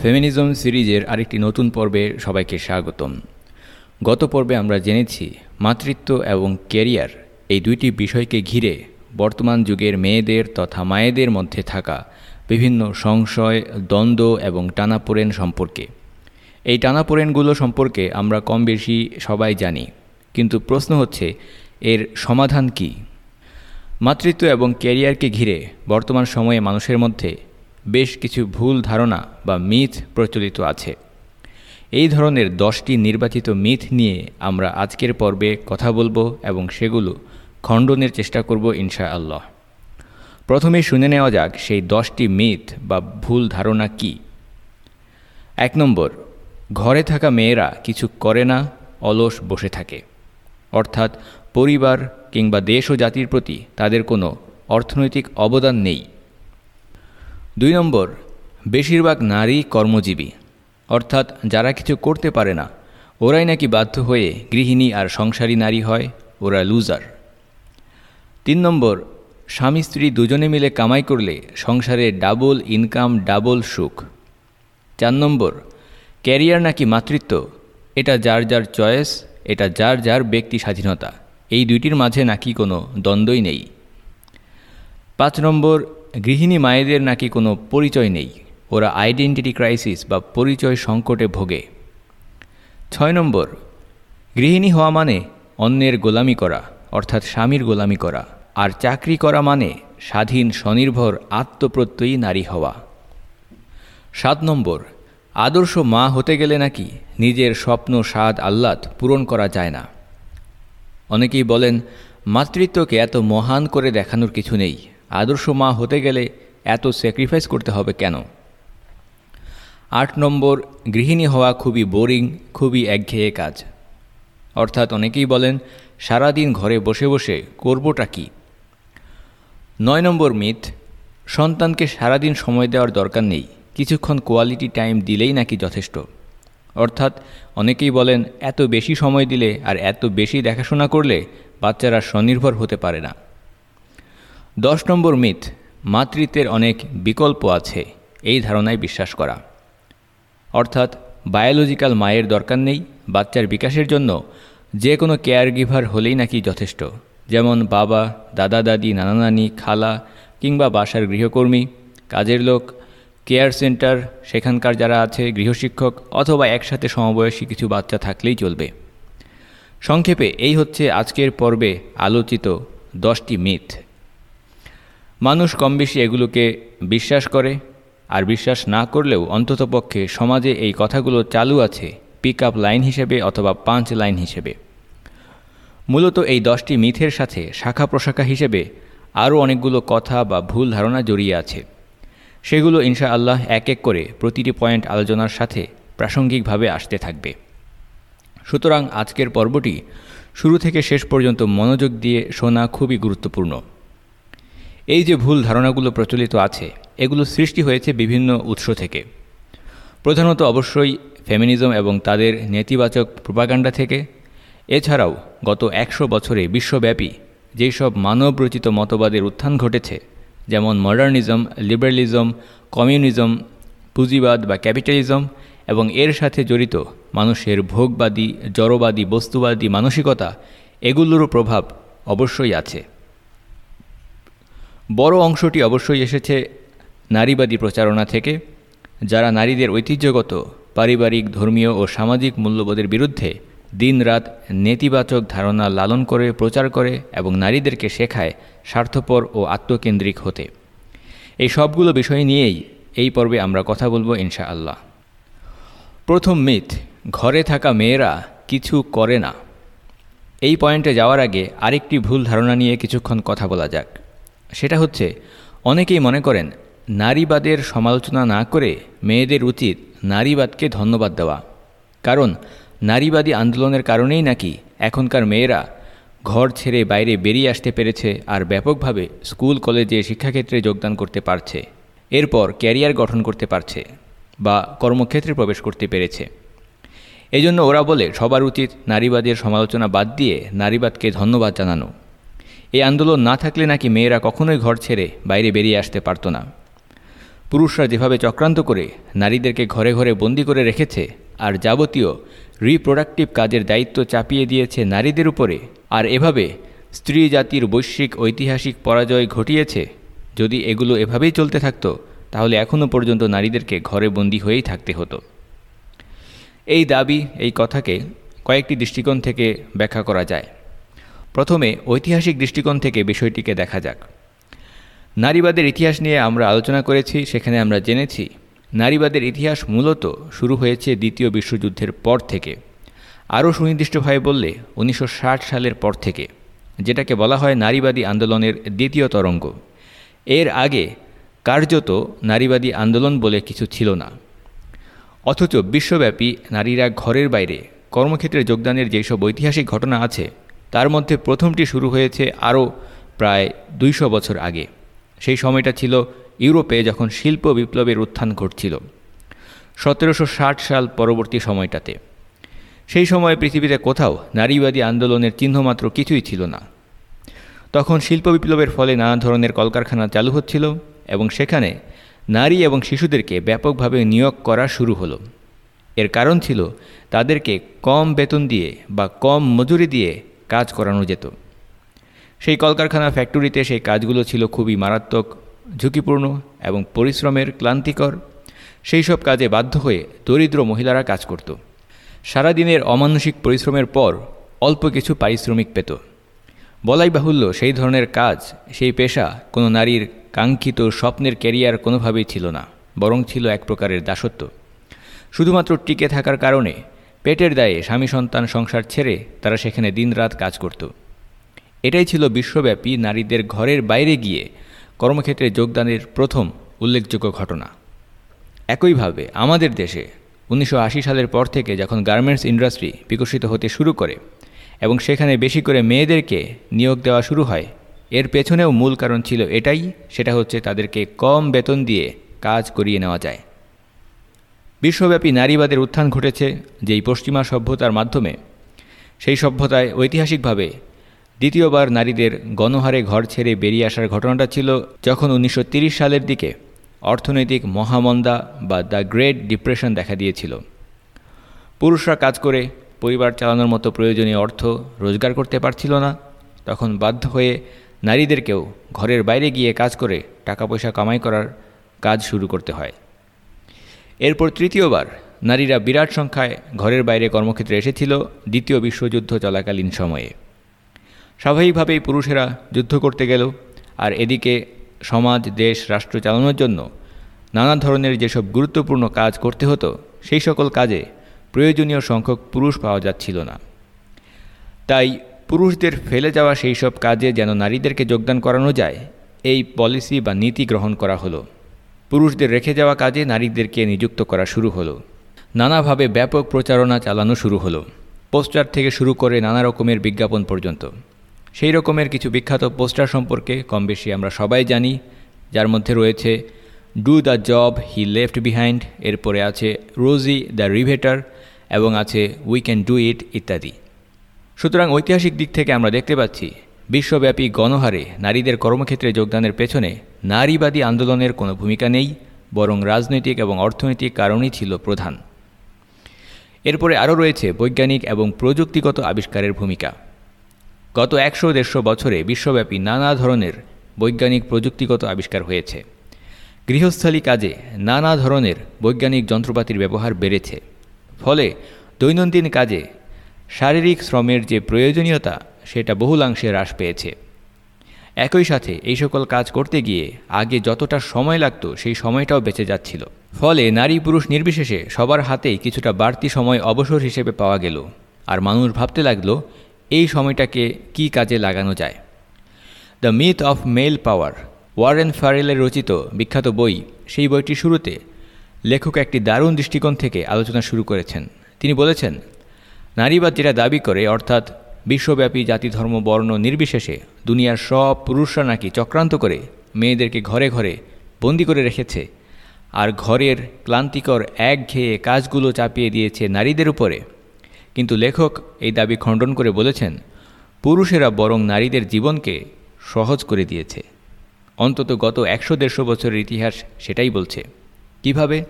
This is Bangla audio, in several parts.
ফেমিনিজম সিরিজের আরেকটি নতুন পর্বে সবাইকে স্বাগতম। গত পর্বে আমরা জেনেছি মাতৃত্ব এবং ক্যারিয়ার, এই দুইটি বিষয়কে ঘিরে বর্তমান যুগের মেয়েদের তথা মায়েদের মধ্যে থাকা বিভিন্ন সংশয়, দ্বন্দ্ব এবং টানাপোড়েন সম্পর্কে। এই টানাপোড়েনগুলো সম্পর্কে আমরা কম বেশি সবাই জানি, কিন্তু প্রশ্ন হচ্ছে, এর সমাধান কি? মাতৃত্ব এবং ক্যারিয়ারকে ঘিরে বর্তমান সময়ে মানুষের মধ্যে বেশ কিছু ভুল ধারণা বা মিথ প্রচলিত আছে। এই ধরনের দশটি নির্বাচিত মিথ নিয়ে আমরা আজকের পর্বে কথা বলব এবং সেগুলো খণ্ডনের চেষ্টা করব ইনশা আল্লাহ প্রথমে শুনে নেওয়া যাক সেই দশটি মিথ বা ভুল ধারণা কি। এক নম্বর, ঘরে থাকা মেয়েরা কিছু করে না, অলস বসে থাকে। অর্থাৎ পরিবার কিংবা দেশ ও জাতির প্রতি তাদের কোনো অর্থনৈতিক অবদান নেই। দুই নম্বর, বেশিরভাগ নারী কর্মজীবী। অর্থাৎ যারা কিছু করতে পারে না, ওরাই নাকি বাধ্য হয়ে গৃহিণী আর সংসারী নারী হয়, ওরা লুজার। তিন নম্বর, স্বামী স্ত্রী দুজনে মিলে কামাই করলে সংসারে ডাবল ইনকাম, ডাবল সুখ। চার নম্বর, ক্যারিয়ার নাকি মাতৃত্ব, এটা যার যার চয়েস, এটা যার যার ব্যক্তি স্বাধীনতা। এই দুইটির মাঝে নাকি কোনো দ্বন্দ্বই নেই। পাঁচ নম্বর গৃহিণী মায়েদের নাকি কোনো পরিচয় নেই। ওরা আইডেন্টিটি ক্রাইসিস বা পরিচয় সংকটে ভোগে। ছয় নম্বর, গৃহিণী হওয়া মানে অন্যের গোলামি করা, অর্থাৎ স্বামীর গোলামি করা। আর চাকরি করা মানে স্বাধীন, স্বনির্ভর, আত্মপ্রত্যয়ী নারী হওয়া। সাত নম্বর, আদর্শ মা হতে গেলে নাকি নিজের স্বপ্ন, স্বাদ, আহ্লাদ পূরণ করা যায় না। অনেকেই বলেন, মাতৃত্বকে এত মহান করে দেখানোর কিছু নেই। আদর্শ মা হতে গেলে এত স্যাক্রিফাইস করতে হবে কেন? আট নম্বর, গৃহিণী হওয়া খুবই বোরিং খুবই একঘেয়ে কাজ। অর্থাৎ অনেকেই বলেন, সারাদিন ঘরে বসে বসে করবোটা কি? নয় নম্বর মিথ সন্তানকে সারাদিন সময় দেওয়ার দরকার নেই, কিছুক্ষণ কোয়ালিটি টাইম দিলেই নাকি যথেষ্ট। অর্থাৎ অনেকেই বলেন, এত বেশি সময় দিলে আর এত বেশি দেখাশোনা করলে বাচ্চারা স্বনির্ভর হতে পারে না। দশ নম্বর মিথ, মাতৃত্বের অনেক বিকল্প আছে, এই ধারণায় বিশ্বাস করা। অর্থাৎ বায়োলজিক্যাল মায়ের দরকার নেই, বাচ্চার বিকাশের জন্য যে কোনো কেয়ার গিভার হলেই নাকি যথেষ্ট। যেমন বাবা, দাদা, দাদি, নানা নানি, খালা কিংবা বাসার গৃহকর্মী, কাজের লোক কেয়ার সেন্টার সেখানকার যারা আছে, গৃহশিক্ষক অথবা একসাথে সমবয়সী কিছু বাচ্চা থাকলেই চলবে। সংক্ষেপে এই হচ্ছে আজকের পর্বে আলোচিত দশটি মিথ। মানুষ কম বেশি এগুলোকে বিশ্বাস করে আর বিশ্বাস না করলেও অন্ততপক্ষে সমাজে এই কথাগুলো চালু আছে পিক আপ লাইন হিসেবে অথবা পাঁচ লাইন হিসেবে। মূলত এই দশটি মিথের সাথে শাখা প্রশাখা হিসেবে আরও অনেকগুলো কথা বা ভুল ধারণা জড়িয়ে আছে। সেগুলো ইনশা আল্লাহ এক এক করে প্রতিটি পয়েন্ট আলোচনার সাথে প্রাসঙ্গিকভাবে আসতে থাকবে। সুতরাং আজকের পর্বটি শুরু থেকে শেষ পর্যন্ত মনোযোগ দিয়ে শোনা খুবই গুরুত্বপূর্ণ। এই যে ভুল ধারণাগুলো প্রচলিত আছে, এগুলো সৃষ্টি হয়েছে বিভিন্ন উৎস থেকে। প্রধানত অবশ্যই ফেমিনিজম এবং তাদের নেতিবাচক প্রপাগান্ডা থেকে। এছাড়াও গত একশো বছরে বিশ্বব্যাপী যেসব মানবরচিত মতবাদের উত্থান ঘটেছে, যেমন মডার্নিজম, লিবারালিজম, কমিউনিজম, পুঁজিবাদ বা ক্যাপিটালিজম এবং এর সাথে জড়িত মানুষের ভোগবাদী, জড়বাদী, বস্তুবাদী মানসিকতা, এগুলোরও প্রভাব অবশ্যই আছে। বড় অংশটি অবশ্যই এসেছে নারীবাদী প্রচারণা থেকে, যারা নারীদের ঐতিহ্যগত, পারিবারিক, ধর্মীয় ও সামাজিক মূল্যবোধের বিরুদ্ধে দিনরাত নেতিবাচক ধারণা লালন করে, প্রচার করে এবং নারীদেরকে শেখায় স্বার্থপর ও আত্মকেন্দ্রিক হতে। এই সবগুলো বিষয় নিয়েই এই পর্বে আমরা কথা বলব ইনশা আল্লাহ প্রথম মিথ, ঘরে থাকা মেয়েরা কিছু করে না। এই পয়েন্টে যাওয়ার আগে আরেকটি ভুল ধারণা নিয়ে কিছুক্ষণ কথা বলা যাক। সেটা হচ্ছে, অনেকেই মনে করেন, নারীবাদের সমালোচনা না করে মেয়েদের উচিত নারীবাদকে ধন্যবাদ দেওয়া। কারণ, নারীবাদী আন্দোলনের কারণেই নাকি এখনকার মেয়েরা ঘর ছেড়ে বাইরে বেরিয়ে আসতে পেরেছে আর ব্যাপকভাবে স্কুল, কলেজে শিক্ষাক্ষেত্রে যোগদান করতে পারছে। এরপর ক্যারিয়ার গঠন করতে পারছে বা কর্মক্ষেত্রে প্রবেশ করতে পেরেছে। এজন্য ওরা বলে, সবার উচিত নারীবাদের সমালোচনা বাদ দিয়ে নারীবাদকে ধন্যবাদ জানানো। এই আন্দোলন না থাকলে নাকি মেয়েরা কখনোই ঘর ছেড়ে বাইরে বেরিয়ে আসতে পারতো না। পুরুষরা যেভাবে চক্রান্ত করে নারীদেরকে ঘরে ঘরে বন্দি করে রেখেছে, আর যাবতীয় রিপ্রোডাক্টিভ কাজের দায়িত্ব চাপিয়ে দিয়েছে নারীদের উপরে, আর এভাবে স্ত্রী জাতির বৈশ্বিক, ঐতিহাসিক পরাজয় ঘটিয়েছে, যদি এগুলো এভাবেই চলতে থাকতো, তাহলে এখনও পর্যন্ত নারীদেরকে ঘরে বন্দি হয়েই থাকতে হতো। এই দাবি, এই কথাকে কয়েকটি দৃষ্টিকোণ থেকে ব্যাখ্যা করা যায়। প্রথমে ঐতিহাসিক দৃষ্টিকোণ থেকে বিষয়টিকে দেখা যাক। নারীবাদের ইতিহাস নিয়ে আমরা আলোচনা করেছি, সেখানে আমরা জেনেছি নারীবাদের ইতিহাস মূলত শুরু হয়েছে দ্বিতীয় বিশ্বযুদ্ধের পর থেকে। আরও সুনির্দিষ্টভাবে বললে, উনিশশো ষাট সালের পর থেকে, যেটাকে বলা হয় নারীবাদী আন্দোলনের দ্বিতীয় তরঙ্গ। এর আগে কার্যত নারীবাদী আন্দোলন বলে কিছু ছিল না। অথচ বিশ্বব্যাপী নারীরা ঘরের বাইরে কর্মক্ষেত্রে যোগদানের যেসব ঐতিহাসিক ঘটনা আছে তার মধ্যে প্রথমটি শুরু হয়েছে আরও প্রায় দুইশো বছর আগে। সেই সময়টা ছিল ইউরোপে যখন শিল্প বিপ্লবের উত্থান ঘটছিল। সতেরোশো ষাট সাল পরবর্তী সময়টাতে। সেই সময়ে পৃথিবীতে কোথাও নারীবাদী আন্দোলনের চিহ্নমাত্র কিছুই ছিল না। তখন শিল্প বিপ্লবের ফলে নানা ধরনের কলকারখানা চালু হচ্ছিল এবং সেখানে নারী এবং শিশুদেরকে ব্যাপকভাবে নিয়োগ করা শুরু হলো। এর কারণ ছিল তাদেরকে কম বেতন দিয়ে বা কম মজুরি দিয়ে কাজ করানো যেত। সেই কলকারখানা ফ্যাক্টরিতে সেই কাজগুলো ছিল খুবই মারাত্মক, ঝুঁকিপূর্ণ এবং পরিশ্রমের ক্লান্তিকর। সেই সব কাজে বাধ্য হয়ে দরিদ্র মহিলারা কাজ করত। সারাদিনের অমানসিক পরিশ্রমের পর অল্প কিছু পারিশ্রমিক পেত। বলাই বাহুল্য সেই ধরনের কাজ, সেই পেশা কোনো নারীর কাঙ্ক্ষিত স্বপ্নের ক্যারিয়ার কোনোভাবেই ছিল না, বরং ছিল এক প্রকারের দাসত্ব। শুধুমাত্র টিকে থাকার কারণে পেটের দায়ে স্বামী সন্তান সংসার ছেড়ে তারা সেখানে দিনরাত কাজ করত। এটাই ছিল বিশ্বব্যাপী নারীদের ঘরের বাইরে গিয়ে কর্মক্ষেত্রে যোগদানের প্রথম উল্লেখযোগ্য ঘটনা। একইভাবে আমাদের দেশে উনিশশো আশি সালের পর থেকে যখন গার্মেন্টস ইন্ডাস্ট্রি বিকশিত হতে শুরু করে এবং সেখানে বেশি করে মেয়েদেরকে নিয়োগ দেওয়া শুরু হয়, এর পেছনেও মূল কারণ ছিল এটাই, সেটা হচ্ছে তাদেরকে কম বেতন দিয়ে কাজ করিয়ে নেওয়া যায়। বিশ্বব্যাপী নারীবাদের উত্থান ঘটেছে যেই পশ্চিমা সভ্যতার মাধ্যমে। সেই সভ্যতায় ঐতিহাসিকভাবে দ্বিতীয়বার নারীদের গণহারে ঘর ছেড়ে বেরিয়ে আসার ঘটনাটা ছিল যখন উনিশশো সালের দিকে অর্থনৈতিক মহামন্দা বা দ্য গ্রেট ডিপ্রেশন দেখা দিয়েছিল। পুরুষরা কাজ করে, পরিবার চালানোর মতো প্রয়োজনীয় অর্থ রোজগার করতে পারছিল না। তখন বাধ্য হয়ে নারীদেরকেও ঘরের বাইরে গিয়ে কাজ করে টাকা পয়সা কামাই করার কাজ শুরু করতে হয়। এরপর তৃতীয়বার, নারীরা বিরাট সংখ্যায় ঘরের বাইরে কর্মক্ষেত্রে এসেছিল, দ্বিতীয় বিশ্বযুদ্ধ চলাকালীন সময়ে। স্বাভাবিকভাবেই পুরুষেরা যুদ্ধ করতে গেল, আর এদিকে সমাজ, দেশ, রাষ্ট্র চালানোর জন্য নানা ধরনের যেসব গুরুত্বপূর্ণ কাজ করতে হতো, সেই সকল কাজে প্রয়োজনীয় সংখ্যক পুরুষ পাওয়া যাচ্ছিল না। তাই পুরুষদের ফেলে যাওয়া সেই সব কাজে যেন নারীদেরকে যোগদান করানো যায়, এই পলিসি বা নীতি গ্রহণ করা হলো। পুরুষদের রেখে যাওয়া কাজে নারীদেরকে নিযুক্ত করা শুরু হলো। নানাভাবে ব্যাপক প্রচারণা চালানো শুরু হলো। পোস্টার থেকে শুরু করে নানা রকমের বিজ্ঞাপন পর্যন্ত। সেই রকমের কিছু বিখ্যাত পোস্টার সম্পর্কে কম বেশি আমরা সবাই জানি। যার মধ্যে রয়েছে do the job he left behind এরপরে আছে রোজি দ্য রিভেটার এবং আছে উই ক্যান ডু ইট ইত্যাদি। সুতরাং ঐতিহাসিক দিক থেকে আমরা দেখতে পাচ্ছি বিশ্বব্যাপী গণহারে নারীদের কর্মক্ষেত্রে যোগদানের পেছনে নারীবাদী আন্দোলনের কোনো ভূমিকা নেই, বরং রাজনৈতিক এবং অর্থনৈতিক কারণই ছিল প্রধান। এরপরে আরও রয়েছে বৈজ্ঞানিক এবং প্রযুক্তিগত আবিষ্কারের ভূমিকা। গত একশো দেড়শো বছরে বিশ্বব্যাপী নানা ধরনের বৈজ্ঞানিক প্রযুক্তিগত আবিষ্কার হয়েছে। গৃহস্থালী কাজে নানা ধরনের বৈজ্ঞানিক যন্ত্রপাতির ব্যবহার বেড়েছে। ফলে দৈনন্দিন কাজে শারীরিক শ্রমের যে প্রয়োজনীয়তা সেটা বহুলাংশে হ্রাস পেয়েছে। একই সাথে এই সকল কাজ করতে গিয়ে আগে যতটা সময় লাগতো সেই সময়টাও বেঁচে যাচ্ছিল। ফলে নারী পুরুষ নির্বিশেষে সবার হাতেই কিছুটা বাড়তি সময় অবসর হিসেবে পাওয়া গেল। আর মানুষ ভাবতে লাগল, এই সময়টাকে কি কাজে লাগানো যায়? The myth of male power, Warren ফারেলের রচিত বিখ্যাত বই, সেই বইটির শুরুতে লেখক একটি দারুণ দৃষ্টিকোণ থেকে আলোচনা শুরু করেছেন। তিনি বলেছেন, নারীবাদ যেটা দাবি করে, অর্থাৎ বিশ্বব্যাপী জাতি ধর্ম বর্ণ নির্বিশেষে দুনিয়ার সব পুরুষরা নাকি চক্রান্ত করে মেয়েদেরকে ঘরে ঘরে বন্দি করে রেখেছে। আর ঘরের ক্লান্তিকর একঘেয়ে কাজগুলো চাপিয়ে দিয়েছে নারীদের উপরে। কিন্তু লেখক এই দাবি খণ্ডন করে বলেছেন, পুরুষেরা বরং নারীদের জীবনকে সহজ করে দিয়েছে। অন্তত গত একশো দেড়শো বছরের ইতিহাস সেটাই বলছে। কীভাবে?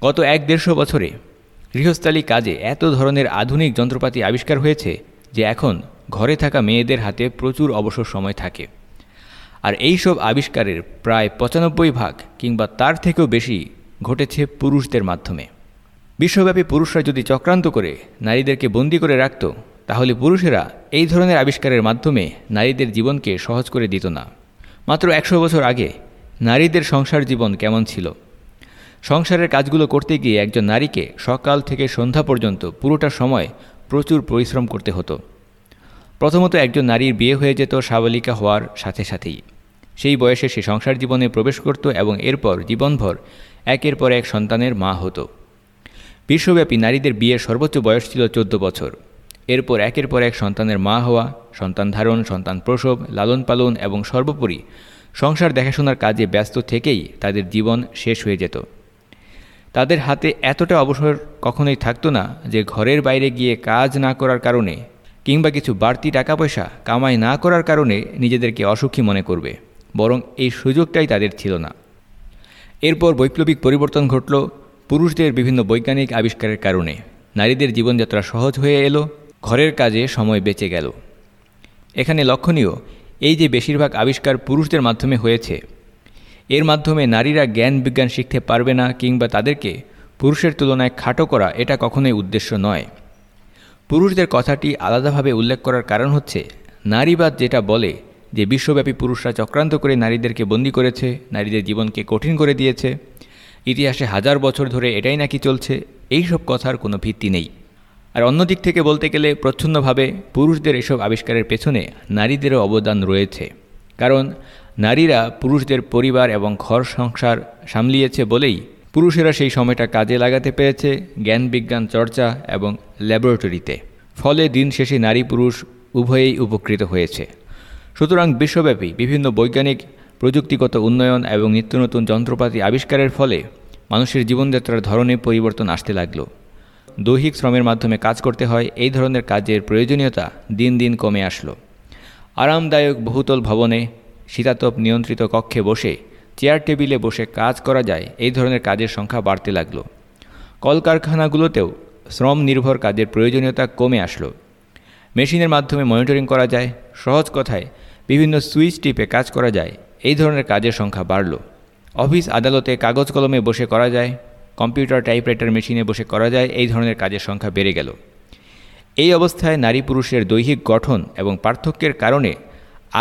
গত এক দেড়শো বছরে গৃহস্থালী কাজে এত ধরনের আধুনিক যন্ত্রপাতি আবিষ্কার হয়েছে যে এখন ঘরে থাকা মেয়েদের হাতে প্রচুর অবসর সময় থাকে। আর এই সব আবিষ্কারের প্রায় পঁচানব্বই ভাগ কিংবা তার থেকেও বেশি ঘটেছে পুরুষদের মাধ্যমে। বিশ্বব্যাপী পুরুষরা যদি চক্রান্ত করে নারীদেরকে বন্দি করে রাখত, তাহলে পুরুষেরা এই ধরনের আবিষ্কারের মাধ্যমে নারীদের জীবনকে সহজ করে দিত না। মাত্র একশো বছর আগে নারীদের সংসার জীবন কেমন ছিল? সংসারের কাজগুলো করতে গিয়ে একজন নারীকে সকাল থেকে সন্ধ্যা পর্যন্ত পুরোটা সময় প্রচুর পরিশ্রম করতে হতো। প্রথমত একজন নারীর বিয়ে হয়ে যেত সাবলিকা হওয়ার সাথে সাথেই। সেই বয়সে সে সংসার জীবনে প্রবেশ করত এবং এরপর জীবনভর একের পর এক সন্তানের মা হতো। বিশ্বব্যাপী নারীদের বিয়ের সর্বোচ্চ বয়স ছিল চোদ্দ বছর। এরপর একের পর এক সন্তানের মা হওয়া, সন্তান ধারণ, সন্তান প্রসব, লালন পালন এবং সর্বোপরি সংসার দেখাশোনার কাজে ব্যস্ত থেকেই তাদের জীবন শেষ হয়ে যেত। তাদের হাতে এতটা অবসর কখনোই থাকতো না যে ঘরের বাইরে গিয়ে কাজ না করার কারণে কিংবা কিছু বাড়তি টাকা পয়সা কামাই না করার কারণে নিজেদেরকে অসুখী মনে করবে, বরং এই সুযোগটাই তাদের ছিল না। এরপর বৈপ্লবিক পরিবর্তন ঘটল পুরুষদের বিভিন্ন বৈজ্ঞানিক আবিষ্কারের কারণে। নারীদের জীবনযাত্রা সহজ হয়ে এলো, ঘরের কাজে সময় বেঁচে গেল। এখানে লক্ষণীয়, এই যে বেশিরভাগ আবিষ্কার পুরুষদের মাধ্যমে হয়েছে এর মাধ্যমে নারীরা জ্ঞান বিজ্ঞান শিখতে পারবে না কিংবা তাদেরকে পুরুষের তুলনায় খাটো করা এটা কখনোই উদ্দেশ্য নয়। পুরুষদের কথাটি আলাদাভাবে উল্লেখ করার কারণ হচ্ছে, নারীবাদ যেটা বলে যে বিশ্বব্যাপী পুরুষরা চক্রান্ত করে নারীদেরকে বন্দি করেছে, নারীদের জীবনকে কঠিন করে দিয়েছে, ইতিহাসে হাজার বছর ধরে এটাই নাকি চলছে এই সব কথার কোনো ভিত্তি নেই। আর অন্যদিক থেকে বলতে গেলে প্রচ্ছন্নভাবে পুরুষদের এসব আবিষ্কারের পেছনে নারীদেরও অবদান রয়েছে। কারণ নারীরা পুরুষদের পরিবার এবং ঘর সংসার সামলিয়েছে বলেই পুরুষেরা সেই সময়টা কাজে লাগাতে পেরেছে, জ্ঞান বিজ্ঞান চর্চা এবং ল্যাবরেটরিতে। ফলে দিন শেষে নারী পুরুষ উভয়েই উপকৃত হয়েছে। সুতরাং বিশ্বব্যাপী বিভিন্ন বৈজ্ঞানিক, প্রযুক্তিগত উন্নয়ন এবং নিত্য নতুন যন্ত্রপাতি আবিষ্কারের ফলে মানুষের জীবনযাত্রার ধরনে পরিবর্তন আসতে লাগল। দৈহিক শ্রমের মাধ্যমে কাজ করতে হয়, এই ধরনের কাজের প্রয়োজনীয়তা দিন দিন কমে আসলো। আরামদায়ক বহুতল ভবনে শীতাতপ নিয়ন্ত্রিত কক্ষে বসে, চেয়ার টেবিলে বসে কাজ করা যায়, এই ধরনের কাজের সংখ্যা বাড়তে লাগল। কলকারখানাগুলোতেও শ্রম নির্ভর কাজের প্রয়োজনীয়তা কমে আসলো। মেশিনের মাধ্যমে মনিটরিং করা যায়, সহজ কথায় বিভিন্ন সুইচ টিপে কাজ করা যায়, এই ধরনের কাজের সংখ্যা বাড়ল। অফিস আদালতে কাগজ কলমে বসে করা যায়, কম্পিউটার টাইপরাইটার মেশিনে বসে করা যায়, এই ধরনের কাজের সংখ্যা বেড়ে গেল। এই অবস্থায় নারী পুরুষের দৈহিক গঠন এবং পার্থক্যের কারণে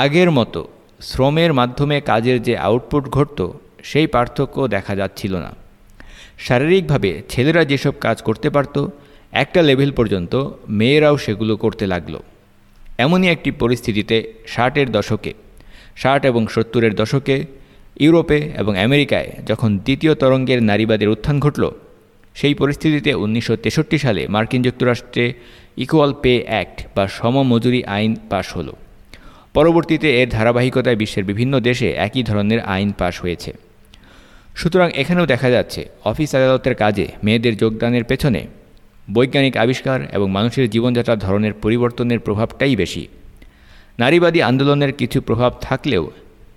আগের মতো শ্রমের মাধ্যমে কাজের যে আউটপুট ঘটত, সেই পার্থক্য দেখা যাচ্ছিল না। শারীরিকভাবে ছেলেরা যেসব কাজ করতে পারত, একটা লেভেল পর্যন্ত মেয়েরাও সেগুলো করতে লাগল। এমনই একটি পরিস্থিতিতে ষাটের দশকে, ষাট এবং সত্তরের দশকে ইউরোপে এবং আমেরিকায় যখন দ্বিতীয় তরঙ্গের নারীবাদের উত্থান ঘটল, সেই পরিস্থিতিতে উনিশশো তেষট্টি সালে মার্কিন যুক্তরাষ্ট্রে ইকুয়াল পে অ্যাক্ট বা সমমজুরি আইন পাশ হলো। পরবর্তীতে এর ধারাবাহিকতায় বিশ্বের বিভিন্ন দেশে একই ধরনের আইন পাশ হয়েছে। সুতরাং এখানেও দেখা যাচ্ছে, অফিস আদালতের কাজে মেয়েদের যোগদানের পেছনে বৈজ্ঞানিক আবিষ্কার এবং মানুষের জীবনযাত্রার ধরনের পরিবর্তনের প্রভাবটাই বেশি। নারীবাদী আন্দোলনের কিছু প্রভাব থাকলেও,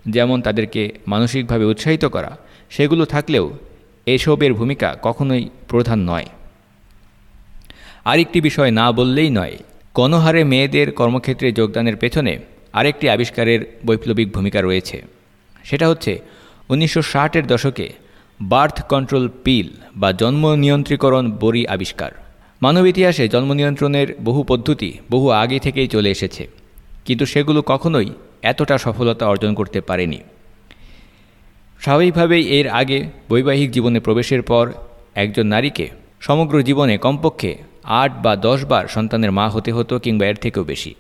যেমন তাদেরকে মানসিকভাবে উৎসাহিত করা, সেগুলো থাকলেও এসবের ভূমিকা কখনোই প্রধান নয়। আরেকটি বিষয় না বললেই নয় গণহারে মেয়েদের কর্মক্ষেত্রে যোগদানের পেছনে আরেকটি আবিষ্কারের বৈপ্লবিক ভূমিকা রয়েছে। সেটা হচ্ছে উনিশশো ষাটের দশকে বার্থ কন্ট্রোল পিল বা জন্ম নিয়ন্ত্রীকরণ বড়ি আবিষ্কার। মানব ইতিহাসে জন্ম নিয়ন্ত্রণের বহু পদ্ধতি বহু আগে থেকেই চলে এসেছে, কিন্তু সেগুলো কখনোই এতটা সফলতা অর্জন করতে পারেনি। স্বাভাবিকভাবেই এর আগে বৈবাহিক জীবনে প্রবেশের পর একজন নারীকে সমগ্র জীবনে কমপক্ষে আট বা দশ বার সন্তানের মা হতে হতো কিংবা এর থেকেও বেশি।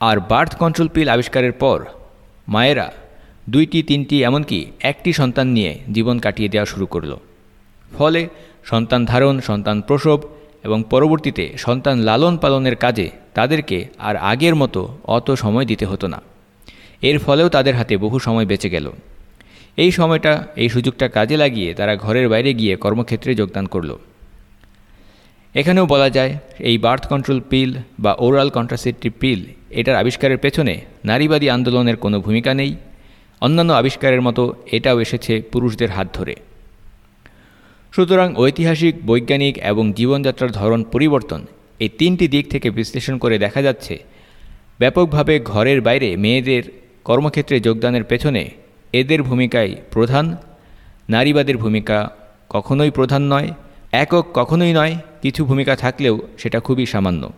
আর বার্থ কন্ট্রোল পিল আবিষ্কারের পর, মায়েরা দুইটি, তিনটি, এমনকি একটি সন্তান নিয়ে জীবন কাটিয়ে দেওয়া শুরু করল। ফলে সন্তান ধারণ, সন্তান প্রসব এবং পরবর্তীতে সন্তান লালন পালনের কাজে তাদেরকে আর আগের মতো অত সময় দিতে হতো না। এর ফলেও তাদের হাতে বহু সময় বেঁচে গেল। এই সময়টা, এই সুযোগটা কাজে লাগিয়ে তারা ঘরের বাইরে গিয়ে কর্মক্ষেত্রে যোগদান করল। এখানেও বলা যায়, এই বার্থ কন্ট্রোল পিল বা ওরাল কন্ট্রাসেপটিভ পিল এটার আবিষ্কারের পেছনে নারীবাদী আন্দোলনের কোনো ভূমিকা নেই। অন্যান্য আবিষ্কারের মতো এটাও এসেছে পুরুষদের হাত ধরে। সুতরাং ঐতিহাসিক, বৈজ্ঞানিক এবং জীবনযাত্রার ধরন পরিবর্তন এই তিনটি দিক থেকে বিশ্লেষণ করে দেখা যাচ্ছে, ব্যাপকভাবে ঘরের বাইরে মেয়েদের কর্মক্ষেত্রে যোগদানের পেছনে এদের ভূমিকাই প্রধান। নারীবাদের ভূমিকা কখনোই প্রধান নয়, একক কখনোই নয়, কিছু ভূমিকা থাকলেও সেটা খুবই সামান্য।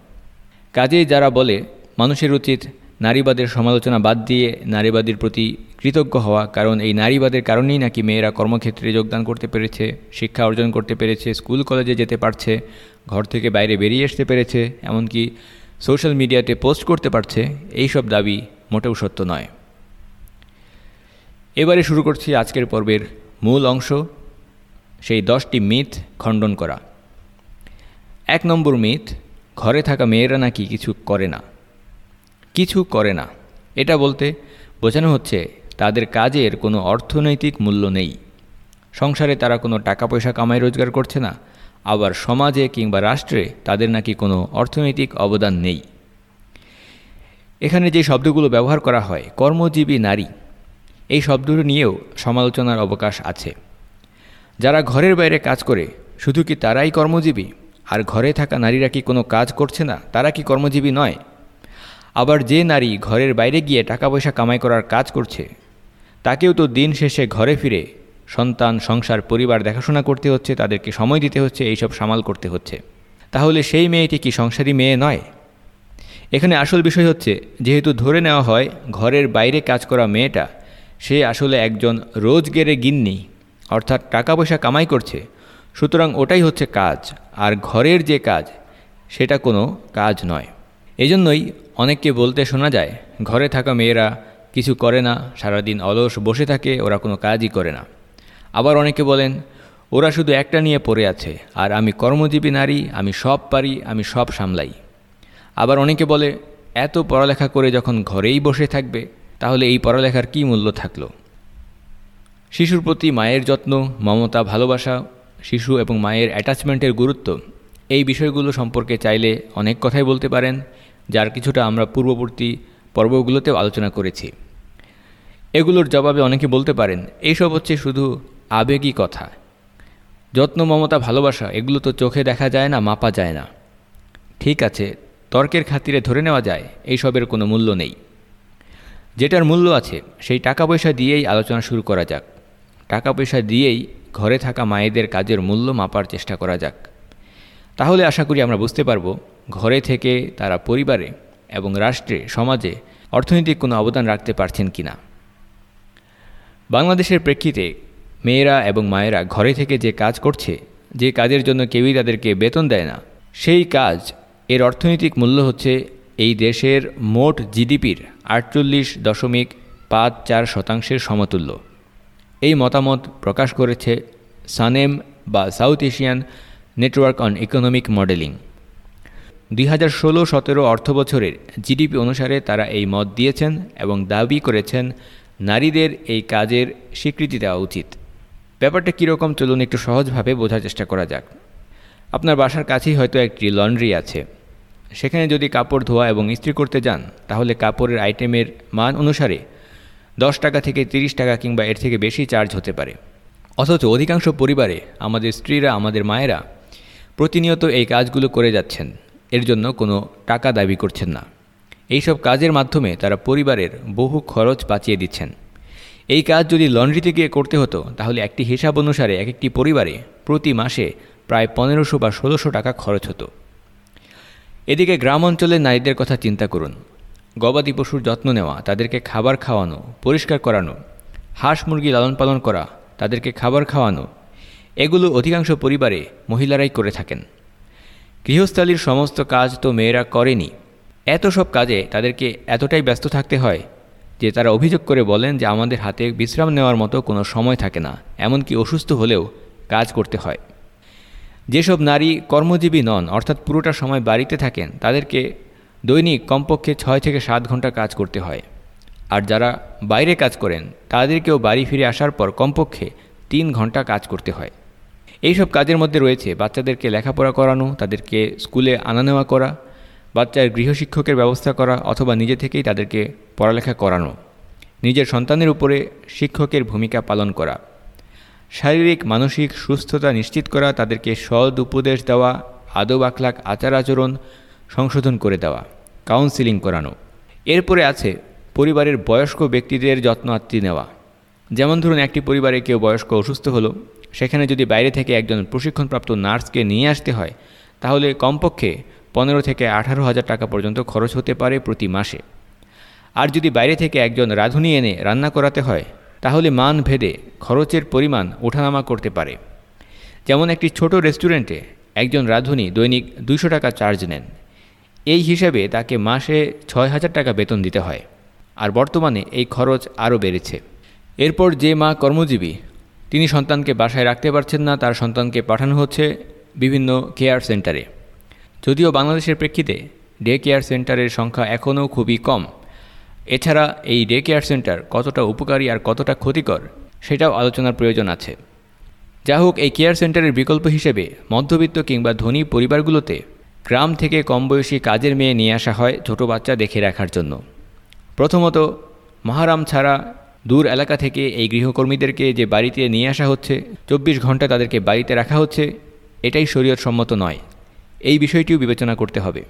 কাজেই যারা বলে মানুষের উচিত নারীবাদের সমালোচনা বাদ দিয়ে নারীবাদের প্রতি কৃতজ্ঞ হওয়া, কারণ এই নারীবাদের কারণেই নাকি মেয়েরা কর্মক্ষেত্রে যোগদান করতে পেরেছে, শিক্ষা অর্জন করতে পেরেছে, স্কুল, কলেজে যেতে পারছে, ঘর থেকে বাইরে বেরিয়ে আসতে পেরেছে, এমনকি সোশ্যাল মিডিয়াতে পোস্ট করতে পারছে এই সব দাবি মোটেও সত্য নয়। এবারে শুরু করছি আজকের পর্বের মূল অংশ, সেই দশটি মিথ খণ্ডন করা। এক নম্বর মিথ, ঘরে থাকা মেয়েরা নাকি কিছু করে না। কিছু করে না। এটা বলতে বোঝানো হচ্ছে তাদের কাজের কোনো অর্থনৈতিক মূল্য নেই। সংসারে তারা কোনো টাকা পয়সা কামাই রোজগার করছে না। আবার সমাজে কিংবা রাষ্ট্রে তাদের নাকি কোনো অর্থনৈতিক অবদান নেই। এখানে যে শব্দগুলো ব্যবহার করা হয়, কর্মজীবী নারী, এই শব্দগুলো নিয়েও সমালোচনার অবকাশ আছে। যারা ঘরের বাইরে কাজ করে, শুধু কি তারাই কর্মজীবী? আর ঘরে থাকা নারীরা কি কোনো কাজ করছে না? তারা কি কর্মজীবী নয়? আবার যে নারী ঘরের বাইরে গিয়ে টাকা পয়সা কামাই করার কাজ করছে, তাকেও তো দিন শেষে ঘরে ফিরে সন্তান, সংসার, পরিবার দেখাশোনা করতে হচ্ছে, তাদেরকে সময় দিতে হচ্ছে, এইসব সামাল করতে হচ্ছে। তাহলে সেই মেয়েটি কি সংসারী মেয়ে নয়? এখানে আসল বিষয় হচ্ছে, যেহেতু ধরে নেওয়া হয় ঘরের বাইরে কাজ করা মেয়েটা, সে আসলে একজন রোজগেরে গিন্নি, অর্থাৎ টাকা পয়সা কামাই করছে, সুতরাং ওটাই হচ্ছে কাজ, আর ঘরের যে কাজ, সেটা কোনো কাজ নয়। এজন্যই অনেককে বলতে শোনা যায়, ঘরে থাকা মেয়েরা কিছু করে না, সারাদিন অলস বসে থাকে, ওরা কোনো কাজই করে না। আবার অনেকে বলেন, ওরা শুধু একটা নিয়ে পড়ে আছে, আর আমি কর্মজীবী নারী, আমি সব পারি, আমি সব সামলাই। আবার অনেকে বলে, এত পড়ালেখা করে যখন ঘরেই বসে থাকবে, তাহলে এই পড়ালেখার কী মূল্য থাকল? শিশুর প্রতি মায়ের যত্ন, মমতা, ভালোবাসা, শিশু এবং মায়ের অ্যাটাচমেন্টের গুরুত্ব, এই বিষয়গুলো সম্পর্কে চাইলে অনেক কথাই বলতে পারেন। যার কিছুটা আমরা পূর্ববর্তী পর্বগুলোতেও আলোচনা করেছি। এগুলোর জবাবে অনেকে বলতে পারেন, এইসব হচ্ছে শুধু আবেগী কথা। যত্ন, মমতা, ভালোবাসা, এগুলো তো চোখে দেখা যায় না, মাপা যায় না। ঠিক আছে, তর্কের খাতিরে ধরে নেওয়া যায়, এইসবের কোনো মূল্য নেই। যেটার মূল্য আছে, সেই টাকা পয়সা দিয়েই আলোচনা শুরু করা যাক। টাকা পয়সা দিয়েই ঘরে থাকা মায়েদের কাজের মূল্য মাপার চেষ্টা করা যাক। তাহলে আশা করি আমরা বুঝতে পারব ঘরে থেকে তারা পরিবারে এবং রাষ্ট্রে, সমাজে অর্থনৈতিক কোনো অবদান রাখতে পারছেন কি না বাংলাদেশের প্রেক্ষিতে মেয়েরা এবং মায়েরা ঘরে থেকে যে কাজ করছে, যে কাজের জন্য কেউই তাদেরকে বেতন দেয় না, সেই কাজ এর অর্থনৈতিক মূল্য হচ্ছে এই দেশের মোট জিডিপির আটচল্লিশ দশমিক পাঁচ চার শতাংশের সমতুল্য। এই মতামত প্রকাশ করেছে সানেম বা South Asian network on economic modelling দুই হাজার ষোলো সতেরো অর্থবছরের জিডিপি অনুসারে তারা এই মত দিয়েছেন এবং দাবি করেছেন নারীদের এই কাজের স্বীকৃতি দেওয়া উচিত। ব্যাপারটা কীরকম চলুন একটু সহজভাবে বোঝার চেষ্টা করা যাক। আপনার বাসার কাছেই হয়তো একটি লন্ড্রি আছে। সেখানে যদি কাপড়, ধোয়া এবং ইস্ত্রি করতে যান, তাহলে কাপড়ের আইটেমের মান অনুসারে দশ টাকা থেকে তিরিশ টাকা কিংবা এর থেকে বেশি চার্জ হতে পারে। অথচ অধিকাংশ পরিবারে আমাদের স্ত্রীরা, আমাদের মায়েরা প্রতিনিয়ত এই কাজগুলো করে যাচ্ছেন। এর জন্য কোনো টাকা দাবি করছেন না। এইসব কাজের মাধ্যমে তারা পরিবারের বহু খরচ বাঁচিয়ে দিচ্ছেন। এই কাজ যদি লন্ড্রিতে গিয়ে করতে হতো, তাহলে একটি হিসাব অনুসারে এক একটি পরিবারে প্রতি মাসে প্রায় পনেরোশো বা ষোলোশো টাকা খরচ হতো। এদিকে গ্রাম অঞ্চলের নারীদের কথা চিন্তা করুন। গবাদি পশুর যত্ন নেওয়া, তাদেরকে খাবার খাওয়ানো, পরিষ্কার করানো, হাঁস মুরগি লালন পালন করা, তাদেরকে খাবার খাওয়ানো এগুলো অধিকাংশ পরিবারে মহিলারাই করে থাকেন। গৃহস্থালির সমস্ত কাজ তো মেয়েরা করেনি। এত সব কাজে তাদেরকে এতটাই ব্যস্ত থাকতে হয় যে তারা অভিযোগ করে বলেন যে আমাদের হাতে বিশ্রাম নেওয়ার মতো কোনো সময় থাকে না, এমনকি অসুস্থ হলেও কাজ করতে হয়। যেসব নারী কর্মজীবী নন, অর্থাৎ পুরোটা সময় বাড়িতে থাকেন, তাদেরকে দৈনিক কমপক্ষে ছয় থেকে সাত ঘণ্টা কাজ করতে হয়। আর যারা বাইরে কাজ করেন, তাদেরকেও বাড়ি ফিরে আসার পর কমপক্ষে তিন ঘণ্টা কাজ করতে হয়। এইসব কাজের মধ্যে রয়েছে বাচ্চাদেরকে লেখাপড়া করানো, তাদেরকে স্কুলে আনা নেওয়া করা, বাচ্চার গৃহশিক্ষকের ব্যবস্থা করা অথবা নিজে থেকেই তাদেরকে পড়ালেখা করানো, নিজের সন্তানের উপরে শিক্ষকের ভূমিকা পালন করা, শারীরিক, মানসিক সুস্থতা নিশ্চিত করা, তাদেরকে সদ উপদেশ দেওয়া, আদব আখলাক আচার আচরণ সংশোধন করে দেওয়া কাউন্সিলিং করানো। এরপরে আছে পরিবারের বয়স্ক ব্যক্তিদের যত্ন আত্মি নেওয়া। যেমন ধরুন একটি পরিবারে কেউ বয়স্ক অসুস্থ হলো সেখানে যদি বাইরে থেকে একজন প্রশিক্ষণপ্রাপ্ত নার্সকে নিয়ে আসতে হয়, তাহলে কমপক্ষে পনেরো থেকে আঠারো হাজার টাকা পর্যন্ত খরচ হতে পারে প্রতি মাসে। আর যদি বাইরে থেকে একজন রাঁধুনি এনে রান্না করাতে হয়, তাহলে মান ভেদে খরচের পরিমাণ ওঠানামা করতে পারে। যেমন একটি ছোট রেস্টুরেন্টে একজন রাঁধুনি দৈনিক দুইশো টাকা চার্জ নেন। এই হিসেবে তাকে মাসে ছয় হাজার টাকা বেতন দিতে হয়। আর বর্তমানে এই খরচ আরও বেড়েছে। এরপর যে মা কর্মজীবী তিনি সন্তানকে বাসায় রাখতে পারছেন না, তার সন্তানকে পাঠানো হচ্ছে বিভিন্ন কেয়ার সেন্টারে যদিও বাংলাদেশের প্রেক্ষিতে ডে কেয়ার সেন্টারের সংখ্যা এখনও খুবই কম। এছাড়া এই ডে কেয়ার সেন্টার কতটা উপকারী আর কতটা ক্ষতিকর, সেটাও আলোচনার প্রয়োজন আছে। যা হোক, এই কেয়ার সেন্টারের বিকল্প হিসেবে মধ্যবিত্ত কিংবা ধনী পরিবারগুলোতে গ্রাম থেকে কম বয়সী কাজের মেয়ে নিয়ে আসা হয় ছোট বাচ্চা দেখে রাখার জন্য। প্রথমত, মহারাম ছাড়া দূর এলাকা থেকে এই গৃহকর্মীদেরকে যে বাড়িতে নিয়ে আসা হচ্ছে, চব্বিশ ঘণ্টা তাদেরকে বাড়িতে রাখা হচ্ছে, এটাই শরীয়তসম্মত নয়। এই বিষয়টিও বিবেচনা করতে হবে।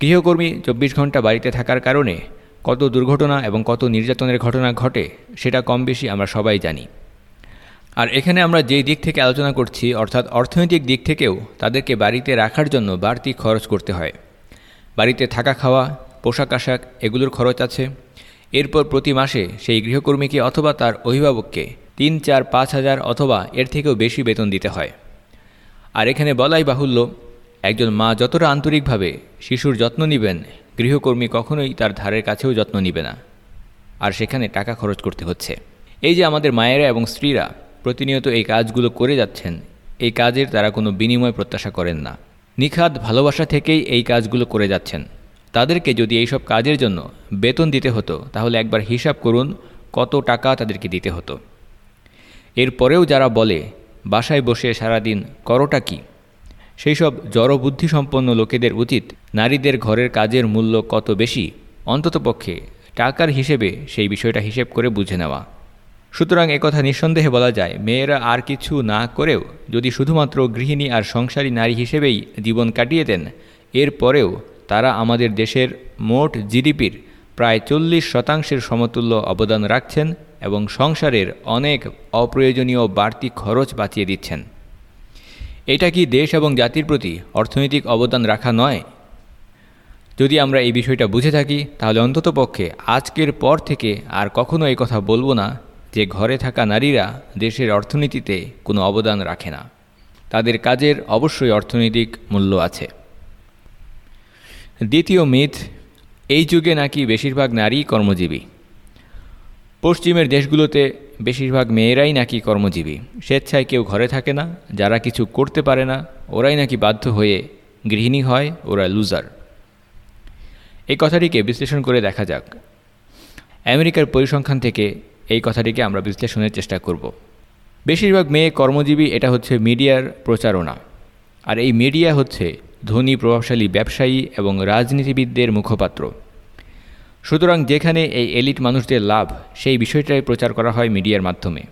গৃহকর্মী চব্বিশ ঘণ্টা বাড়িতে থাকার কারণে কত দুর্ঘটনা এবং কত নির্যাতনের ঘটনা ঘটে, সেটা কম বেশি আমরা সবাই জানি। আর এখানে আমরা যেই দিক থেকে আলোচনা করছি, অর্থাৎ অর্থনৈতিক দিক থেকেও তাদেরকে বাড়িতে রাখার জন্য বাড়তি খরচ করতে হয়। বাড়িতে থাকা খাওয়া, পোশাক আশাক, এগুলোর খরচ আছে। এরপর প্রতি মাসে সেই গৃহকর্মীকে অথবা তার অভিভাবককে তিন, চার, পাঁচ হাজার অথবা এর থেকেও বেশি বেতন দিতে হয়। আর এখানে বলাই বাহুল্য, একজন মা যতটা আন্তরিকভাবে শিশুর যত্ন নেবেন, গৃহকর্মী কখনোই তার ধারের কাছেও যত্ন নিবে না। আর সেখানে টাকা খরচ করতে হচ্ছে। এই যে আমাদের মায়েরা এবং স্ত্রীরা প্রতিনিয়ত এই কাজগুলো করে যাচ্ছেন, এই কাজের তারা কোনো বিনিময় প্রত্যাশা করেন না। নিখাদ ভালোবাসা থেকেই এই কাজগুলো করে যাচ্ছেন। তাদেরকে যদি এইসব কাজের জন্য বেতন দিতে হতো, তাহলে একবার হিসাব করুন কত টাকা তাদেরকে দিতে হতো। এরপরেও যারা বলে, বাসায় বসে সারাদিন করোটা কি? সেই সব জড়বুদ্ধিসম্পন্ন লোকেদের উচিত নারীদের ঘরের কাজের মূল্য কত বেশি অন্ততপক্ষে টাকার হিসেবে সেই বিষয়টা হিসেব করে বুঝে নেওয়া। সুতরাং একথা নিঃসন্দেহে বলা যায়, মেয়েরা আর কিছু না করেও যদি শুধুমাত্র গৃহিণী আর সংসারী নারী হিসেবেই জীবন কাটিয়ে দেন, এরপরেও তারা আমাদের দেশের মোট জিডিপির প্রায় চল্লিশ শতাংশের সমতুল্য অবদান রাখছেন এবং সংসারের অনেক অপ্রয়োজনীয় বাড়তি খরচ বাঁচিয়ে দিচ্ছেন। এটা কি দেশ এবং জাতির প্রতি অর্থনৈতিক অবদান রাখা নয়? যদি আমরা এই বিষয়টা বুঝে থাকি, তাহলে অন্ততপক্ষে আজকের পর থেকে আর কখনো এই কথা বলব না যে ঘরে থাকা নারীরা দেশের অর্থনীতিতে কোনো অবদান রাখে না। তাদের কাজের অবশ্যই অর্থনৈতিক মূল্য আছে। দ্বিতীয় মিথ, এই যুগে নাকি বেশিরভাগ নারী কর্মজীবী। পশ্চিমের দেশগুলোতে বেশিরভাগ মেয়েরাই নাকি কর্মজীবী। স্বেচ্ছায় কেউ ঘরে থাকে না, যারা কিছু করতে পারে না, ওরাই নাকি বাধ্য হয়ে গৃহিণী হয়, ওরা লুজার। এই কথাটিকে বিশ্লেষণ করে দেখা যাক। আমেরিকার পরিসংখ্যান থেকে এই কথাটিকে আমরা বিশ্লেষণের চেষ্টা করব। বেশিরভাগ মেয়ে কর্মজীবী, এটা হচ্ছে মিডিয়ার প্রচারণা। আর এই মিডিয়া হচ্ছে ধনী প্রভাবশালী ব্যবসায়ী এবং রাজনীতিবিদদের মুখপাত্র। সুতরাং যেখানে এই এলিট মানুষদের লাভ, সেই বিষয়টাই প্রচার করা হয় মিডিয়ার মাধ্যমে।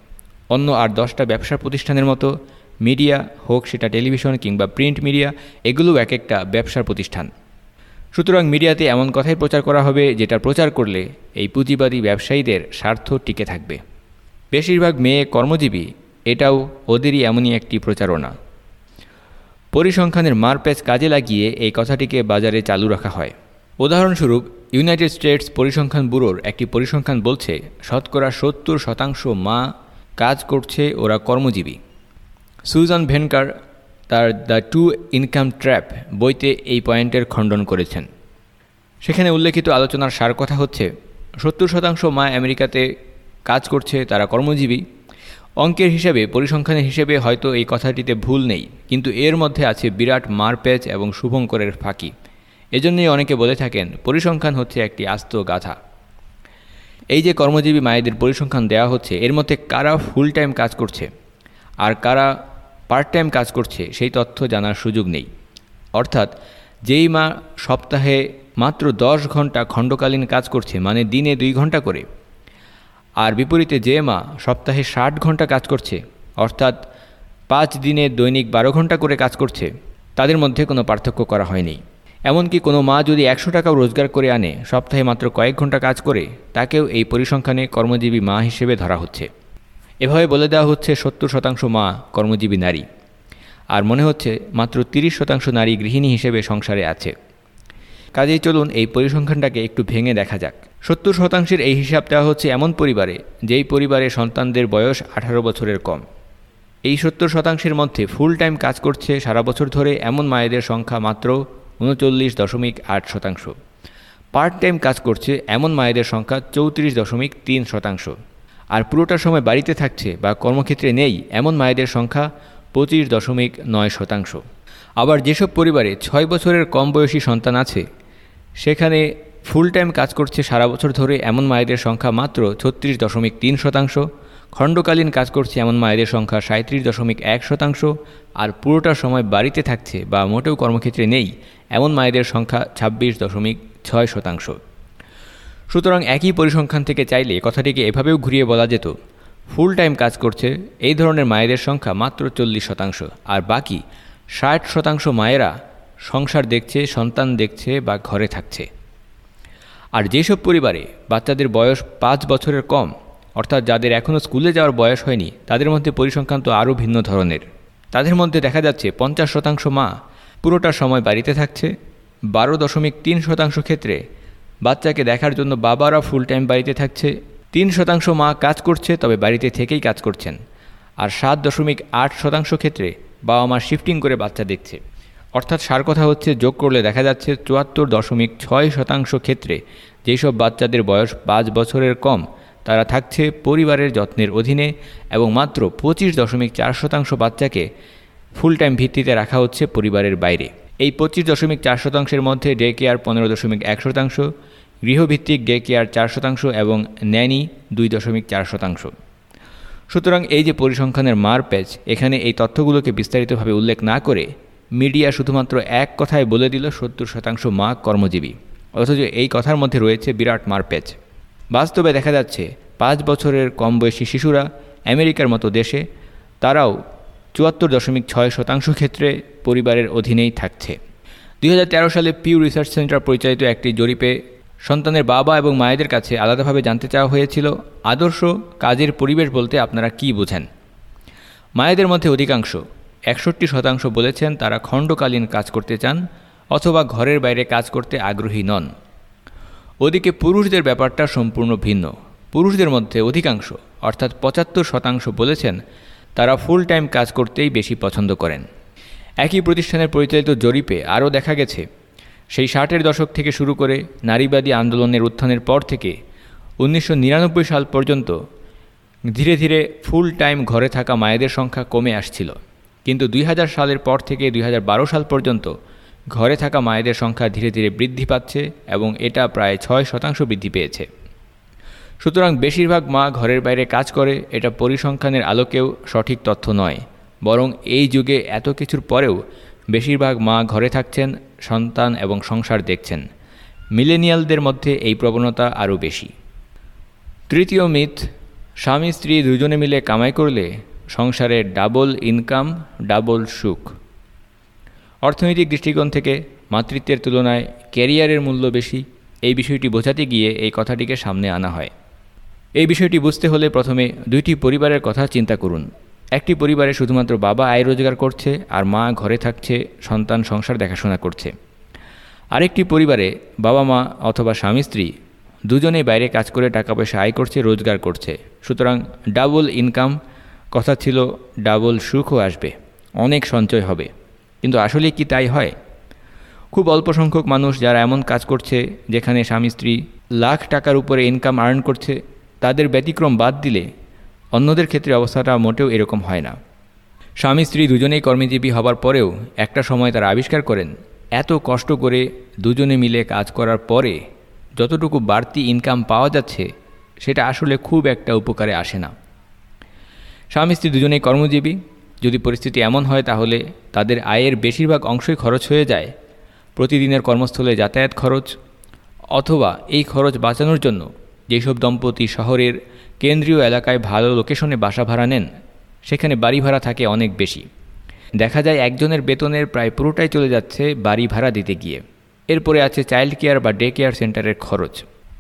অন্য আর দশটা ব্যবসা প্রতিষ্ঠানের মতো, মিডিয়া হোক সেটা টেলিভিশন কিংবা প্রিন্ট মিডিয়া এগুলো এক একটা ব্যবসার প্রতিষ্ঠান। সুতরাং মিডিয়াতে এমন কথাই প্রচার করা হবে যেটা প্রচার করলে এই পুঁজিবাদী ব্যবসায়ীদের স্বার্থ টিকে থাকবে। বেশিরভাগ মেয়ে কর্মজীবী, এটাও ওদেরই এমনই একটি প্রচারণা। পরিসংখ্যানের মারপ্যাচ কাজে লাগিয়ে এই কথাটিকে বাজারে চালু রাখা হয়। উদাহরণস্বরূপ, ইউনাইটেড স্টেটস পরিসংখ্যান ব্যুরোর একটি পরিসংখ্যান বলছে, শতকরা সত্তর শতাংশ মা কাজ করছে, ওরা কর্মজীবী। সুজান ভেনকার তার দ্য টু ইনকাম ট্র্যাপ বইতে এই পয়েন্টের খণ্ডন করেছেন। সেখানে উল্লেখিত আলোচনার সার কথা হচ্ছে, সত্তর শতাংশ মা আমেরিকাতে কাজ করছে, তারা কর্মজীবী। অঙ্কের হিসেবে, পরিসংখ্যানের হিসেবে হয়তো এই কথাটিতে ভুল নেই, কিন্তু এর মধ্যে আছে বিরাট মারপ্যাচ এবং শুভঙ্করের ফাঁকি। এজন্যই অনেকে বলে থাকেন, পরিসংখ্যান হচ্ছে একটি আস্ত গাথা এই যে কর্মজীবী মায়েদের পরিসংখ্যান দেওয়া হচ্ছে, এর মধ্যে কারা ফুল টাইম কাজ করছে আর কারা পার্ট টাইম কাজ করছে, সেই তথ্য জানার সুযোগ নেই। অর্থাৎ, যেই মা সপ্তাহে মাত্র দশ ঘণ্টা খণ্ডকালীন কাজ করছে মানে দিনে দুই ঘণ্টা করে আর বিপরীতে যে মা সপ্তাহে ষাট ঘণ্টা কাজ করছে, অর্থাৎ পাঁচ দিনে দৈনিক বারো ঘণ্টা করে কাজ করছে। তাদের মধ্যে কোনো পার্থক্য করা হয়নি। এমনকি কোনো মা যদি একশো টাকাও রোজগার করে আনে, সপ্তাহে মাত্র কয়েক ঘণ্টা কাজ করে, তাকেও এই পরিসংখ্যানে কর্মজীবী মা হিসেবে ধরা হচ্ছে। এভাবে বলে দেওয়া হচ্ছে সত্তর শতাংশ মা কর্মজীবী নারী। আর মনে হচ্ছে মাত্র তিরিশ শতাংশ নারী গৃহিণী হিসেবে সংসারে আছে। কাজেই চলুন এই পরিসংখ্যানটাকে একটু ভেঙে দেখা যাক। সত্তর শতাংশের এই হিসাব দেওয়া হচ্ছে এমন পরিবারে, যেই পরিবারে সন্তানদের বয়স আঠারো বছরের কম। এই সত্তর শতাংশের মধ্যে ফুল টাইম কাজ করছে সারা বছর ধরে এমন মায়েদের সংখ্যা মাত্র উনচল্লিশ দশমিক আট শতাংশ। পার্ট টাইম কাজ করছে এমন মায়েদের সংখ্যা চৌত্রিশ দশমিক তিন শতাংশ। আর পুরোটা সময় বাড়িতে থাকছে বা কর্মক্ষেত্রে নেই এমন মায়েদের সংখ্যা পঁচিশ দশমিক নয় শতাংশ। আবার যেসব পরিবারে ছয় বছরের কম বয়সী সন্তান আছে সেখানে ফুল টাইম কাজ করছে সারা বছর ধরে এমন মায়েদের সংখ্যা মাত্র ছত্রিশ দশমিক তিন শতাংশ, খণ্ডকালীন কাজ করছে এমন মায়েদের সংখ্যা সাঁত্রিশ দশমিক এক শতাংশ, আর পুরোটা সময় বাড়িতে থাকছে বা মোটেও কর্মক্ষেত্রে নেই এমন মায়েদের সংখ্যা ছাব্বিশ দশমিক ছয় শতাংশ। সুতরাং একই পরিসংখ্যান থেকে চাইলে কথাটিকে এভাবেও ঘুরিয়ে বলা যেত ফুল টাইম কাজ করছে এই ধরনের মায়েদের সংখ্যা মাত্র চল্লিশ শতাংশ, আর বাকি ষাট শতাংশ মায়েরা সংসার দেখছে, সন্তান দেখছে বা ঘরে থাকছে। আর যেসব পরিবারে বাচ্চাদের বয়স পাঁচ বছরের কম, অর্থাৎ যাদের এখনও স্কুলে যাওয়ার বয়স হয়নি, তাদের মধ্যে পরিসংখ্যান তো আরও ভিন্ন ধরনের। তাদের মধ্যে দেখা যাচ্ছে পঞ্চাশ শতাংশ মা পুরোটা সময় বাড়িতে থাকছে, বারো দশমিক তিন শতাংশ ক্ষেত্রে বাচ্চাকে দেখার জন্য বাবারা ফুল টাইম বাড়িতে থাকছে, তিন শতাংশ মা কাজ করছে, তবে বাড়িতে থেকেই কাজ করছেন। আর সাত দশমিক আট শতাংশ ক্ষেত্রে বাবা মা শিফটিং করে বাচ্চা দেখছে। অর্থাৎ সার কথা হচ্ছে, যোগ করলে দেখা যাচ্ছে চুয়াত্তর দশমিক ছয় শতাংশ ক্ষেত্রে যেসব বাচ্চাদের বয়স পাঁচ বছরের কম, তারা থাকছে পরিবারের যত্নের অধীনে এবং মাত্র পঁচিশ দশমিক চার শতাংশ বাচ্চাকে ফুল টাইম ভিত্তিতে রাখা হচ্ছে পরিবারের বাইরে। এই পঁচিশ দশমিক চার শতাংশের মধ্যে ডে কেয়ার পনেরো দশমিক এক শতাংশ, গৃহভিত্তিক ডে কেয়ার চার শতাংশ এবং ন্যানি দুই দশমিক চার শতাংশ। সুতরাং এই যে পরিসংখ্যানের মার প্যাচ এখানে এই তথ্যগুলোকে বিস্তারিতভাবে উল্লেখ না করে মিডিয়া শুধুমাত্র এক কথায় বলে দিল সত্তর শতাংশ মা কর্মজীবী। অথচ এই কথার মধ্যে রয়েছে বিরাট মারপ্যাচ বাস্তবে দেখা যাচ্ছে, পাঁচ বছরের কম বয়সী শিশুরা আমেরিকার মতো দেশে, তারাও চুয়াত্তর দশমিক ছয় শতাংশ ক্ষেত্রে পরিবারের অধীনেই থাকছে। দুই হাজার তেরো সালে পিউ রিসার্চ সেন্টার পরিচালিত একটি জরিপে সন্তানের বাবা এবং মায়েদের কাছে আলাদাভাবে জানতে চাওয়া হয়েছিল, আদর্শ কাজের পরিবেশ বলতে আপনারা কি বোঝেন? মায়েদের মধ্যে অধিকাংশ একষট্টি শতাংশ বলেছেন তারা খণ্ডকালীন কাজ করতে চান অথবা ঘরের বাইরে কাজ করতে আগ্রহী নন। ওদিকে পুরুষদের ব্যাপারটা সম্পূর্ণ ভিন্ন। পুরুষদের মধ্যে অধিকাংশ, অর্থাৎ পঁচাত্তর শতাংশ বলেছেন, তারা ফুল টাইম কাজ করতেই বেশি পছন্দ করেন। একই প্রতিষ্ঠানের পরিচালিত জরিপে আরও দেখা গেছে, সেই ষাটের দশক থেকে শুরু করে নারীবাদী আন্দোলনের উত্থানের পর থেকে উনিশশো নিরানব্বই সাল পর্যন্ত ধীরে ধীরে ফুল টাইম ঘরে থাকা মায়েদের সংখ্যা কমে আসছিল। কিন্তু দুই হাজার সালের পর থেকে দুই হাজার বারো সাল পর্যন্ত ঘরে থাকা মায়েদের সংখ্যা ধীরে ধীরে বৃদ্ধি পাচ্ছে এবং এটা প্রায় ছয় শতাংশ বৃদ্ধি পেয়েছে। সুতরাং বেশিরভাগ মা ঘরের বাইরে কাজ করে, এটা পরিসংখ্যানের আলোকেও সঠিক তথ্য নয়। বরং এই যুগে এত কিছুর পরেও বেশিরভাগ মা ঘরে থাকছেন, সন্তান এবং সংসার দেখছেন। মিলেনিয়ালদের মধ্যে এই প্রবণতা আরও বেশি। তৃতীয় মিথ স্বামী স্ত্রী দুজনে মিলে কামাই করলে সংসারে ডাবল ইনকাম ডাবল সুখ। অর্থনৈতিক দৃষ্টিকোণ থেকে মাতৃত্বের তুলনায় ক্যারিয়ারের মূল্য বেশি, এই বিষয়টি বোঝাতে গিয়ে এই কথাটিকে সামনে আনা হয়। এই বিষয়টি বুঝতে হলে প্রথমে দুইটি পরিবারের কথা চিন্তা করুন। একটি পরিবারে শুধুমাত্র বাবা আয় রোজগার করছে আর মা ঘরে থাকছে, সন্তান সংসার দেখাশোনা করছে। আরেকটি পরিবারে বাবা মা অথবা স্বামী স্ত্রী দুজনেই বাইরে কাজ করে টাকা পয়সা আয় করছে, রোজগার করছে। সুতরাং ডাবল ইনকাম কথা ছিল, ডাবল সুখও আসবে, অনেক সঞ্চয় হবে। কিন্তু আসলে কি তাই হয়? খুব অল্প সংখ্যক মানুষ যারা এমন কাজ করছে, যেখানে স্বামী, স্ত্রী লাখ টাকার উপরে ইনকাম আর্ন করছে, তাদের ব্যতিক্রম বাদ দিলে অন্যদের ক্ষেত্রে অবস্থাটা মোটেও এরকম হয় না। স্বামী, স্ত্রী দুজনেই কর্মজীবী হবার পরেও একটা সময় তারা আবিষ্কার করেন, এত কষ্ট করে দুজনে মিলে কাজ করার পরে যতটুকু বাড়তি ইনকাম পাওয়া যাচ্ছে, সেটা আসলে খুব একটা উপকারে আসে না। স্বামী স্ত্রী দুজনেই কর্মজীবী। যদি পরিস্থিতি এমন হয় তাহলে তাদের আয়ের বেশিরভাগ অংশই খরচ হয়ে যায়। প্রতিদিনের কর্মস্থলে যাতায়াত খরচ অথবা এই খরচ বাঁচানোর জন্য যেসব দম্পতি শহরের কেন্দ্রীয় এলাকায় ভালো লোকেশনে বাসা ভাড়া নেন, সেখানে বাড়ি ভাড়া থাকে অনেক বেশি। দেখা যায় একজনের বেতনের প্রায় পুরোটাই চলে যাচ্ছে বাড়ি ভাড়া দিতে গিয়ে। এরপরে আছে চাইল্ড কেয়ার বা ডে কেয়ার সেন্টারের খরচ।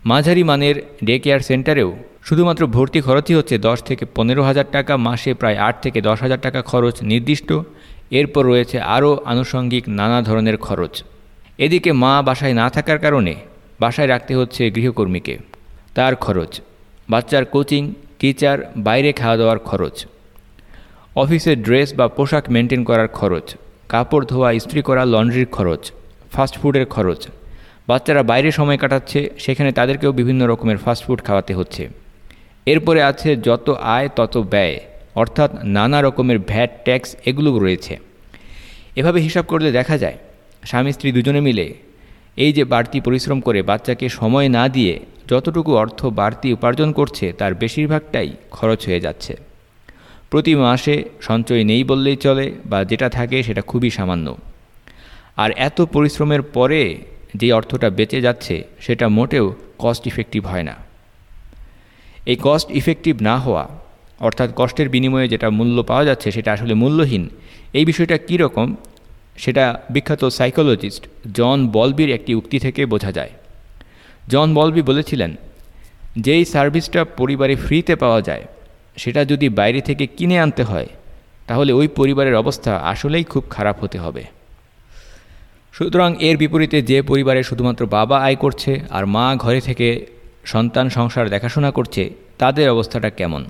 মাঝারি মানের ডে কেয়ার সেন্টারেও শুধুমাত্র ভর্তি খরচই হচ্ছে দশ থেকে পনেরো হাজার টাকা, মাসে প্রায় আট থেকে দশ হাজার টাকা খরচ নির্দিষ্ট। এরপর রয়েছে আরও আনুষঙ্গিক নানা ধরনের খরচ। এদিকে মা বাসায় না থাকার কারণে বাসায় রাখতে হচ্ছে গৃহকর্মীকে। তার খরচ, বাচ্চার কোচিং, টিচার, বাইরে খাওয়া দাওয়ার খরচ। অফিসের ড্রেস বা পোশাক মেনটেন করার খরচ, কাপড় ধোয়া, ইস্ত্রি করা, লন্ড্রির খরচ ফাস্টফুডের খরচ। বাচ্চারা বাইরে সময় কাটাচ্ছে, সেখানে তাদেরকেও বিভিন্ন রকমের ফাস্টফুড খাওয়াতে হচ্ছে। এরপরে আছে যত আয়, তত ব্যয়, অর্থাৎ নানা রকমের ভ্যাট, ট্যাক্স এগুলো রয়েছে। এভাবে হিসাব করলে দেখা যায়, স্বামী স্ত্রী দুজনে মিলে এই যে বাড়তি পরিশ্রম করে বাচ্চাকে সময় না দিয়ে যতটুকু অর্থ বাড়তি উপার্জন করছে, তার বেশিরভাগটাই খরচ হয়ে যাচ্ছে। প্রতি মাসে সঞ্চয় নেই বললেই চলে বা যেটা থাকে সেটা খুবই সামান্য। আর এত পরিশ্রমের পরে যে অর্থটা বেঁচে যাচ্ছে, সেটা মোটেও কস্ট ইফেক্টিভ হয় না। এই কস্ট ইফেক্টিভ না হওয়া, অর্থাৎ কষ্টের বিনিময়ে যেটা মূল্য পাওয়া যাচ্ছে সেটা আসলে মূল্যহীন, এই বিষয়টা কী রকম? সেটা বিখ্যাত সাইকোলজিস্ট জন বলবির একটি উক্তি থেকে বোঝা যায়। জন বলবি বলেছিলেন, যেই সার্ভিসটা পরিবারে ফ্রিতে পাওয়া যায়, সেটা যদি বাইরে থেকে কিনে আনতে হয়, তাহলে ওই পরিবারের অবস্থা আসলেই খুব খারাপ হতে হবে। সুতরাং এর বিপরীতে যে পরিবারে শুধুমাত্র বাবা আয় করছে আর মা ঘরে থেকে সন্তান সংসার দেখাশোনা করছে, তাদের অবস্থাটা কেমন?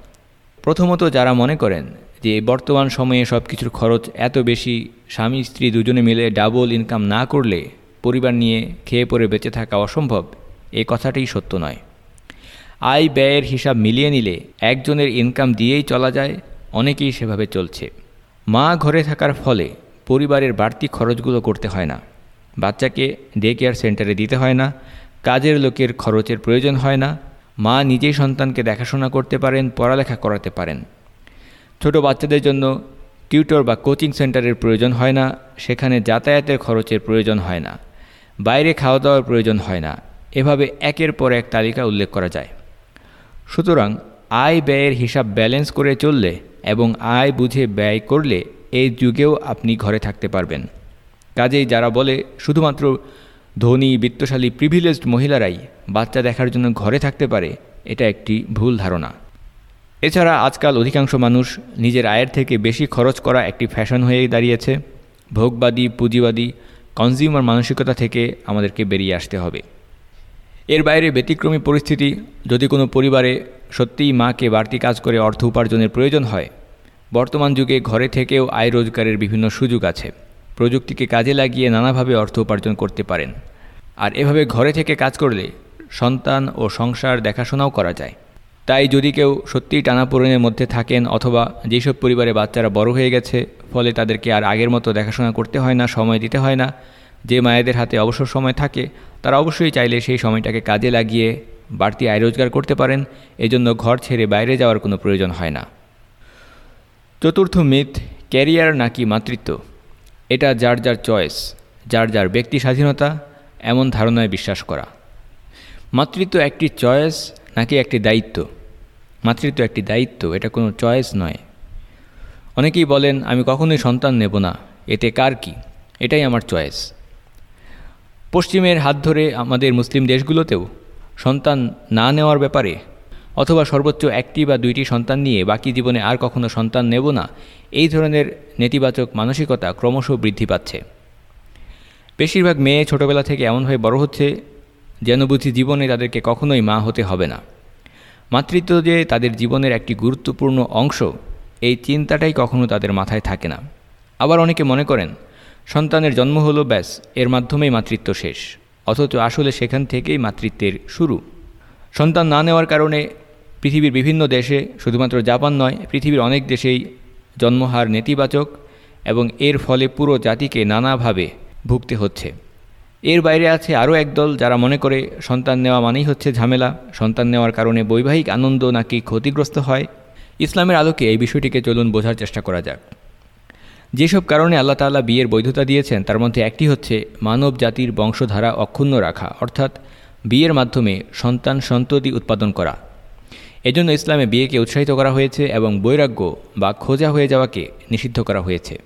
প্রথমত যারা মনে করেন যে বর্তমান সময়ে সব কিছুর খরচ এত বেশি, স্বামী, স্ত্রী দুজনে মিলে ডাবল ইনকাম না করলে পরিবার নিয়ে খেয়ে পরে বেঁচে থাকা অসম্ভব এই কথাটাই সত্য নয়। আয় ব্যয়ের হিসাব মিলিয়ে নিলে একজনের ইনকাম দিয়েই চলা যায়, অনেকেই সেভাবে চলছে। মা ঘরে থাকার ফলে পরিবারের বাড়তি খরচগুলো করতে হয় না। বাচ্চাকে ডে কেয়ার সেন্টারে দিতে হয় না কাজের লোকের খরচের প্রয়োজন হয় না। মা নিজেই সন্তানকে দেখাশোনা করতে পারেন, পড়ালেখা করাতে পারেন। ছোট বাচ্চাদের জন্য টিউটর বা কোচিং সেন্টারের প্রয়োজন হয় না, সেখানে যাতায়াতের খরচের প্রয়োজন হয় না। বাইরে খাওয়া দাওয়ার প্রয়োজন হয় না। এভাবে একের পর এক তালিকা উল্লেখ করা যায়। সুতরাং আয় ব্যয়ের হিসাব ব্যালেন্স করে চললে এবং আয় বুঝে ব্যয় করলে এই যুগেও আপনি ঘরে থাকতে পারবেন। কাজেই যারা বলে, শুধুমাত্র ধনী, বিত্তশালী প্রিভিলেজড মহিলারাই বাচ্চা দেখার জন্য ঘরে থাকতে পারে, এটা একটি ভুল ধারণা। এছাড়া আজকাল অধিকাংশ মানুষ নিজের আয়ের থেকে বেশি খরচ করা একটি ফ্যাশন হয়ে দাঁড়িয়েছে। ভোগবাদী, পুঁজিবাদী কনজিউমার মানসিকতা থেকে আমাদেরকে বেরিয়ে আসতে হবে। এর বাইরে ব্যতিক্রমী পরিস্থিতি, যদি কোনো পরিবারে সত্যিই মাকে বাড়তি কাজ করে অর্থ উপার্জনের প্রয়োজন হয়, বর্তমান যুগে ঘরে থেকেও আয় রোজগারের বিভিন্ন সুযোগ আছে। প্রযুক্তিকে কাজে লাগিয়ে নানাভাবে অর্থ উপার্জন করতে পারেন। আর এভাবে ঘরে থেকে কাজ করলে সন্তান ও সংসার দেখাশোনাও করা যায়। তাই যদি কেউ সত্যিই টানাপোড়েনের মধ্যে থাকেন অথবা যেসব পরিবারে বাচ্চারা বড় হয়ে গেছে, ফলে তাদেরকে আর আগের মতো দেখাশোনা করতে হয় না, সময় দিতে হয় না। যে মায়েদের হাতে অবসর সময় থাকে, তারা অবশ্যই চাইলে সেই সময়টাকে কাজে লাগিয়ে বাড়তি আয় রোজগার করতে পারেন। এজন্য ঘর ছেড়ে বাইরে যাওয়ার কোনো প্রয়োজন হয় না। চতুর্থ মিথ, ক্যারিয়ার নাকি মাতৃত্ব? এটা যার যার চয়েস, যার যার ব্যক্তি স্বাধীনতা, এমন ধারণায় বিশ্বাস করা। মাতৃত্ব একটি চয়েস নাকি একটি দায়িত্ব? মাতৃত্ব একটি দায়িত্ব, এটা কোনো চয়েস নয়। অনেকেই বলেন, আমি কখনোই সন্তান নেব না, এতে কার কি? এটাই আমার চয়েস। পশ্চিমের হাত ধরে আমাদের মুসলিম দেশগুলোতেও সন্তান না নেওয়ার ব্যাপারে অথবা সর্বোচ্চ একটি বা দুইটি সন্তান নিয়ে বাকি জীবনে আর কখনো সন্তান নেব না, এই ধরনের নেতিবাচক মানসিকতা ক্রমশ বৃদ্ধি পাচ্ছে। বেশিরভাগ মেয়ে ছোটবেলা থেকে এমনভাবে বড় হচ্ছে যেন বুঝি জীবনে তাদেরকে কখনোই মা হতে হবে না। মাতৃত্ব যে তাদের জীবনের একটি গুরুত্বপূর্ণ অংশ, এই চিন্তাটাই কখনো তাদের মাথায় থাকে না। আবার অনেকে মনে করেন, সন্তানের জন্ম হলো ব্যাস, এর মাধ্যমেই মাতৃত্ব শেষ, অথচ আসলে সেখান থেকেই মাতৃত্বের শুরু। সন্তান না নেওয়ার কারণে পৃথিবীর বিভিন্ন দেশে, শুধুমাত্র জাপান নয়, পৃথিবীর অনেক দেশেই জন্মহার নেতিবাচক এবং এর ফলে পুরো জাতিকে নানাভাবে ভুগতে হচ্ছে। এর বাইরে আছে আরও একদল যারা মনে করে সন্তান নেওয়া মানেই হচ্ছে ঝামেলা। সন্তান নেওয়ার কারণে বৈবাহিক আনন্দ নাকি ক্ষতিগ্রস্ত হয়? ইসলামের আলোকে এই বিষয়টিকে চলুন বোঝার চেষ্টা করা যাক। যেসব কারণে আল্লাহ তাল্লাহ বিয়ের বৈধতা দিয়েছেন, তার মধ্যে একটি হচ্ছে মানব জাতির বংশধারা অক্ষুণ্ণ রাখা, অর্থাৎ বিয়ের মাধ্যমে সন্তান সন্ততি উৎপাদন করা। এজন্য ইসলামে বিয়েকে উৎসাহিত করা হয়েছে এবং বৈরাগ্য বা খোঁজা হয়ে যাওয়াকে নিষিদ্ধ করা হয়েছে।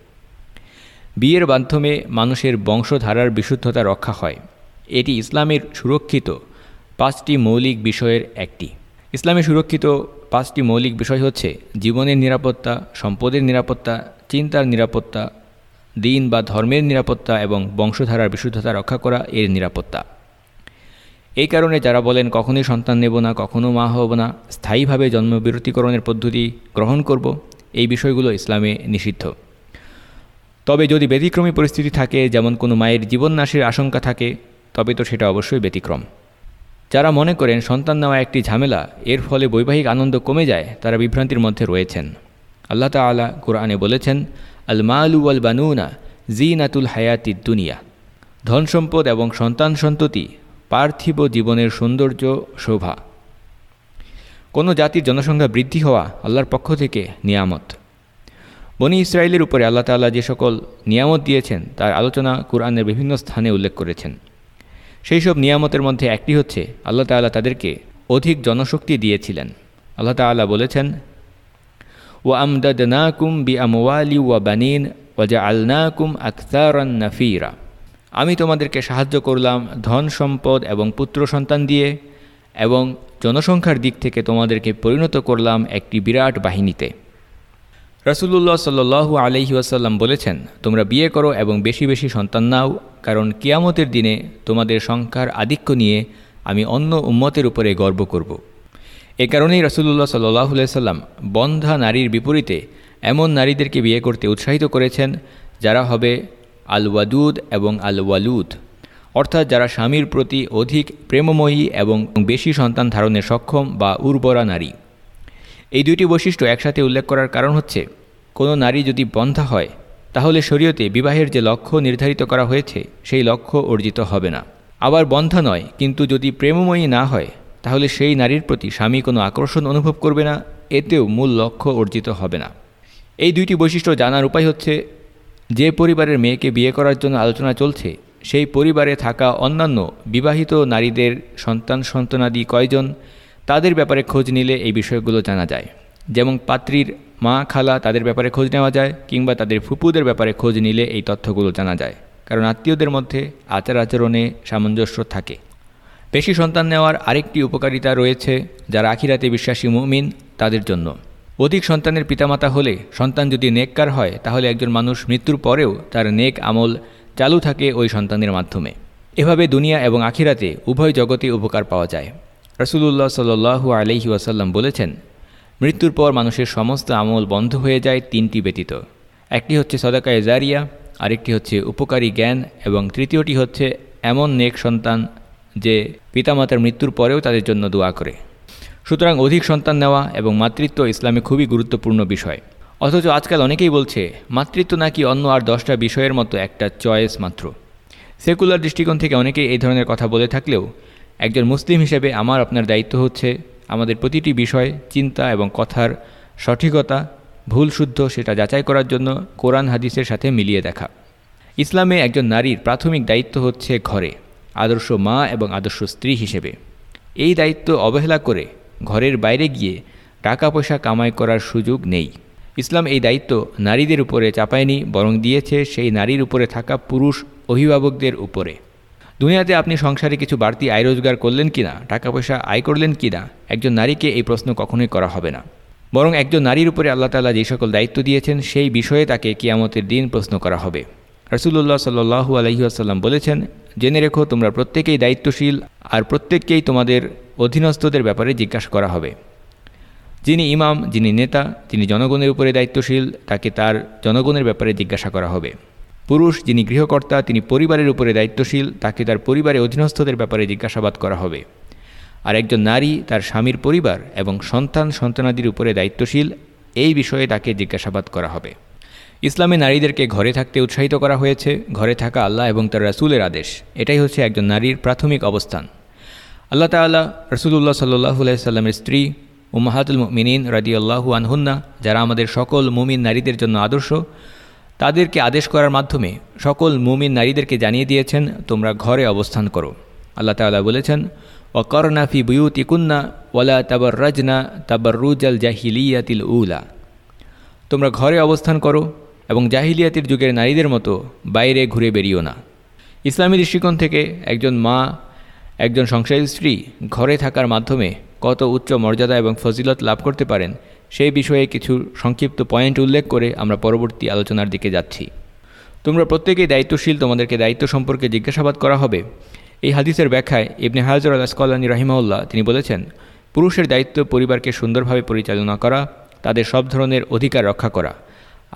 বিয়ের মাধ্যমে মানুষের বংশধারার বিশুদ্ধতা রক্ষা হয়। এটি ইসলামের সুরক্ষিত পাঁচটি মৌলিক বিষয়ের একটি। ইসলামে সুরক্ষিত পাঁচটি মৌলিক বিষয় হচ্ছে জীবনের নিরাপত্তা, সম্পদের নিরাপত্তা, চিন্তার নিরাপত্তা, দিন বা ধর্মের নিরাপত্তা এবং বংশধারার বিশুদ্ধতা রক্ষা করা, এর নিরাপত্তা। এই কারণে যারা বলেন কখনোই সন্তান নেব না, কখনও মা হব না, স্থায়ীভাবে জন্মবিরতিকরণের পদ্ধতি গ্রহণ করব, এই বিষয়গুলো ইসলামে নিষিদ্ধ। তবে যদি ব্যতিক্রমী পরিস্থিতি থাকে, যেমন কোনো মায়ের জীবন নাশের আশঙ্কা থাকে, তবে তো সেটা অবশ্যই ব্যতিক্রম। যারা মনে করেন সন্তান নেওয়া একটি ঝামেলা, এর ফলে বৈবাহিক আনন্দ কমে যায়, তারা বিভ্রান্তির মধ্যে রয়েছেন। আল্লাহ তালা কোরআনে বলেছেন আল মালু আল বানুনা নাতুল হায়াতি দুনিয়া। ধন সম্পদ এবং সন্তান সন্ততি পার্থিব জীবনের সৌন্দর্য শোভা। কোনো জাতির জনসংখ্যা বৃদ্ধি হওয়া আল্লাহর পক্ষ থেকে নিয়ামত। বনি ইসরায়েলের উপরে আল্লাহ তাল্লাহ যে সকল নিয়ামত দিয়েছেন, তার আলোচনা কোরআনের বিভিন্ন স্থানে উল্লেখ করেছেন। সেই সব নিয়ামতের মধ্যে একটি হচ্ছে, আল্লাহ তাল্লাহ তাদেরকে অধিক জনশক্তি দিয়েছিলেন। আল্লাহ তাল্লাহ বলেছেন ও আমদাদ কুম বি আমওয়ালি ওয়া বানিন ওয়াজা আল আলনাকুম আখতারান নাফিরা। আমি তোমাদেরকে সাহায্য করলাম ধন সম্পদ এবং পুত্র সন্তান দিয়ে এবং জনসংখ্যার দিক থেকে তোমাদেরকে পরিণত করলাম একটি বিরাট বাহিনীতে। রসুল্লাহ সাল্লু আলহি আসাল্লাম বলেছেন, তোমরা বিয়ে করো এবং বেশি বেশি সন্তান নাও, কারণ কিয়ামতের দিনে তোমাদের সংখ্যার আধিক্য নিয়ে আমি অন্য উম্মতের উপরে গর্ব করব। এ কারণেই রসুল্লাহ সাল্লাহ সাল্লাম বন্ধা নারীর বিপরীতে এমন নারীদেরকে বিয়ে করতে উৎসাহিত করেছেন, যারা হবে আল ওয়াদুদ এবং আল ওয়ালুদ অর্থাৎ যারা স্বামীর প্রতি অধিক প্রেমময়ী এবং বেশি সন্তান ধারণে সক্ষম বা উর্বরা নারী। এই দুইটি বৈশিষ্ট্য একসাথে উল্লেখ করার কারণ হচ্ছে, কোনো নারী যদি বন্ধা হয়, তাহলে শরীয়তে বিবাহের যে লক্ষ্য নির্ধারিত করা হয়েছে, সেই লক্ষ্য অর্জিত হবে না। আবার বন্ধা নয়, কিন্তু যদি প্রেমময়ী না হয়, তাহলে সেই নারীর প্রতি স্বামী কোনো আকর্ষণ অনুভব করবে না, এতেও মূল লক্ষ্য অর্জিত হবে না। এই দুইটি বৈশিষ্ট্য জানার উপায় হচ্ছে যে পরিবারের মেয়েকে বিয়ে করার জন্য আলোচনা চলছে, সেই পরিবারে থাকা অন্যান্য বিবাহিত নারীদের সন্তান সন্তানাদি কয়জন, তাদের ব্যাপারে খোঁজ নিলে এই বিষয়গুলো জানা যায়। যেমন পাত্রীর মা খালা তাদের ব্যাপারে খোঁজ নেওয়া যায়, কিংবা তাদের ফুপুদের ব্যাপারে খোঁজ নিলে এই তথ্যগুলো জানা যায়। কারণ আত্মীয়দের মধ্যে আচার আচরণে সামঞ্জস্য থাকে। বেশি সন্তান নেওয়ার আরেকটি উপকারিতা রয়েছে, যারা আখিরাতে বিশ্বাসী মুমিন তাদের জন্য। অধিক সন্তানের পিতামাতা হলে সন্তান যদি নেককার হয়, তাহলে একজন মানুষ মৃত্যুর পরেও তার নেক আমল চালু থাকে ওই সন্তানের মাধ্যমে। এভাবে দুনিয়া এবং আখিরাতে উভয় জগতে উপকার পাওয়া যায়। রসুল্লাহ সাল্লু আলহি ওয়াসাল্লাম বলেছেন, মৃত্যুর পর মানুষের সমস্ত আমল বন্ধ হয়ে যায় তিনটি ব্যতীত। একটি হচ্ছে সদাকায় জারিয়া, আরেকটি হচ্ছে উপকারী জ্ঞান এবং তৃতীয়টি হচ্ছে এমন নেক সন্তান যে পিতামাতার মৃত্যুর পরেও তাদের জন্য দোয়া করে। সুতরাং অধিক সন্তান নেওয়া এবং মাতৃত্ব ইসলামে খুবই গুরুত্বপূর্ণ বিষয়। অথচ আজকাল অনেকেই বলছে, মাতৃত্ব নাকি অন্য আর দশটা বিষয়ের মতো একটা চয়েস মাত্র। সেকুলার দৃষ্টিকোণ থেকে অনেকেই এই ধরনের কথা বলে থাকলেও, একজন মুসলিম হিসেবে আমার আপনার দায়িত্ব হচ্ছে আমাদের প্রতিটি বিষয়, চিন্তা এবং কথার সঠিকতা, ভুল শুদ্ধ সেটা যাচাই করার জন্য কোরআন হাদিসের সাথে মিলিয়ে দেখা। ইসলামে একজন নারীর প্রাথমিক দায়িত্ব হচ্ছে ঘরে, আদর্শ মা এবং আদর্শ স্ত্রী হিসেবে। এই দায়িত্ব অবহেলা করে ঘরের বাইরে গিয়ে টাকা পয়সা কামাই করার সুযোগ নেই। ইসলাম এই দায়িত্ব নারীদের উপরে চাপায়নি, বরং দিয়েছে সেই নারীর উপরে থাকা পুরুষ অভিভাবকদের উপরে। দুনিয়াতে আপনি সংসারে কিছু বাড়তি আয় রোজগার করলেন কি না টাকা পয়সা আয় করলেন কি না একজন নারীকে এই প্রশ্ন কখনোই করা হবে না। বরং একজন নারীর উপরে আল্লাহ তালা যে সকল দায়িত্ব দিয়েছেন, সেই বিষয়ে তাকে কিয়ামতের দিন প্রশ্ন করা হবে। রসুল্লাহ সাল্লু আলহিহাসাল্লাম বলেছেন, জেনে রেখো তোমরা প্রত্যেকেই দায়িত্বশীল, আর প্রত্যেককেই তোমাদের অধীনস্থদের ব্যাপারে জিজ্ঞাসা করা হবে। যিনি ইমাম, যিনি নেতা, যিনি জনগণের উপরে দায়িত্বশীল, তাকে তার জনগণের ব্যাপারে জিজ্ঞাসা করা হবে। পুরুষ, যিনি গৃহকর্তা, তিনি পরিবারের উপরে দায়িত্বশীল, তাকে তার পরিবারে অধীনস্থদের ব্যাপারে জিজ্ঞাসাবাদ করা হবে। আর একজন নারী, তার স্বামীর পরিবার এবং সন্তান, সন্তানাদির উপরে দায়িত্বশীল, এই বিষয়ে তাকে জিজ্ঞাসাবাদ করা হবে। ইসলামে নারীদেরকে ঘরে থাকতে উৎসাহিত করা হয়েছে। ঘরে থাকা আল্লাহ এবং তার রাসুলের আদেশ। এটাই হচ্ছে একজন নারীর প্রাথমিক অবস্থান। আল্লাহ তাল্লাহ রসুল্লাহ সাল্লু সাল্লামের স্ত্রী, উম্মাহাতুল মিনিন রাদি আল্লাহু আনহুন্না, যারা আমাদের সকল মুমিন নারীদের জন্য আদর্শ, তাদেরকে আদেশ করার মাধ্যমে সকল মুমিন নারীদেরকে জানিয়ে দিয়েছেন, তোমরা ঘরে অবস্থান করো। আল্লাহ তাল্লাহ বলেছেন ওকরনাফি বুয়ুতি কুন্না ওয়ালা তাবর রাজনা তাবর রুজাল জাহিলিয়াতিল উলা। তোমরা ঘরে অবস্থান করো এবং জাহিলিয়াতির যুগের নারীদের মতো বাইরে ঘুরে বেরিও না। ইসলামী দৃষ্টিকোণ থেকে একজন মা একজন সংসারী স্ত্রী ঘরে থাকার মাধ্যমে কত উচ্চ মর্যাদা এবং ফজিলত লাভ করতে পারেন, সেই বিষয়ে কিছু সংক্ষিপ্ত পয়েন্ট উল্লেখ করে আমরা পরবর্তী আলোচনার দিকে যাচ্ছি। তোমরা প্রত্যেকেই দায়িত্বশীল, তোমাদেরকে দায়িত্ব সম্পর্কে জিজ্ঞাসাবাদ করা হবে। এই হাদিসের ব্যাখ্যায় ইবনে হাজর আল্লাহ স্কলানী রাহিমাউল্লাহ তিনি বলেছেন, পুরুষের দায়িত্ব পরিবারকে সুন্দরভাবে পরিচালনা করা, তাদের সব ধরনের অধিকার রক্ষা করা।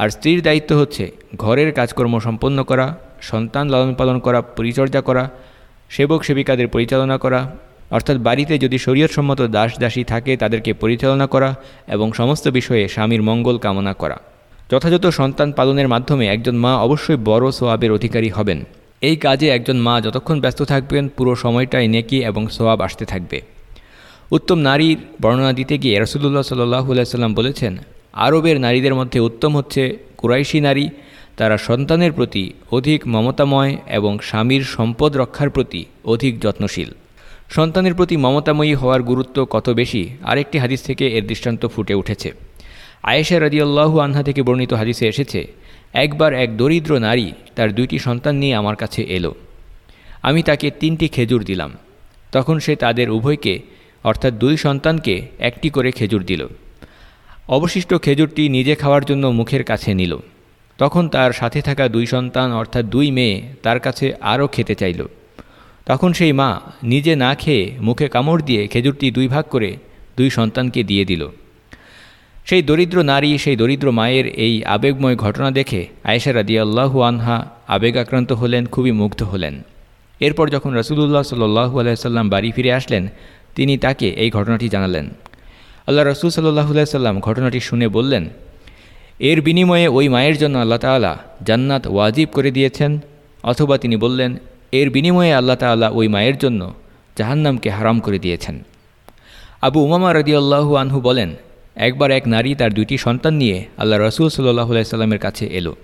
আর স্ত্রীর দায়িত্ব হচ্ছে ঘরের কাজকর্ম সম্পন্ন করা, সন্তান লালন পালন করা, পরিচর্যা করা সেবক সেবিকাদের পরিচালনা করা, অর্থাৎ বাড়িতে যদি শরীয়তসম্মত দাস দাসী থাকে তাদেরকে পরিচালনা করা এবং সমস্ত বিষয়ে স্বামীর মঙ্গল কামনা করা। যথাযথ সন্তান পালনের মাধ্যমে একজন মা অবশ্যই বড় সোয়াবের অধিকারী হবেন। এই কাজে একজন মা যতক্ষণ ব্যস্ত থাকবেন, পুরো সময়টাই নেকি এবং সোয়াব আসতে থাকবে। উত্তম নারীর বর্ণনা দিতে গিয়ে রসুল্লাহ সাল্লাহ সাল্লাম বলেছেন, আরবের নারীদের মধ্যে উত্তম হচ্ছে কুরাইশি নারী তারা সন্তানের প্রতি অধিক মমতাময় এবং স্বামীর সম্পদ রক্ষার প্রতি অধিক যত্নশীল। সন্তানের প্রতি মমতাময়ী হওয়ার গুরুত্ব কত বেশি, আরেকটি হাদিস থেকে এর দৃষ্টান্ত ফুটে উঠেছে। আয়েশা রাদিয়াল্লাহু আনহা থেকে বর্ণিত হাদিসে এসেছে, একবার এক দরিদ্র নারী তার দুইটি সন্তান নিয়ে আমার কাছে এলো। আমি তাকে তিনটি খেজুর দিলাম। তখন সে তাদের উভয়কে, অর্থাৎ দুই সন্তানকে, একটি করে খেজুর দিল। অবশিষ্ট খেজুরটি নিজে খাওয়ার জন্য মুখের কাছে নিল। তখন তার সাথে থাকা দুই সন্তান, অর্থাৎ দুই মেয়ে, তার কাছে আরও খেতে চাইল। তখন সেই মা নিজে না খেয়ে মুখে কামড় দিয়ে খেজুরটি দুই ভাগ করে দুই সন্তানকে দিয়ে দিল। সেই দরিদ্র নারী, সেই দরিদ্র মায়ের এই আবেগময় ঘটনা দেখে আয়েশা রাদিয়াল্লাহু আনহা আবেগ আক্রান্ত হলেন, খুবই মুগ্ধ হলেন। এরপর যখন রসুল্লাহ সাল্লু আলাইসাল্লাম বাড়ি ফিরে আসলেন, তিনি তাকে এই ঘটনাটি জানালেন। আল্লাহ রসুল সাল্লাহ সাল্লাম ঘটনাটি শুনে বললেন এর বিনিময়ে ওই মায়ের জন্য আল্লাহ তালা জান্নাত ওয়াজিব করে দিয়েছেন। অথবা তিনি বললেন, এর বিনিময়ে আল্লাহ তালা ওই মায়ের জন্য জাহান্নামকে হারাম করে দিয়েছেন। আবু উমামা রদিয়াল্লাহু আনহু বলেন, একবার এক নারী তার দুইটি সন্তান নিয়ে আল্লাহ রসুল সাল্লাহ সাল্লামের কাছে এলো।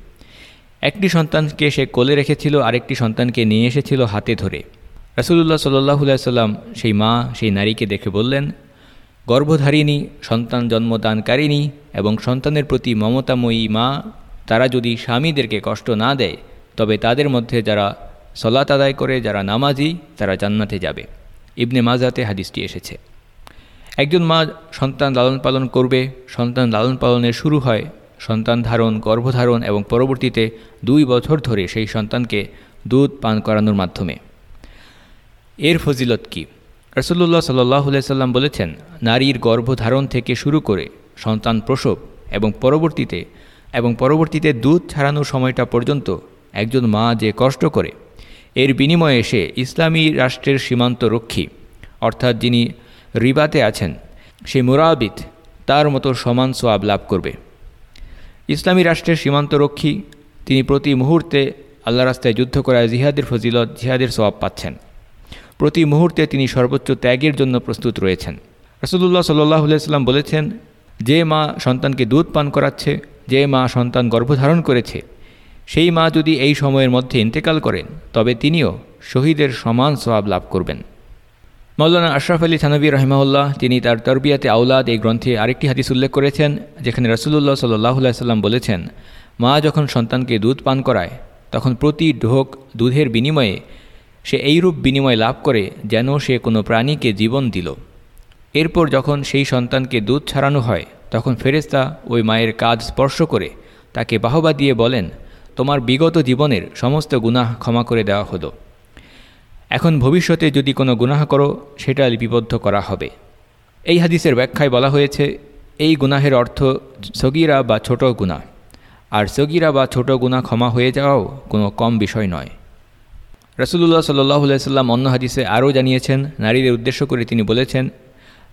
একটি সন্তানকে সে কোলে রেখেছিল, আরেকটি সন্তানকে নিয়ে এসেছিল হাতে ধরে। রসুল্লাহ সাল্লাহ সাল্লাম সেই মা, সেই নারীকে দেখে বললেন গর্ভধারিণী, সন্তান জন্মদানকারিণী এবং সন্তানের প্রতি মমতাময়ী মা, তারা যদি স্বামীদেরকে কষ্ট না দেয়, তবে তাদের মধ্যে যারা সলাত আদায় করে, যারা নামাজি, তারা জান্নাতে যাবে। ইবনে মাজাতে হাদিসটি এসেছে। একজন মা সন্তান লালন পালন করবে, সন্তান লালন পালনের শুরু হয় সন্তান ধারণ, গর্ভধারণ এবং পরবর্তীতে দুই বছর ধরে সেই সন্তানকে দুধ পান করানোর মাধ্যমে। এর ফজিলত কী? রসল্লাহ সাল্লাহ সাল্লাম বলেছেন, নারীর গর্ভধারণ থেকে শুরু করে সন্তান প্রসব এবং পরবর্তীতে এবং পরবর্তীতে দুধ ছাড়ানোর সময়টা পর্যন্ত একজন মা যে কষ্ট করে, এর বিনিময়ে সে ইসলামী রাষ্ট্রের সীমান্ত রক্ষী। অর্থাৎ যিনি রিবাতে আছেন, সে মুরাবিদ তার মতো সমান সোয়াব লাভ করবে। ইসলামী রাষ্ট্রের সীমান্তরক্ষী তিনি প্রতি মুহূর্তে আল্লাহ রাস্তায় যুদ্ধ করায় জিহাদের ফজিলত, জিহাদের সোয়াব পাচ্ছেন। প্রতি মুহূর্তে তিনি সর্বোচ্চ ত্যাগের জন্য প্রস্তুত রয়েছেন। রসদুল্লাহ সাল্লাহ বলেছেন, যে মা সন্তানকে দুধ পান করাচ্ছে, যে মা সন্তান গর্ভধারণ করেছে, সেই মা যদি এই সময়ের মধ্যে ইন্তেকাল করেন, তবে তিনিও শহীদের সমান সোয়াব লাভ করবেন। মৌলানা আশরাফ আলী থানবী রহমাউল্লাহ তিনি তার তরবিয়াতে আউলাদ এই গ্রন্থে আরেকটি হাদিস উল্লেখ করেছেন, যেখানে রসুল্লাহ সাল্লাহ সাল্লাম বলেছেন, মা যখন সন্তানকে দুধ পান করায়, তখন প্রতি ঢোক দুধের বিনিময়ে সে এইরূপ বিনিময় লাভ করে যেন সে কোনো প্রাণীকে জীবন দিল। এরপর যখন সেই সন্তানকে দুধ ছাড়ানো হয়, তখন ফেরেস্তা ওই মায়ের কাজ স্পর্শ করে তাকে বাহবা দিয়ে বলেন, তোমার বিগত জীবনের সমস্ত গুনাহ ক্ষমা করে দেওয়া হলো। এখন ভবিষ্যতে যদি কোনো গুনাহ করো, সেটা লিপিবদ্ধ করা হবে। এই হাদিসের ব্যাখ্যায় বলা হয়েছে, এই গুনাহের অর্থ সগিরা বা ছোট গুনাহ। আর সগিরা বা ছোট গুণা ক্ষমা হয়ে যাওয়াও কোনো কম বিষয় নয়। রসুল্লাহ সাল্লাহ সাল্লাম অন্য হাদিসে আরও জানিয়েছেন, নারীদের উদ্দেশ্য করে তিনি বলেছেন,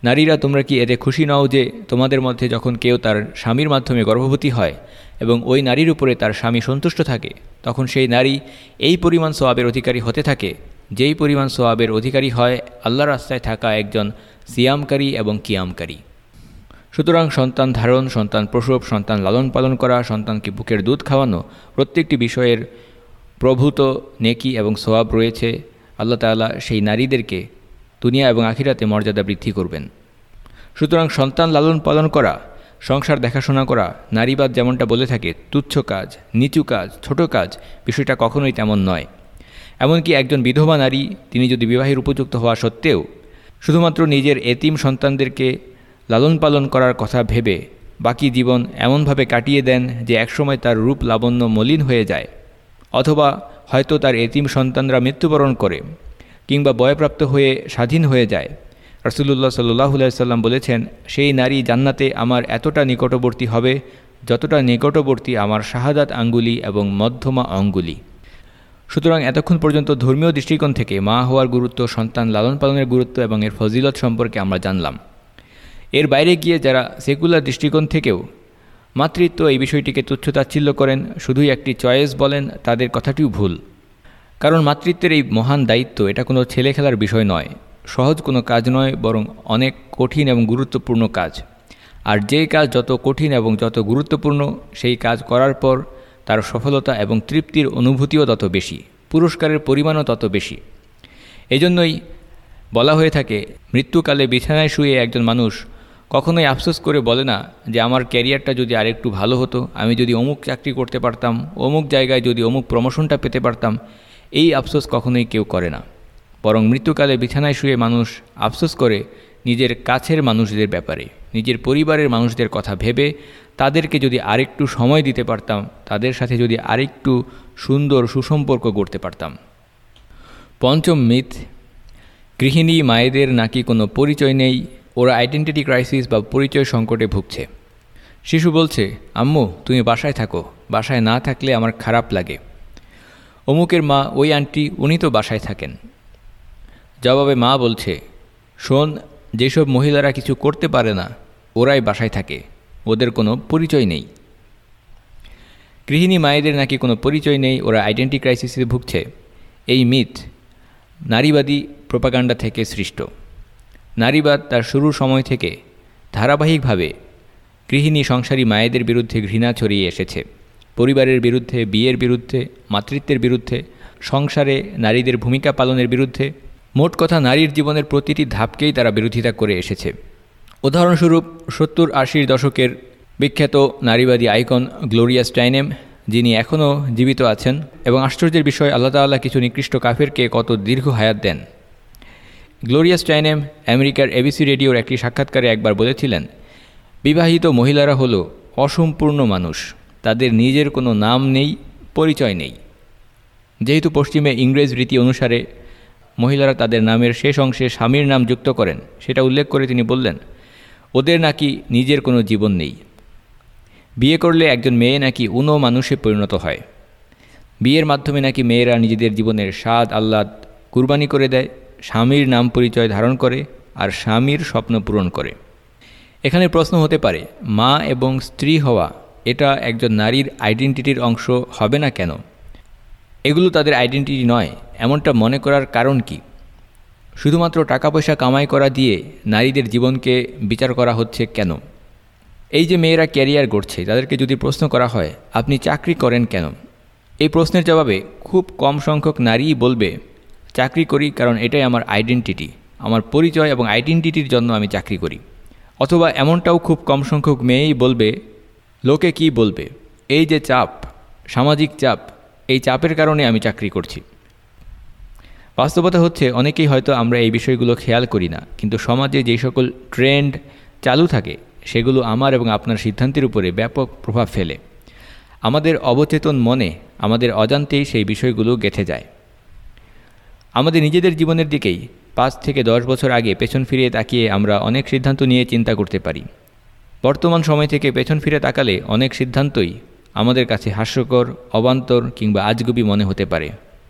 নারীরা তোমরা কি এতে খুশি নও যে তোমাদের মধ্যে যখন কেউ তার স্বামীর মাধ্যমে গর্ভবতী হয় এবং ওই নারীর উপরে তার স্বামী সন্তুষ্ট থাকে, তখন সেই নারী এই পরিমাণ সোয়াবের অধিকারী হতে থাকে। যেই পরিমাণ সোয়াবের অধিকারী হয় আল্লাহ রাস্তায় থাকা একজন সিয়ামকারী এবং কিয়ামকারী। সুতরাং সন্তান ধারণ, সন্তান প্রসব, সন্তান লালন পালন করা, সন্তানকে বুকের দুধ খাওয়ানো প্রত্যেকটি বিষয়ের প্রভূত, নেকি এবং সোয়াব রয়েছে, আল্লাহ তালা সেই নারীদেরকে দুনিয়া এবং আখিরাতে মর্যাদা বৃদ্ধি করবেন। সুতরাং সন্তান লালন পালন করা, সংসার দেখাশোনা করা, নারীবাদ যেমনটা বলে থাকে, তুচ্ছ কাজ, নিচু কাজ, ছোট কাজ, বিষয়টা কখনোই তেমন নয়। এমনকি একজন বিধবা নারী, তিনি যদি বিবাহের উপযুক্ত হওয়া সত্ত্বেও শুধুমাত্র নিজের এতিম সন্তানদেরকে লালন পালন করার কথা ভেবে বাকি জীবন এমনভাবে কাটিয়ে দেন যে একসময় তার রূপ লাবণ্য মলিন হয়ে যায়। অথবা হয়তো তার এতিম সন্তানরা মৃত্যুবরণ করে কিংবা বয়প্রাপ্ত হয়ে স্বাধীন হয়ে যায়। রসুল্লাহ সাল্লাম বলেছেন, সেই নারী জান্নাতে আমার এতটা নিকটবর্তী হবে যতটা নিকটবর্তী আমার শাহাদাত আঙ্গুলি এবং মধ্যমা অঙ্গুলি। সুতরাং এতক্ষণ পর্যন্ত ধর্মীয় দৃষ্টিকোণ থেকে মা হওয়ার গুরুত্ব, সন্তান লালন পালনের গুরুত্ব এবং এর ফজিলত সম্পর্কে আমরা জানলাম। এর বাইরে গিয়ে যারা সেকুলার দৃষ্টিকোণ থেকেও মাতৃত্ব এই বিষয়টিকে তুচ্ছতাচ্ছিল্য করেন, শুধুই একটি চয়েস বলেন, তাদের কথাটিও ভুল। কারণ মাতৃত্বের এই মহান দায়িত্ব এটা কোনো ছেলে খেলার বিষয় নয়। সহজ কোনো কাজ নয়, বরং অনেক কঠিন এবং গুরুত্বপূর্ণ কাজ। আর যেই কাজ যত কঠিন এবং যত গুরুত্বপূর্ণ, সেই কাজ করার পর তার সফলতা এবং তৃপ্তির অনুভূতিও তত বেশি, পুরস্কারের পরিমাণও তত বেশি। এজন্যই বলা হয়ে থাকে, মৃত্যুকালে বিছানায় শুয়ে একজন মানুষ কখনোই আফসোস করে বলে না যে আমার ক্যারিয়ারটা যদি আরেকটু ভালো হতো, আমি যদি অমুক চাকরি করতে পারতাম, অমুক জায়গায় যদি অমুক প্রমোশনটা পেতে পারতাম, এই আফসোস কখনোই কেউ করে না। বরং মৃত্যুকালে বিছানায় শুয়ে মানুষ আফসোস করে নিজের কাছের মানুষদের ব্যাপারে, নিজের পরিবারের মানুষদের কথা ভেবে, তাদেরকে যদি আরেকটু সময় দিতে পারতাম, তাদের সাথে যদি আরেকটু সুন্দর সুসম্পর্ক গড়তে পারতাম। পঞ্চম মিথ, গৃহিণী মায়েদের নাকি কোনো পরিচয় নেই ওরা আইডেন্টিটি ক্রাইসিস বা পরিচয় সংকটে ভুগছে। শিশু বলছে, আম্মু, তুমি বাসায় থাকো। বাসায় না থাকলে আমার খারাপ লাগে। অমুকের মা, ওই আন্টি, উনি তো বাসায় থাকেন। জবাবে মা বলছে, শোন, যেসব মহিলারা কিছু করতে পারে না, ওরাই বাসায় থাকে। ওদের কোনো পরিচয় নেই। গৃহিণী মায়েদের নাকি কোনো পরিচয় নেই, ওরা আইডেন্টি ক্রাইসিসে ভুগছে। এই মিথ নারীবাদী প্রোপাগান্ডা থেকে সৃষ্ট। নারীবাদ তার শুরুর সময় থেকে ধারাবাহিকভাবে গৃহিণী সংসারী মায়েদের বিরুদ্ধে ঘৃণা ছড়িয়ে এসেছে। পরিবারের বিরুদ্ধে, বিয়ের বিরুদ্ধে, মাতৃত্বের বিরুদ্ধে, সংসারে নারীদের ভূমিকা পালনের বিরুদ্ধে মোট কথা নারীর জীবনের প্রতিটি ধাপকেই তারা বিরোধিতা করে এসেছে। উদাহরণস্বরূপ সত্তর আশির দশকের বিখ্যাত নারীবাদী আইকন গ্লোরিয়া স্টাইনেম, যিনি এখনও জীবিত আছেন এবং আশ্চর্যের বিষয়, আল্লাহ তাল্লাহ কিছু নিকৃষ্ট কাফেরকে কত দীর্ঘ হায়াত দেন। গ্লোরিয়া স্টাইনেম আমেরিকার এবিসি রেডিওর একটি সাক্ষাৎকারে একবার বলেছিলেন, বিবাহিত মহিলারা হলো অসম্পূর্ণ মানুষ। তাদের নিজের কোনো নাম নেই, পরিচয় নেই। যেহেতু পশ্চিমে ইংরেজ রীতি অনুসারে মহিলারা তাদের নামের শেষ অংশে স্বামীর নাম যুক্ত করেন, সেটা উল্লেখ করে তিনি বললেন, ওদের নাকি নিজের কোনো জীবন নেই। বিয়ে করলে একজন মেয়ে নাকি উনো মানুষে পরিণত হয়। বিয়ের মাধ্যমে নাকি মেয়েরা নিজেদের জীবনের স্বাদ, আহ্লাদ কুরবানি করে দেয়। স্বামীর নাম পরিচয় ধারণ করে আর স্বামীর স্বপ্ন পূরণ করে। এখানে প্রশ্ন হতে পারে, মা এবং স্ত্রী হওয়া এটা একজন নারীর আইডেন্টিটির অংশ হবে না কেন? এগুলো তাদের আইডেন্টিটি নয়, এমনটা মনে করার কারণ কি? শুধুমাত্র টাকা পয়সা কামাই করা দিয়ে নারীদের জীবনকে বিচার করা হচ্ছে কেন? এই যে মেয়েরা ক্যারিয়ার গড়ছে, তাদেরকে যদি প্রশ্ন করা হয়, আপনি চাকরি করেন কেন? এই প্রশ্নের জবাবে খুব কম সংখ্যক নারীই বলবে চাকরি করি কারণ এটাই আমার আইডেন্টিটি আমার পরিচয় এবং আইডেন্টিটির জন্য আমি চাকরি করি। অথবা এমনটাও খুব কম সংখ্যক মেয়েই বলবে, লোকে কি বলবে? এই যে চাপ, সামাজিক চাপ, এই চাপের কারণে আমি চাকরি করছি। বাস্তবতা হচ্ছে অনেকেই হয়তো আমরা এই বিষয়গুলো খেয়াল করি না, কিন্তু সমাজে যেই সকল ট্রেন্ড চালু থাকে, সেগুলো আমার এবং আপনার সিদ্ধান্তের উপরে ব্যাপক প্রভাব ফেলে। আমাদের অবচেতন মনে, আমাদের অজান্তেই সেই বিষয়গুলো গেঁথে যায়। আমাদের নিজেদের জীবনের দিকেই পাঁচ থেকে দশ বছর আগে পেছন ফিরিয়ে তাকিয়ে আমরা অনেক সিদ্ধান্ত নিয়ে চিন্তা করতে পারি। বর্তমান সময় থেকে পেছন ফিরে তাকালে অনেক সিদ্ধান্তই আমাদের কাছে হাস্যকর, অবান্তর কিংবা আজগুবি মনে হতে পারে।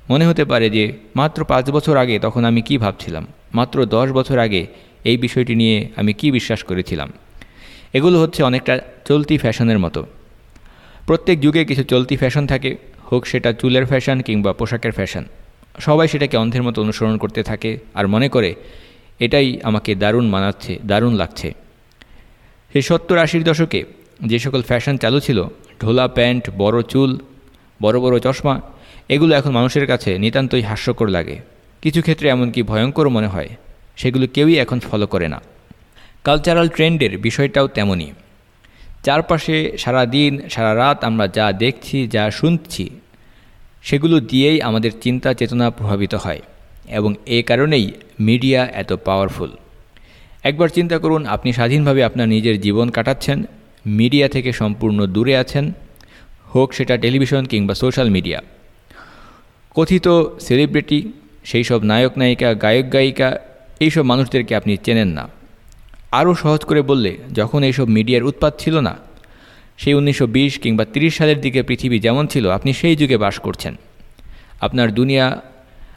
মনে হতে পারে যে, মাত্র পাঁচ বছর আগে তখন আমি কি ভাবছিলাম? মাত্র দশ বছর আগে এই বিষয়টি নিয়ে আমি কি বিশ্বাস করেছিলাম? এগুলো হচ্ছে অনেকটা চলতি ফ্যাশনের মতো। প্রত্যেক যুগে কিছু চলতি ফ্যাশন থাকে, হোক সেটা চুলের ফ্যাশন কিংবা পোশাকের ফ্যাশন। সবাই সেটাকে অন্ধের মতো অনুসরণ করতে থাকে আর মনে করে, এটাই আমাকে দারুণ মানাচ্ছে, দারুণ লাগছে। সেই সত্তর আশির দশকে যে সকল ফ্যাশন চালু ছিল, ঢোলা প্যান্ট, বড় চুল, বড় বড় চশমা, এগুলো এখন মানুষের কাছে নিতান্তই হাস্যকর লাগে। কিছু ক্ষেত্রে এমনকি ভয়ঙ্কর মনে হয়, সেগুলো কেউই এখন ফলো করে না। কালচারাল ট্রেন্ডের বিষয়টাও তেমনই। চারপাশে সারা দিন সারা রাত আমরা যা দেখছি, যা শুনছি সেগুলো দিয়েই আমাদের চিন্তা চেতনা প্রভাবিত হয় এবং এ কারণেই মিডিয়া এত পাওয়ারফুল একবার চিন্তা করুন, আপনি স্বাধীনভাবে আপনার নিজের জীবন কাটাচ্ছেন, মিডিয়া থেকে সম্পূর্ণ দূরে আছেন, হোক সেটা টেলিভিশন কিংবা সোশ্যাল মিডিয়া। কথিত সেলিব্রিটি সেই সব নায়ক, নায়িকা, গায়ক, গায়িকা, এইসব মানুষদেরকে আপনি চেনেন না। আরও সহজ করে বললে, যখন এইসব মিডিয়ার উৎপাত ছিল না সেই উনিশশো বিশ কিংবা ৩০ সালের দিকে পৃথিবী যেমন ছিল, আপনি সেই যুগে বাস করছেন। আপনার দুনিয়া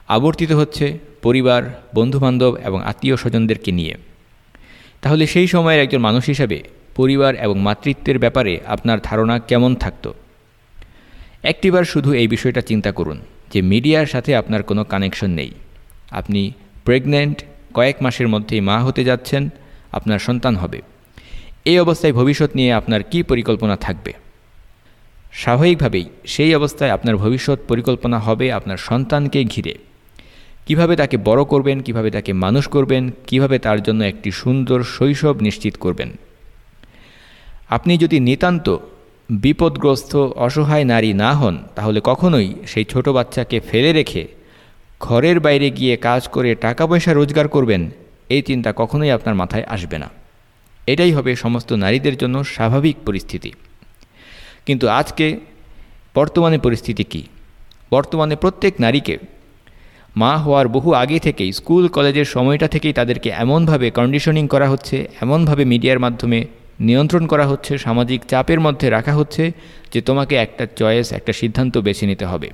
আবর্তিত হচ্ছে পরিবার, বন্ধুবান্ধব এবং আত্মীয় স্বজনদেরকে নিয়ে। তাহলে সেই সময়ের একজন মানুষ হিসাবে পরিবার এবং মাতৃত্বের ব্যাপারে আপনার ধারণা কেমন থাকত? একটিবার শুধু এই বিষয়টা চিন্তা করুন যে মিডিয়ার সাথে আপনার কোনো কানেকশন নেই। আপনি প্রেগনেন্ট কয়েক মাসের মধ্যেই মা হতে যাচ্ছেন, আপনার সন্তান হবে। এই অবস্থায় ভবিষ্যৎ নিয়ে আপনার কি পরিকল্পনা থাকবে? স্বাভাবিকভাবেই সেই অবস্থায় আপনার ভবিষ্যৎ পরিকল্পনা হবে আপনার সন্তানকে ঘিরে। কীভাবে তাকে বড় করবেন, কীভাবে তাকে মানুষ করবেন, কীভাবে তার জন্য একটি সুন্দর শৈশব নিশ্চিত করবেন। আপনি যদি নিতান্ত বিপদগ্রস্ত, অসহায় নারী না হন, তাহলে কখনোই সেই ছোট বাচ্চাকে ফেলে রেখে ঘরের বাইরে গিয়ে কাজ করে টাকা পয়সা রোজগার করবেন, এই চিন্তা কখনোই আপনার মাথায় আসবে না। এটাই হবে সমস্ত নারীদের জন্য স্বাভাবিক পরিস্থিতি। কিন্তু আজকে বর্তমানে পরিস্থিতি কি? বর্তমানে প্রত্যেক নারীকে মা হওয়ার বহু আগে থেকেই স্কুল, কলেজের সময়টা থেকেই তাদেরকে এমনভাবে কন্ডিশনিং করা হচ্ছে, এমনভাবে মিডিয়ার মাধ্যমে নিয়ন্ত্রণ করা হচ্ছে, সামাজিক চাপের মধ্যে রাখা হচ্ছে যে তোমাকে একটা চয়েস একটা সিদ্ধান্ত বেছে নিতে হবে।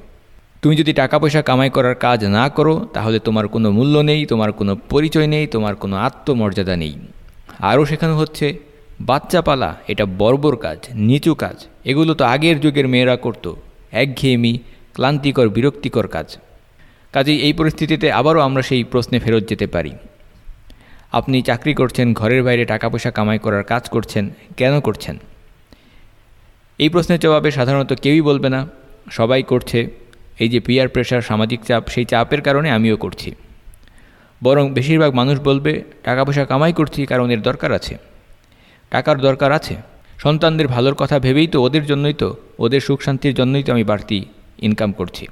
তুমি যদি টাকা পয়সা কামাই করার কাজ না করো, তাহলে তোমার কোনো মূল্য নেই, তোমার কোনো পরিচয় নেই, তোমার কোনো আত্মমর্যাদা নেই। আরও শেখানো হচ্ছে বাচ্চা পালা এটা বর্বর কাজ, নিচু কাজ, এগুলো তো আগের যুগের মেয়েরা করতো, একঘেয়েমি, ক্লান্তিকর, বিরক্তিকর কাজ। কাজেই এই পরিস্থিতিতে আবারও আমরা সেই প্রশ্নে ফেরত যেতে পারি। আপনি চাকরি করছেন, ঘরের বাইরে টাকা পয়সা কামাই করার কাজ করছেন, কেন করছেন? এই প্রশ্নের জবাবে সাধারণত কেউই বলবে না, সবাই করছে, এই যে পিয়ার প্রেশার সামাজিক চাপ, সেই চাপের কারণে আমিও করছি। বরং বেশিরভাগ মানুষ বলবে টাকা পয়সা কামাই করছি কারণ এর দরকার আছে। টাকার দরকার আছে। সন্তানদের ভালোর কথা ভেবেই তো ওদের জন্যই তো, ওদের সুখ শান্তির জন্যই তো আমি বাড়তি ইনকাম করছি।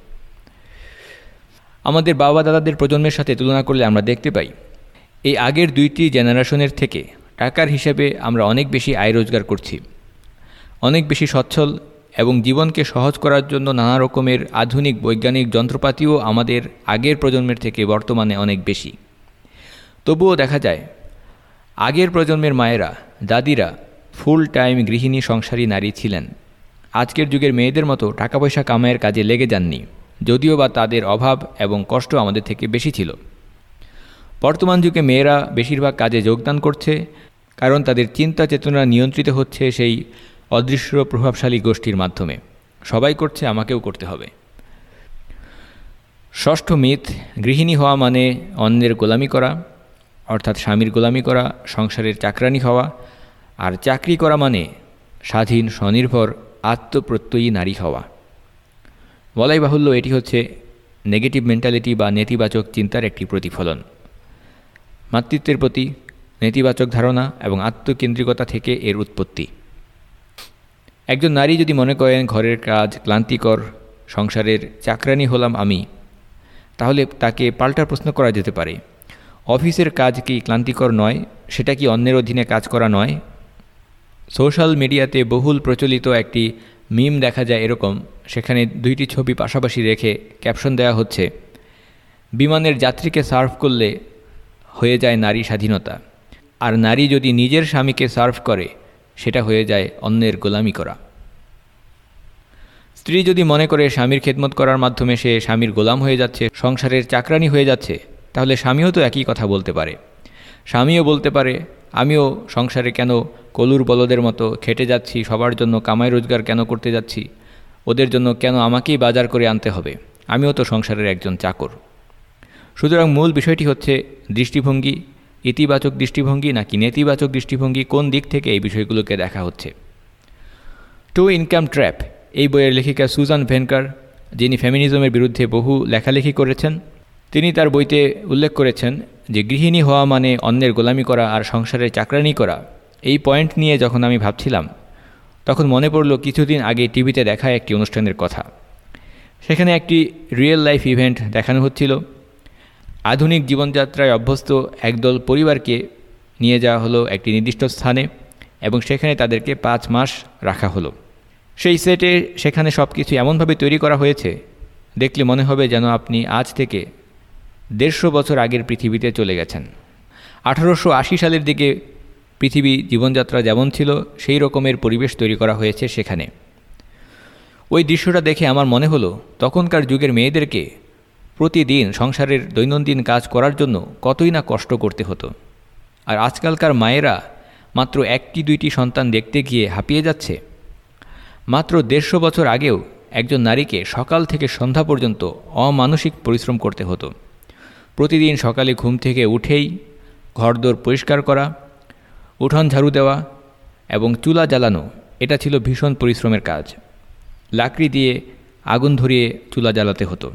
আমাদের বাবা দাদাদের প্রজন্মের সাথে তুলনা করলে আমরা দেখতে পাই। এই আগের দুইটি জেনারেশনের থেকে টাকার হিসেবে আমরা অনেক বেশি আয় রোজগার করছি। অনেক বেশি সচ্ছল এবং জীবনকে সহজ করার জন্য নানা রকমের আধুনিক বৈজ্ঞানিক যন্ত্রপাতিও আমাদের আগের প্রজন্মের থেকে বর্তমানে অনেক বেশি। তবুও দেখা যায়, আগের প্রজন্মের মায়েরা, দাদিরা ফুল টাইম গৃহিণী সংসারী নারী ছিলেন। আজকের যুগের মেয়েদের মতো টাকা পয়সা কামাইয়ের কাজে লেগে যাননি, যদিও বা তাদের অভাব এবং কষ্ট আমাদের থেকে বেশি ছিল। বর্তমান যুগে মেয়েরা বেশিরভাগ কাজে যোগদান করছে, কারণ তাদের চিন্তা চেতনা নিয়ন্ত্রিত হচ্ছে সেই অদৃশ্য প্রভাবশালী গোষ্ঠীর মাধ্যমে। সবাই করছে, আমাকেও করতে হবে। ষষ্ঠ মিথ, গৃহিণী হওয়া মানে অন্যের গোলামি করা, অর্থাৎ স্বামীর গোলামি করা, সংসারের চাকরানি হওয়া। আর চাকরি করা মানে স্বাধীন, স্বনির্ভর, আত্মপ্রত্যয়ী নারী হওয়া। বলাই বাহুল্য, এটি হচ্ছে নেগেটিভ মেন্টালিটি বা নেতিবাচক চিন্তার একটি প্রতিফলন। মাতৃত্বের প্রতি নেতিবাচক ধারণা এবং আত্মকেন্দ্রিকতা থেকে এর উৎপত্তি। একজন নারী যদি মনে করেন ঘরের কাজ ক্লান্তিকর, সংসারের চাকরানি হলাম আমি, তাহলে তাকে পাল্টা প্রশ্ন করা যেতে পারে। অফিসের কাজ কি ক্লান্তিকর নয়, সেটা কি অন্যের অধীনে কাজ করা নয়? সোশ্যাল মিডিয়াতে বহুল প্রচলিত একটি মিম দেখা যায় এরকম, সেখানে দুইটি ছবি পাশাপাশি রেখে ক্যাপশন দেওয়া হচ্ছে, বিমানের যাত্রীকে সার্ভ করলে হয়ে যায় নারী স্বাধীনতা। আর নারী যদি নিজের স্বামীকে সার্ভ করে সেটা হয়ে যায় অন্যের গোলামি করা। স্ত্রী যদি মনে করে স্বামীর খেদমত করার মাধ্যমে সে স্বামীর গোলাম হয়ে যাচ্ছে, সংসারের চাকরানি হয়ে যাচ্ছে, তাহলে স্বামীও তো একই কথা বলতে পারে। স্বামীও বলতে পারে, আমিও সংসারে কেন কলুর বলদের মতো খেটে যাচ্ছি, সবার জন্য কামাই রোজগার কেন করতে যাচ্ছি? ওদের জন্য কেন আমাকেই বাজার করে আনতে হবে? আমিও তো সংসারের একজন চাকর। সুতরাং মূল বিষয়টি হচ্ছে দৃষ্টিভঙ্গি ইতিবাচক দৃষ্টিভঙ্গি নাকি নেতিবাচক দৃষ্টিভঙ্গি কোন দিক থেকে এই বিষয়গুলোকে দেখা হচ্ছে? টু ইনকাম ট্র্যাপ, এই বইয়ের লেখিকা সুজান ভেনকার, যিনি ফেমিনিজমের বিরুদ্ধে বহু লেখালেখি করেছেন, তিনি তার বইতে উল্লেখ করেছেন যে গৃহিণী হওয়া মানে অন্যের গোলামি করা আর সংসারের চাকরানি করা। এই পয়েন্ট নিয়ে যখন আমি ভাবছিলাম, তখন মনে পড়ল কিছুদিন আগে টিভিতে দেখা একটি অনুষ্ঠানের কথা। সেখানে একটি রিয়েল লাইফ ইভেন্ট দেখানো হচ্ছিল। আধুনিক জীবনযাত্রায় অভ্যস্ত একদল পরিবারকে নিয়ে যাওয়া হলো একটি নির্দিষ্ট স্থানে এবং সেখানে তাদেরকে পাঁচ মাস রাখা হলো। সেই সেটে সেখানে সব কিছু এমনভাবে তৈরি করা হয়েছে, দেখলে মনে হবে যেন আপনি আজ থেকে দেড়শো বছর আগের পৃথিবীতে চলে গেছেন। আঠারোশো আশি সালের দিকে পৃথিবী জীবনযাত্রা যেমন ছিল, সেই রকমের পরিবেশ তৈরি করা হয়েছে সেখানে। ওই দৃশ্যটা দেখে আমার মনে হলো, তখনকার যুগের মেয়েদেরকে প্রতিদিন সংসারের দৈনন্দিন কাজ করার জন্য কতই না কষ্ট করতে হতো। আর আজকালকার মায়েরা মাত্র একটি দুইটি সন্তান দেখতে গিয়ে হাঁপিয়ে যাচ্ছে। মাত্র দেড়শো বছর আগেও একজন নারীকে সকাল থেকে সন্ধ্যা পর্যন্ত অমানসিক পরিশ্রম করতে হতো। প্রতিদিন সকালে ঘুম থেকে উঠেই ঘরদোর পরিষ্কার করা, উঠোন ঝাড়ু দেওয়া এবং চুলা জ্বালানো, এটা ছিল ভীষণ পরিশ্রমের কাজ। লাকড়ি দিয়ে আগুন ধরিয়ে চুলা জ্বালাতে হতো।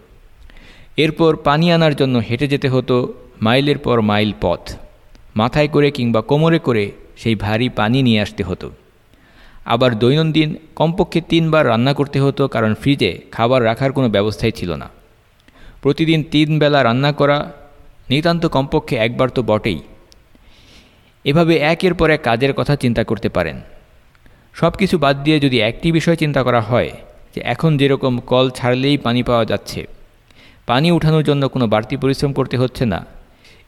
এরপর পানি আনার জন্য হেঁটে যেতে হতো মাইলের পর মাইল পথ। মাথায় করে কিংবা কোমরে করে সেই ভারী পানি নিয়ে আসতে হতো। আবার দৈনন্দিন কমপক্ষে তিনবার রান্না করতে হতো কারণ ফ্রিজে খাবার রাখার কোনো ব্যবস্থাই ছিল না। প্রতিদিন তিন বেলা রান্না করা নিতান্ত কমপক্ষে একবার তো বটেই। এভাবে একের পর এক কাজের কথা চিন্তা করতে পারেন। সব কিছু বাদ দিয়ে যদি একটি বিষয় চিন্তা করা হয় যে এখন যেরকম কল ছাড়লেই পানি পাওয়া যাচ্ছে পানি উঠানোর জন্য কোনো বাড়তি পরিশ্রম করতে হচ্ছে না।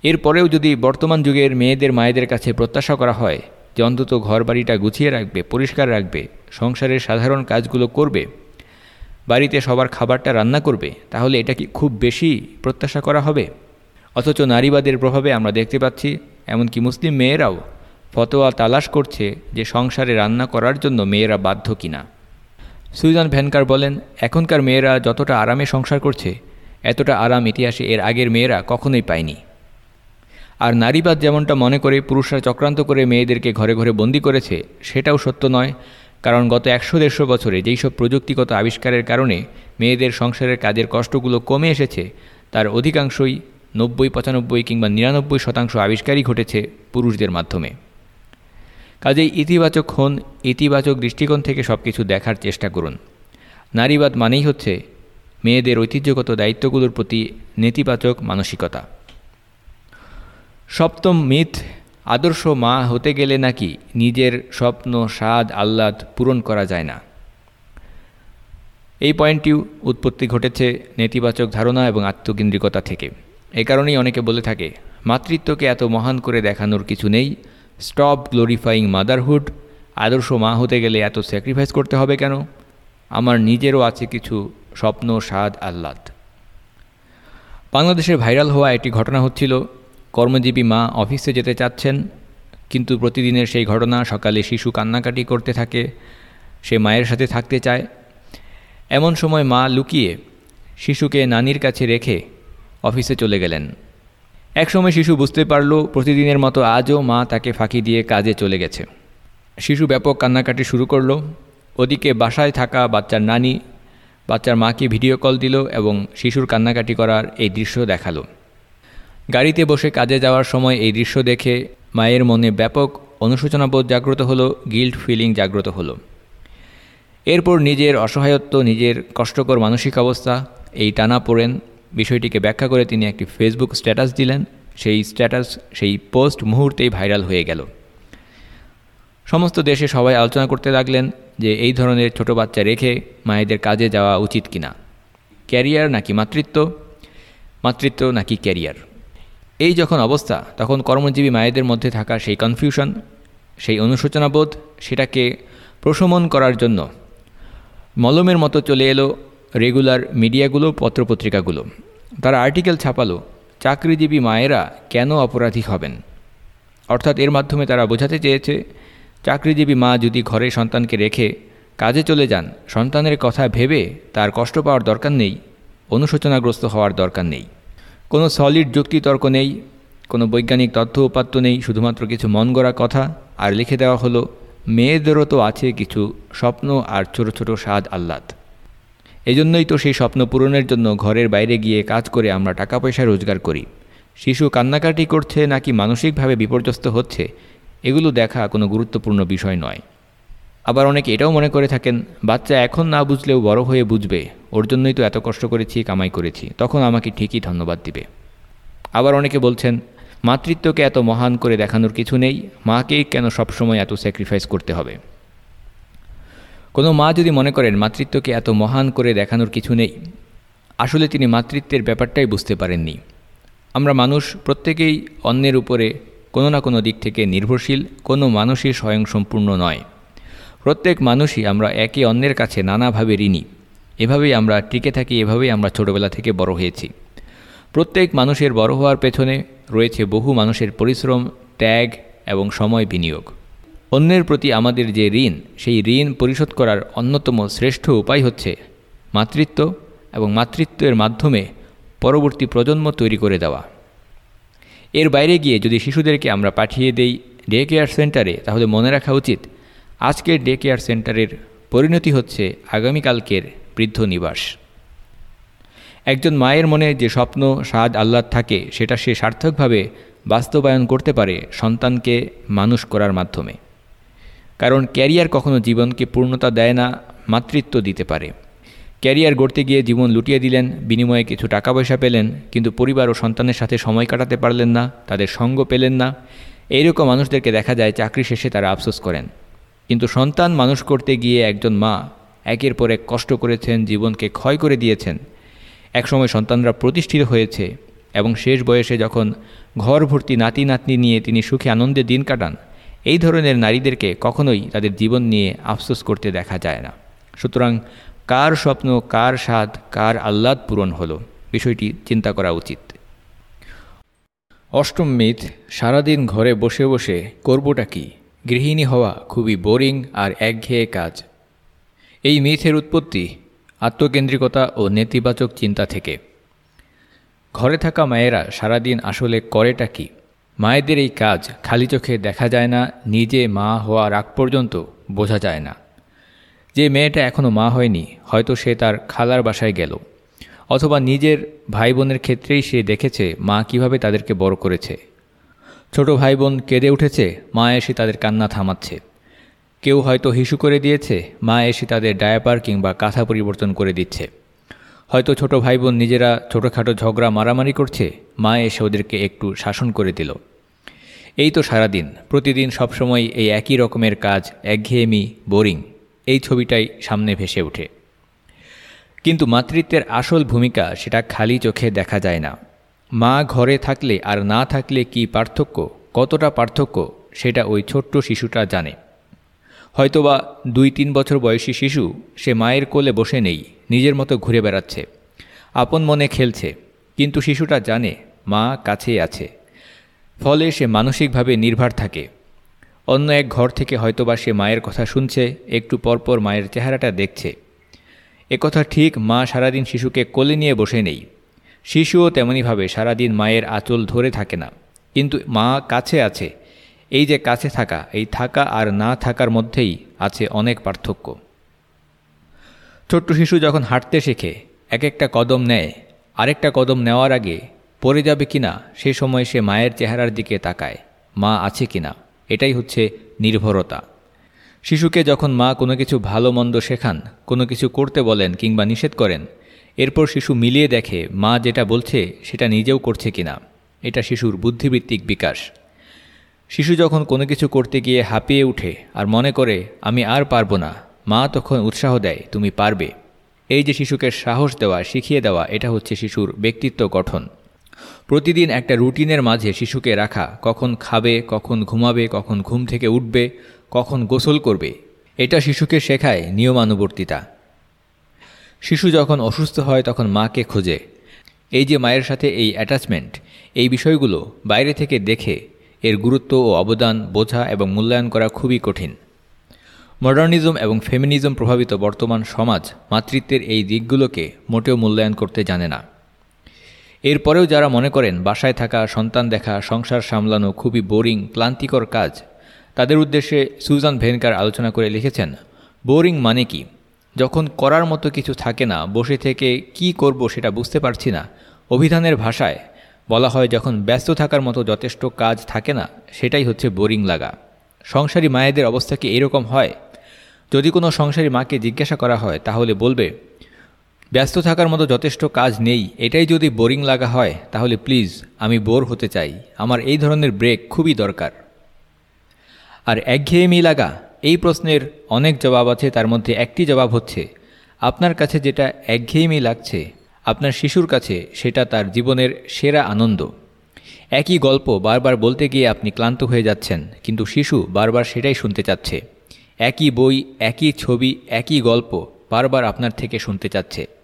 এরপরেও যদি বর্তমান যুগের মেয়েদের মায়েদের কাছে প্রত্যাশা করা হয় যে অন্তত ঘর বাড়িটা গুছিয়ে রাখবে, পরিষ্কার রাখবে, সংসারের সাধারণ কাজগুলো করবে, বাড়িতে সবার খাবারটা রান্না করবে, তাহলে এটা কি খুব বেশি প্রত্যাশা করা হবে? অথচ নারীবাদের প্রভাবে আমরা দেখতে পাচ্ছি, এমনকি মুসলিম মেয়েরাও ফতোয়া তালাশ করছে যে সংসারে রান্না করার জন্য মেয়েরা বাধ্য কিনা। সুইজান ভ্যানকার বলেন, এখনকার মেয়েরা যতটা আরামে সংসার করছে এতটা আরাম ইতিহাসে এর আগের মেয়েরা কখনোই পায়নি। আর নারীবাদ যেমনটা মনে করে পুরুষরা চক্রান্ত করে মেয়েদেরকে ঘরে ঘরে বন্দি করেছে, সেটাও সত্য নয়। কারণ গত একশো দেড়শো বছরে যেই সব প্রযুক্তিগত আবিষ্কারের কারণে মেয়েদের সংসারের কাজের কষ্টগুলো কমে এসেছে, তার অধিকাংশই নব্বই, পঁচানব্বই কিংবা নিরানব্বই শতাংশ আবিষ্কারই ঘটেছে পুরুষদের মাধ্যমে। কাজেই ইতিবাচক হন, ইতিবাচক দৃষ্টিকোণ থেকে সব কিছু দেখার চেষ্টা করুন। নারীবাদ মানেই হচ্ছে মেয়েদের ঐতিহ্যগত দায়িত্বগুলোর প্রতি নেতিবাচক মানসিকতা। সপ্তম মিথ, আদর্শ মা হতে গেলে নাকি নিজের স্বপ্ন স্বাদ আহ্লাদ পূরণ করা যায় না। এই পয়েন্টটিও উৎপত্তি ঘটেছে নেতিবাচক ধারণা এবং আত্মকেন্দ্রিকতা থেকে। এ কারণেই অনেকে বলে থাকে, মাতৃত্বকে এত মহান করে দেখানোর কিছু নেই, স্টপ গ্লোরিফাইং মাদারহুড, আদর্শ মা হতে গেলে এত স্যাক্রিফাইস করতে হবে কেন? আমার নিজেরও আছে কিছু স্বপ্ন, স্বাদ, আহ্লাদ। বাংলাদেশের ভাইরাল হওয়া একটি ঘটনা হচ্ছিল, কর্মজীবী মা অফিসে যেতে চাচ্ছেন, কিন্তু প্রতিদিনের সেই ঘটনা সকালে শিশু কান্নাকাটি করতে থাকে, সে মায়ের সাথে থাকতে চায়। এমন সময় মা লুকিয়ে শিশুকে নানির কাছে রেখে অফিসে চলে গেলেন। একসময় শিশু বুঝতে পারল, প্রতিদিনের মতো আজও মা তাকে ফাঁকি দিয়ে কাজে চলে গেছে। শিশু ব্যাপক কান্নাকাটি শুরু করল। ওদিকে বাসায় থাকা বাচ্চার নানি বাচ্চার মাকে ভিডিও কল দিল এবং শিশুর কান্নাকাটি করার এই দৃশ্য দেখাল। গাড়িতে বসে কাজে যাওয়ার সময় এই দৃশ্য দেখে মায়ের মনে ব্যাপক অনুশোচনাবোধ জাগ্রত হলো গিল্ট ফিলিং জাগ্রত হলো। এরপর নিজের অসহায়ত্ব, নিজের কষ্টকর মানসিক অবস্থা, এই টানা পড়েন বিষয়টিকে ব্যাখ্যা করে তিনি একটি ফেসবুক স্ট্যাটাস দিলেন। সেই স্ট্যাটাস সেই পোস্ট মুহূর্তেই ভাইরাল হয়ে গেল। সমস্ত দেশে সবাই আলোচনা করতে লাগলেন যে এই ধরনের ছোট বাচ্চা রেখে মায়েদের কাজে যাওয়া উচিত কিনা? ক্যারিয়ার নাকি মাতৃত্ব? মাতৃত্ব নাকি ক্যারিয়ার? এই যখন অবস্থা, তখন কর্মজীবী মায়েদের মধ্যে থাকা সেই কনফিউশন সেই অনুশোচনাবোধ, সেটাকে প্রশমন করার জন্য মলমের মতো চলে এলো রেগুলার মিডিয়াগুলো পত্রপত্রিকাগুলো। তারা আর্টিকেল ছাপালো, চাকরিজীবী মায়েরা কেন অপরাধী হবেন? অর্থাৎ এর মাধ্যমে তারা বোঝাতে চেয়েছে চাকরিজীবী মা যদি ঘরে সন্তানকে রেখে কাজে চলে যান, সন্তানের কথা ভেবে তার কষ্ট পাওয়ার দরকার নেই, অনুশোচনাগ্রস্ত হওয়ার দরকার নেই। কোনো সলিড যুক্তিতর্ক নেই, কোনো বৈজ্ঞানিক তথ্য উপাত্ত নেই, শুধুমাত্র কিছু মন গড়া কথা আর লিখে দেওয়া হলো, মেয়েদেরও তো আছে কিছু স্বপ্ন আর ছোট ছোট স্বাদ আহ্লাদ। এজন্যই তো সেই স্বপ্ন পূরণের জন্য ঘরের বাইরে গিয়ে কাজ করে আমরা টাকা পয়সা রোজগার করি। শিশু কান্নাকাটি করছে নাকি মানসিকভাবে বিপর্যস্ত হচ্ছে এগুলো দেখা কোনো গুরুত্বপূর্ণ বিষয় নয়। আবার অনেকে এটাও মনে করে থাকেন, বাচ্চা এখন না বুঝলেও বড় হয়ে বুঝবে, ওর জন্যই তো এত কষ্ট করেছি, কামাই করেছি, তখন আমাকে ঠিকই ধন্যবাদ দিবে। আবার অনেকে বলছেন, মাতৃত্বকে এত মহান করে দেখানোর কিছু নেই মাকেই কেন সবসময় এত স্যাক্রিফাইস করতে হবে? কোনো মা যদি মনে করেন, মাতৃত্বকে এত মহান করে দেখানোর কিছু নেই, আসলে তিনি মাতৃত্বের ব্যাপারটাই বুঝতে পারেননি। আমরা মানুষ প্রত্যেকেই অন্যের উপরে কোনো না কোনো দিক থেকে নির্ভরশীল, কোনো মানুষই স্বয়ংসম্পূর্ণ নয়। প্রত্যেক মানুষই আমরা একে অন্যের কাছে নানাভাবে ঋণী। এভাবেই আমরা টিকে থাকি, এভাবেই আমরা ছোটবেলা থেকে বড় হয়েছি। প্রত্যেক মানুষের বড় হওয়ার পেছনে রয়েছে বহু মানুষের পরিশ্রম, ত্যাগ এবং সময় বিনিয়োগ। অন্যের প্রতি আমাদের যে ঋণ, সেই ঋণ পরিশোধ করার অন্যতম শ্রেষ্ঠ উপায় হচ্ছে মাতৃত্ব এবং মাতৃত্বের মাধ্যমে পরবর্তী প্রজন্ম তৈরি করে দেওয়া। এর বাইরে গিয়ে যদি শিশুদেরকে আমরা পাঠিয়ে দেই ডে কেয়ার সেন্টারে তাহলে মনে রাখা উচিত, আজকের ডে কেয়ার সেন্টারের পরিণতি হচ্ছে আগামীকালকের বৃদ্ধ নিবাস। একজন মায়ের মনে যে স্বপ্ন, স্বাদ, আহ্লাদ থাকে, সেটা সে সার্থকভাবে বাস্তবায়ন করতে পারে সন্তানকে মানুষ করার মাধ্যমে। কারণ ক্যারিয়ার কখনো জীবনকে পূর্ণতা দেয় না, মাতৃত্ব দিতে পারে। ক্যারিয়ার গড়তে গিয়ে জীবন লুটিয়ে দিলেন, বিনিময়ে কিছু টাকা পয়সা পেলেন, কিন্তু পরিবার ও সন্তানের সাথে সময় কাটাতে পারলেন না, তাদের সঙ্গ পেলেন না। এইরকম মানুষদেরকে দেখা যায় চাকরি শেষে তারা আফসোস করেন। কিন্তু সন্তান মানুষ করতে গিয়ে একজন মা একের পর এক কষ্ট করেছেন, জীবনকে ক্ষয় করে দিয়েছেন। একসময় সন্তানরা প্রতিষ্ঠিত হয়েছে এবং শেষ বয়সে যখন ঘর ভর্তি নাতি নাতনি নিয়ে তিনি সুখে আনন্দে দিন কাটান, এই ধরনের নারীদেরকে কখনোই তাদের জীবন নিয়ে আফসোস করতে দেখা যায় না। সুতরাং কার স্বপ্ন, কার স্বাদ, কার আহ্লাদ পূরণ হলো? বিষয়টি চিন্তা করা উচিত। অষ্টম মিথ, সারাদিন ঘরে বসে বসে করবোটা কি? গৃহিণী হওয়া খুবই বোরিং আর একঘেয়ে কাজ। এই মিথের উৎপত্তি আত্মকেন্দ্রিকতা ও নেতিবাচক চিন্তা থেকে। ঘরে থাকা মায়েরা সারাদিন আসলে করেটা কি? মায়েদের এই কাজ খালি চোখে দেখা যায় না, নিজে মা হওয়ার আগ পর্যন্ত বোঝা যায় না। যে মেয়েটা এখনও মা হয়নি, হয়তো সে তার খালার বাসায় গেল। অথবা নিজের ভাই বোনের ক্ষেত্রেই সে দেখেছে মা কীভাবে তাদেরকে বড় করেছে। ছোট ভাই বোন কেঁদে উঠেছে, মা এসে তাদের কান্না থামাচ্ছে। কেউ হয়তো হিসু করে দিয়েছে, মা এসে তাদের ডায়াপার কিংবা কাঁথা পরিবর্তন করে দিচ্ছে। হয়তো ছোট ভাই বোন নিজেরা ছোটোখাটো ঝগড়া মারামারি করছে, মা এসে ওদেরকে একটু শাসন করে দিল। এই তো সারাদিন, প্রতিদিন সবসময় এই একই রকমের কাজ, একঘেয়েমি, বোরিং। এই ছবিটাই সামনে ভেসে ওঠে। কিন্তু মাতৃত্বের আসল ভূমিকা সেটা খালি চোখে দেখা যায় না। মা ঘরে থাকলে আর না থাকলে কি পার্থক্য, কতটা পার্থক্য, সেটা ওই ছোট্ট শিশুটা জানে। হয়তোবা দুই তিন বছর বয়সী শিশু সে মায়ের কোলে বসে নেই, নিজের মতো ঘুরে বেড়াচ্ছে, আপন মনে খেলছে, কিন্তু শিশুটা জানে মা কাছেই আছে। ফলে সে মানসিকভাবে নির্ভর থাকে। অন্য এক ঘর থেকে হয়তোবা সে মায়ের কথা শুনছে, একটু পরপর মায়ের চেহারাটা দেখছে। একথা ঠিক মা সারাদিন শিশুকে কোলে নিয়ে বসে নেই। শিশুও তেমনইভাবে সারাদিন মায়ের আঁচল ধরে থাকে না। কিন্তু মা কাছে আছে। এই যে কাছে থাকা, এই থাকা আর না থাকার মধ্যেই আছে অনেক পার্থক্য। ছোট্ট শিশু যখন হাঁটতে শেখে, এক একটা কদম নেয়, আরেকটা কদম নেওয়ার আগে পড়ে যাবে কিনা, সে সময় সে মায়ের চেহারার দিকে তাকায়, মা আছে কিনা। এটাই হচ্ছে নির্ভরতা। শিশুকে যখন মা কোনো কিছু ভালো মন্দ শেখান, কোনো কিছু করতে বলেন কিংবা নিষেধ করেন, এরপর শিশু মিলিয়ে দেখে মা যেটা বলছে সেটা নিজেও করছে কিনা, এটা শিশুর বুদ্ধিবৃত্তিক বিকাশ। শিশু যখন কোনো কিছু করতে গিয়ে হাঁপিয়ে উঠে আর মনে করে, আমি আর পারব না, মা তখন উৎসাহ দেয়, তুমি পারবে। এই যে শিশুকে সাহস দেওয়া, শিখিয়ে দেওয়া, এটা হচ্ছে শিশুর ব্যক্তিত্ব গঠন। প্রতিদিন একটা রুটিনের মাঝে শিশুকে রাখা, কখন খাবে, কখন ঘুমাবে, কখন ঘুম থেকে উঠবে, কখন গোসল করবে। এটা শিশুকে শেখায় নিয়মানুবর্তিতা। শিশু যখন অসুস্থ হয়, তখন মাকে খোঁজে। এই যে মায়ের সাথে এই অ্যাটাচমেন্ট এই বিষয়গুলো বাইরে থেকে দেখে এর গুরুত্ব ও অবদান বোঝা এবং মূল্যায়ন করা খুবই কঠিন। মডার্নিজম এবং ফেমিনিজম প্রভাবিত বর্তমান সমাজ মাতৃত্বের এই দিকগুলোকে মোটেও মূল্যায়ন করতে জানে না। এরপরেও যারা মনে করেন বাসায় থাকা, সন্তান দেখা, সংসার সামলানো খুবই বোরিং, ক্লান্তিকর কাজ, তাদের উদ্দেশ্যে সুজান ভেনকার আলোচনা করে লিখেছেন, বোরিং মানে কি? যখন করার মতো কিছু থাকে না, বসে থেকে কি করব সেটা বুঝতে পারছি না। অভিধানের ভাষায় বলা হয়, যখন ব্যস্ত থাকার মতো যথেষ্ট কাজ থাকে না, সেটাই হচ্ছে বোরিং লাগা। সংসারী মায়েদের অবস্থা কি এরকম হয়? যদি কোনো সংসারী মাকে জিজ্ঞাসা করা হয়, তাহলে বলবে ব্যস্ত থাকার মতো যথেষ্ট কাজ নেই, এটাই যদি বোরিং লাগা হয়, তাহলে প্লিজ আমি বোর হতে চাই। আমার এই ধরনের ব্রেক খুবই দরকার। আর একঘেয়েমি লাগা, এই প্রশ্নের অনেক জবাব আছে, তার মধ্যে একটি জবাব হচ্ছে, আপনার কাছে যেটা একঘেয়েমি লাগছে, আপনার শিশুর কাছে সেটা তার জীবনের সেরা আনন্দ। একই গল্প বারবার বলতে গিয়ে আপনি ক্লান্ত হয়ে যাচ্ছেন, কিন্তু শিশু বারবার সেটাই শুনতে চাচ্ছে। একই বই, একই ছবি, একই গল্প বারবার আপনার থেকে শুনতে চাচ্ছে।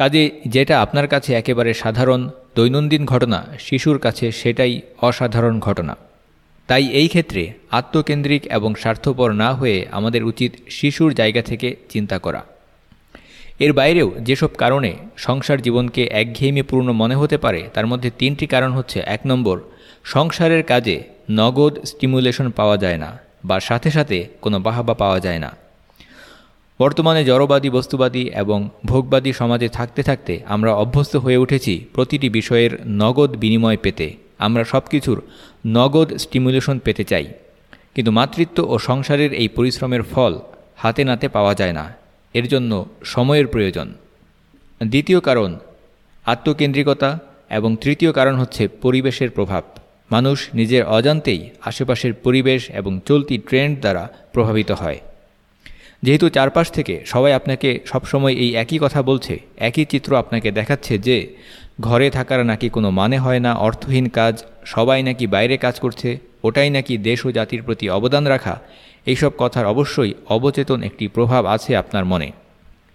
কাজে যেটা আপনার কাছে একেবারে সাধারণ দৈনন্দিন ঘটনা, শিশুর কাছে সেটাই অসাধারণ ঘটনা। তাই এই ক্ষেত্রে আত্মকেন্দ্রিক এবং স্বার্থপর না হয়ে আমাদের উচিত শিশুর জায়গা থেকে চিন্তা করা। এর বাইরেও যেসব কারণে সংসার জীবনকে একঘেয়েমিপূর্ণ মনে হতে পারে, তার মধ্যে তিনটি কারণ হচ্ছে, এক নম্বর, সংসারের কাজে নগদ স্টিমুলেশন পাওয়া যায় না বা সাথে সাথে কোনো বাহাবা পাওয়া যায় না। বর্তমানে জড়বাদী, বস্তুবাদী এবং ভোগবাদী সমাজে থাকতে থাকতে আমরা অভ্যস্ত হয়ে উঠেছি প্রতিটি বিষয়ের নগদ বিনিময় পেতে। আমরা সব কিছুর নগদ স্টিমুলেশন পেতে চাই। কিন্তু মাতৃত্ব ও সংসারের এই পরিশ্রমের ফল হাতে নাতে পাওয়া যায় না। এর জন্য সময়ের প্রয়োজন। দ্বিতীয় কারণ, আত্মকেন্দ্রিকতা এবং তৃতীয় কারণ হচ্ছে পরিবেশের প্রভাব। মানুষ নিজের অজান্তেই আশেপাশের পরিবেশ এবং চলতি ট্রেন্ড দ্বারা প্রভাবিত হয়। যেহেতু চারপাশ থেকে সবাই আপনাকে সবসময় এই একই কথা বলছে, একই চিত্র আপনাকে দেখাচ্ছে যে ঘরে থাকার নাকি কোনো মানে হয় না, অর্থহীন কাজ, সবাই নাকি বাইরে কাজ করছে, ওটাই নাকি দেশ ও জাতির প্রতি অবদান রাখা, এইসব কথার অবশ্যই অবচেতন একটি প্রভাব আছে আপনার মনে।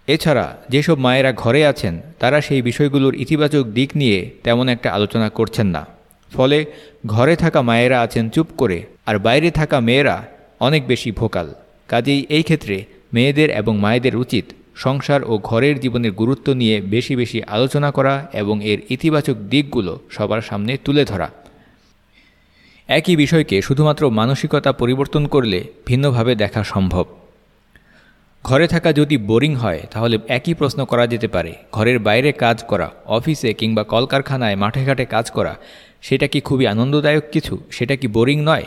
এছাড়া যেসব মায়েরা ঘরে আছেন, তারা সেই বিষয়গুলোর ইতিবাচক দিক নিয়ে তেমন একটা আলোচনা করছেন না। ফলে ঘরে থাকা মায়েরা আছেন চুপ করে, আর বাইরে থাকা মেয়েরা অনেক বেশি ভোকাল। কাজেই এই ক্ষেত্রে মেয়েদের এবং মায়েদের উচিত সংসার ও ঘরের জীবনের গুরুত্ব নিয়ে বেশি বেশি আলোচনা করা এবং এর ইতিবাচক দিকগুলো সবার সামনে তুলে ধরা। একই বিষয়কে শুধুমাত্র মানসিকতা পরিবর্তন করলে ভিন্নভাবে দেখা সম্ভব। ঘরে থাকা যদি বোরিং হয়, তাহলে একই প্রশ্ন করা যেতে পারে, ঘরের বাইরে কাজ করা, অফিসে কিংবা কলকারখানায় মাঠে ঘাটে কাজ করা, সেটা কি খুবই আনন্দদায়ক কিছু? সেটা কি বোরিং নয়?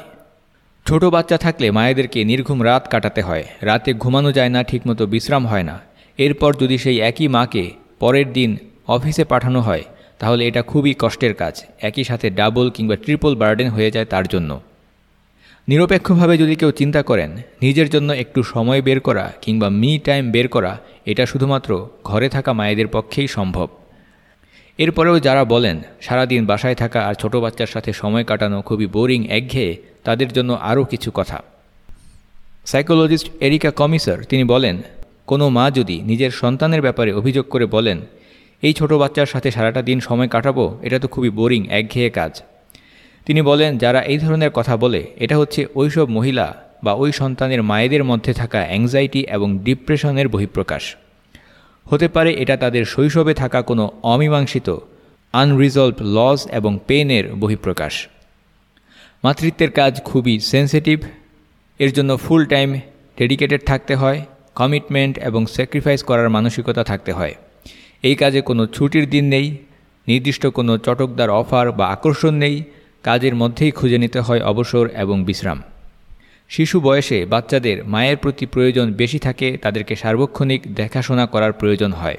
ছোট বাচ্চা থাকলে মায়েদেরকে নির্ঘুম রাত কাটাতে হয়। রাতে ঘুমানো যায় না, ঠিকমতো বিশ্রাম হয় না। এরপর যদি সেই একই মাকে পরের দিন অফিসে পাঠানো হয়, তাহলে এটা খুবই কষ্টের কাজ। একই সাথে ডাবল কিংবা ট্রিপল বার্ডেন হয়ে যায় তার জন্য। নিরপেক্ষভাবে যদি কেউ চিন্তা করেন, নিজের জন্য একটু সময় বের করা কিংবা মি টাইম বের করা, এটা শুধুমাত্র ঘরে থাকা মায়েদের পক্ষেই সম্ভব। এরপরেও যারা বলেন, সারাদিন বাসায় থাকা আর ছোট বাচ্চার সাথে সময় কাটানো খুবই বোরিং একঘেয়ে, তাদের জন্য আরও কিছু কথা। সাইকোলজিস্ট এরিকা কমিসার, তিনি বলেন, কোনো মা যদি নিজের সন্তানের ব্যাপারে অভিযোগ করে বলেন, এই ছোট বাচ্চার সাথে সারাটা দিন সময় কাটাবো, এটা তো খুবই বোরিং, একঘেয়ে কাজ। তিনি বলেন, যারা এই ধরনের কথা বলে, এটা হচ্ছে ওইসব মহিলা বা ওই সন্তানের মায়েদের মধ্যে থাকা অ্যাংজাইটি এবং ডিপ্রেশনের বহিঃপ্রকাশ। হতে পারে এটা তাদের শৈশবে থাকা কোনো অমীমাংসিত আনরিজলভ লস এবং পেনের বহিঃপ্রকাশ। মাতৃত্বের কাজ খুবই সেন্সিটিভ এর জন্য ফুল টাইম ডেডিকেটেড থাকতে হয় কমিটমেন্ট এবং স্যাক্রিফাইস করার মানসিকতা থাকতে হয়। এই কাজে কোনো ছুটির দিন নেই, নির্দিষ্ট কোনো চটকদার অফার বা আকর্ষণ নেই, কাজের মধ্যেই খুঁজে নিতে হয় অবসর এবং বিশ্রাম। শিশু বয়সে বাচ্চাদের মায়ের প্রতি প্রয়োজন বেশি থাকে, তাদেরকে সার্বক্ষণিক দেখাশোনা করার প্রয়োজন হয়।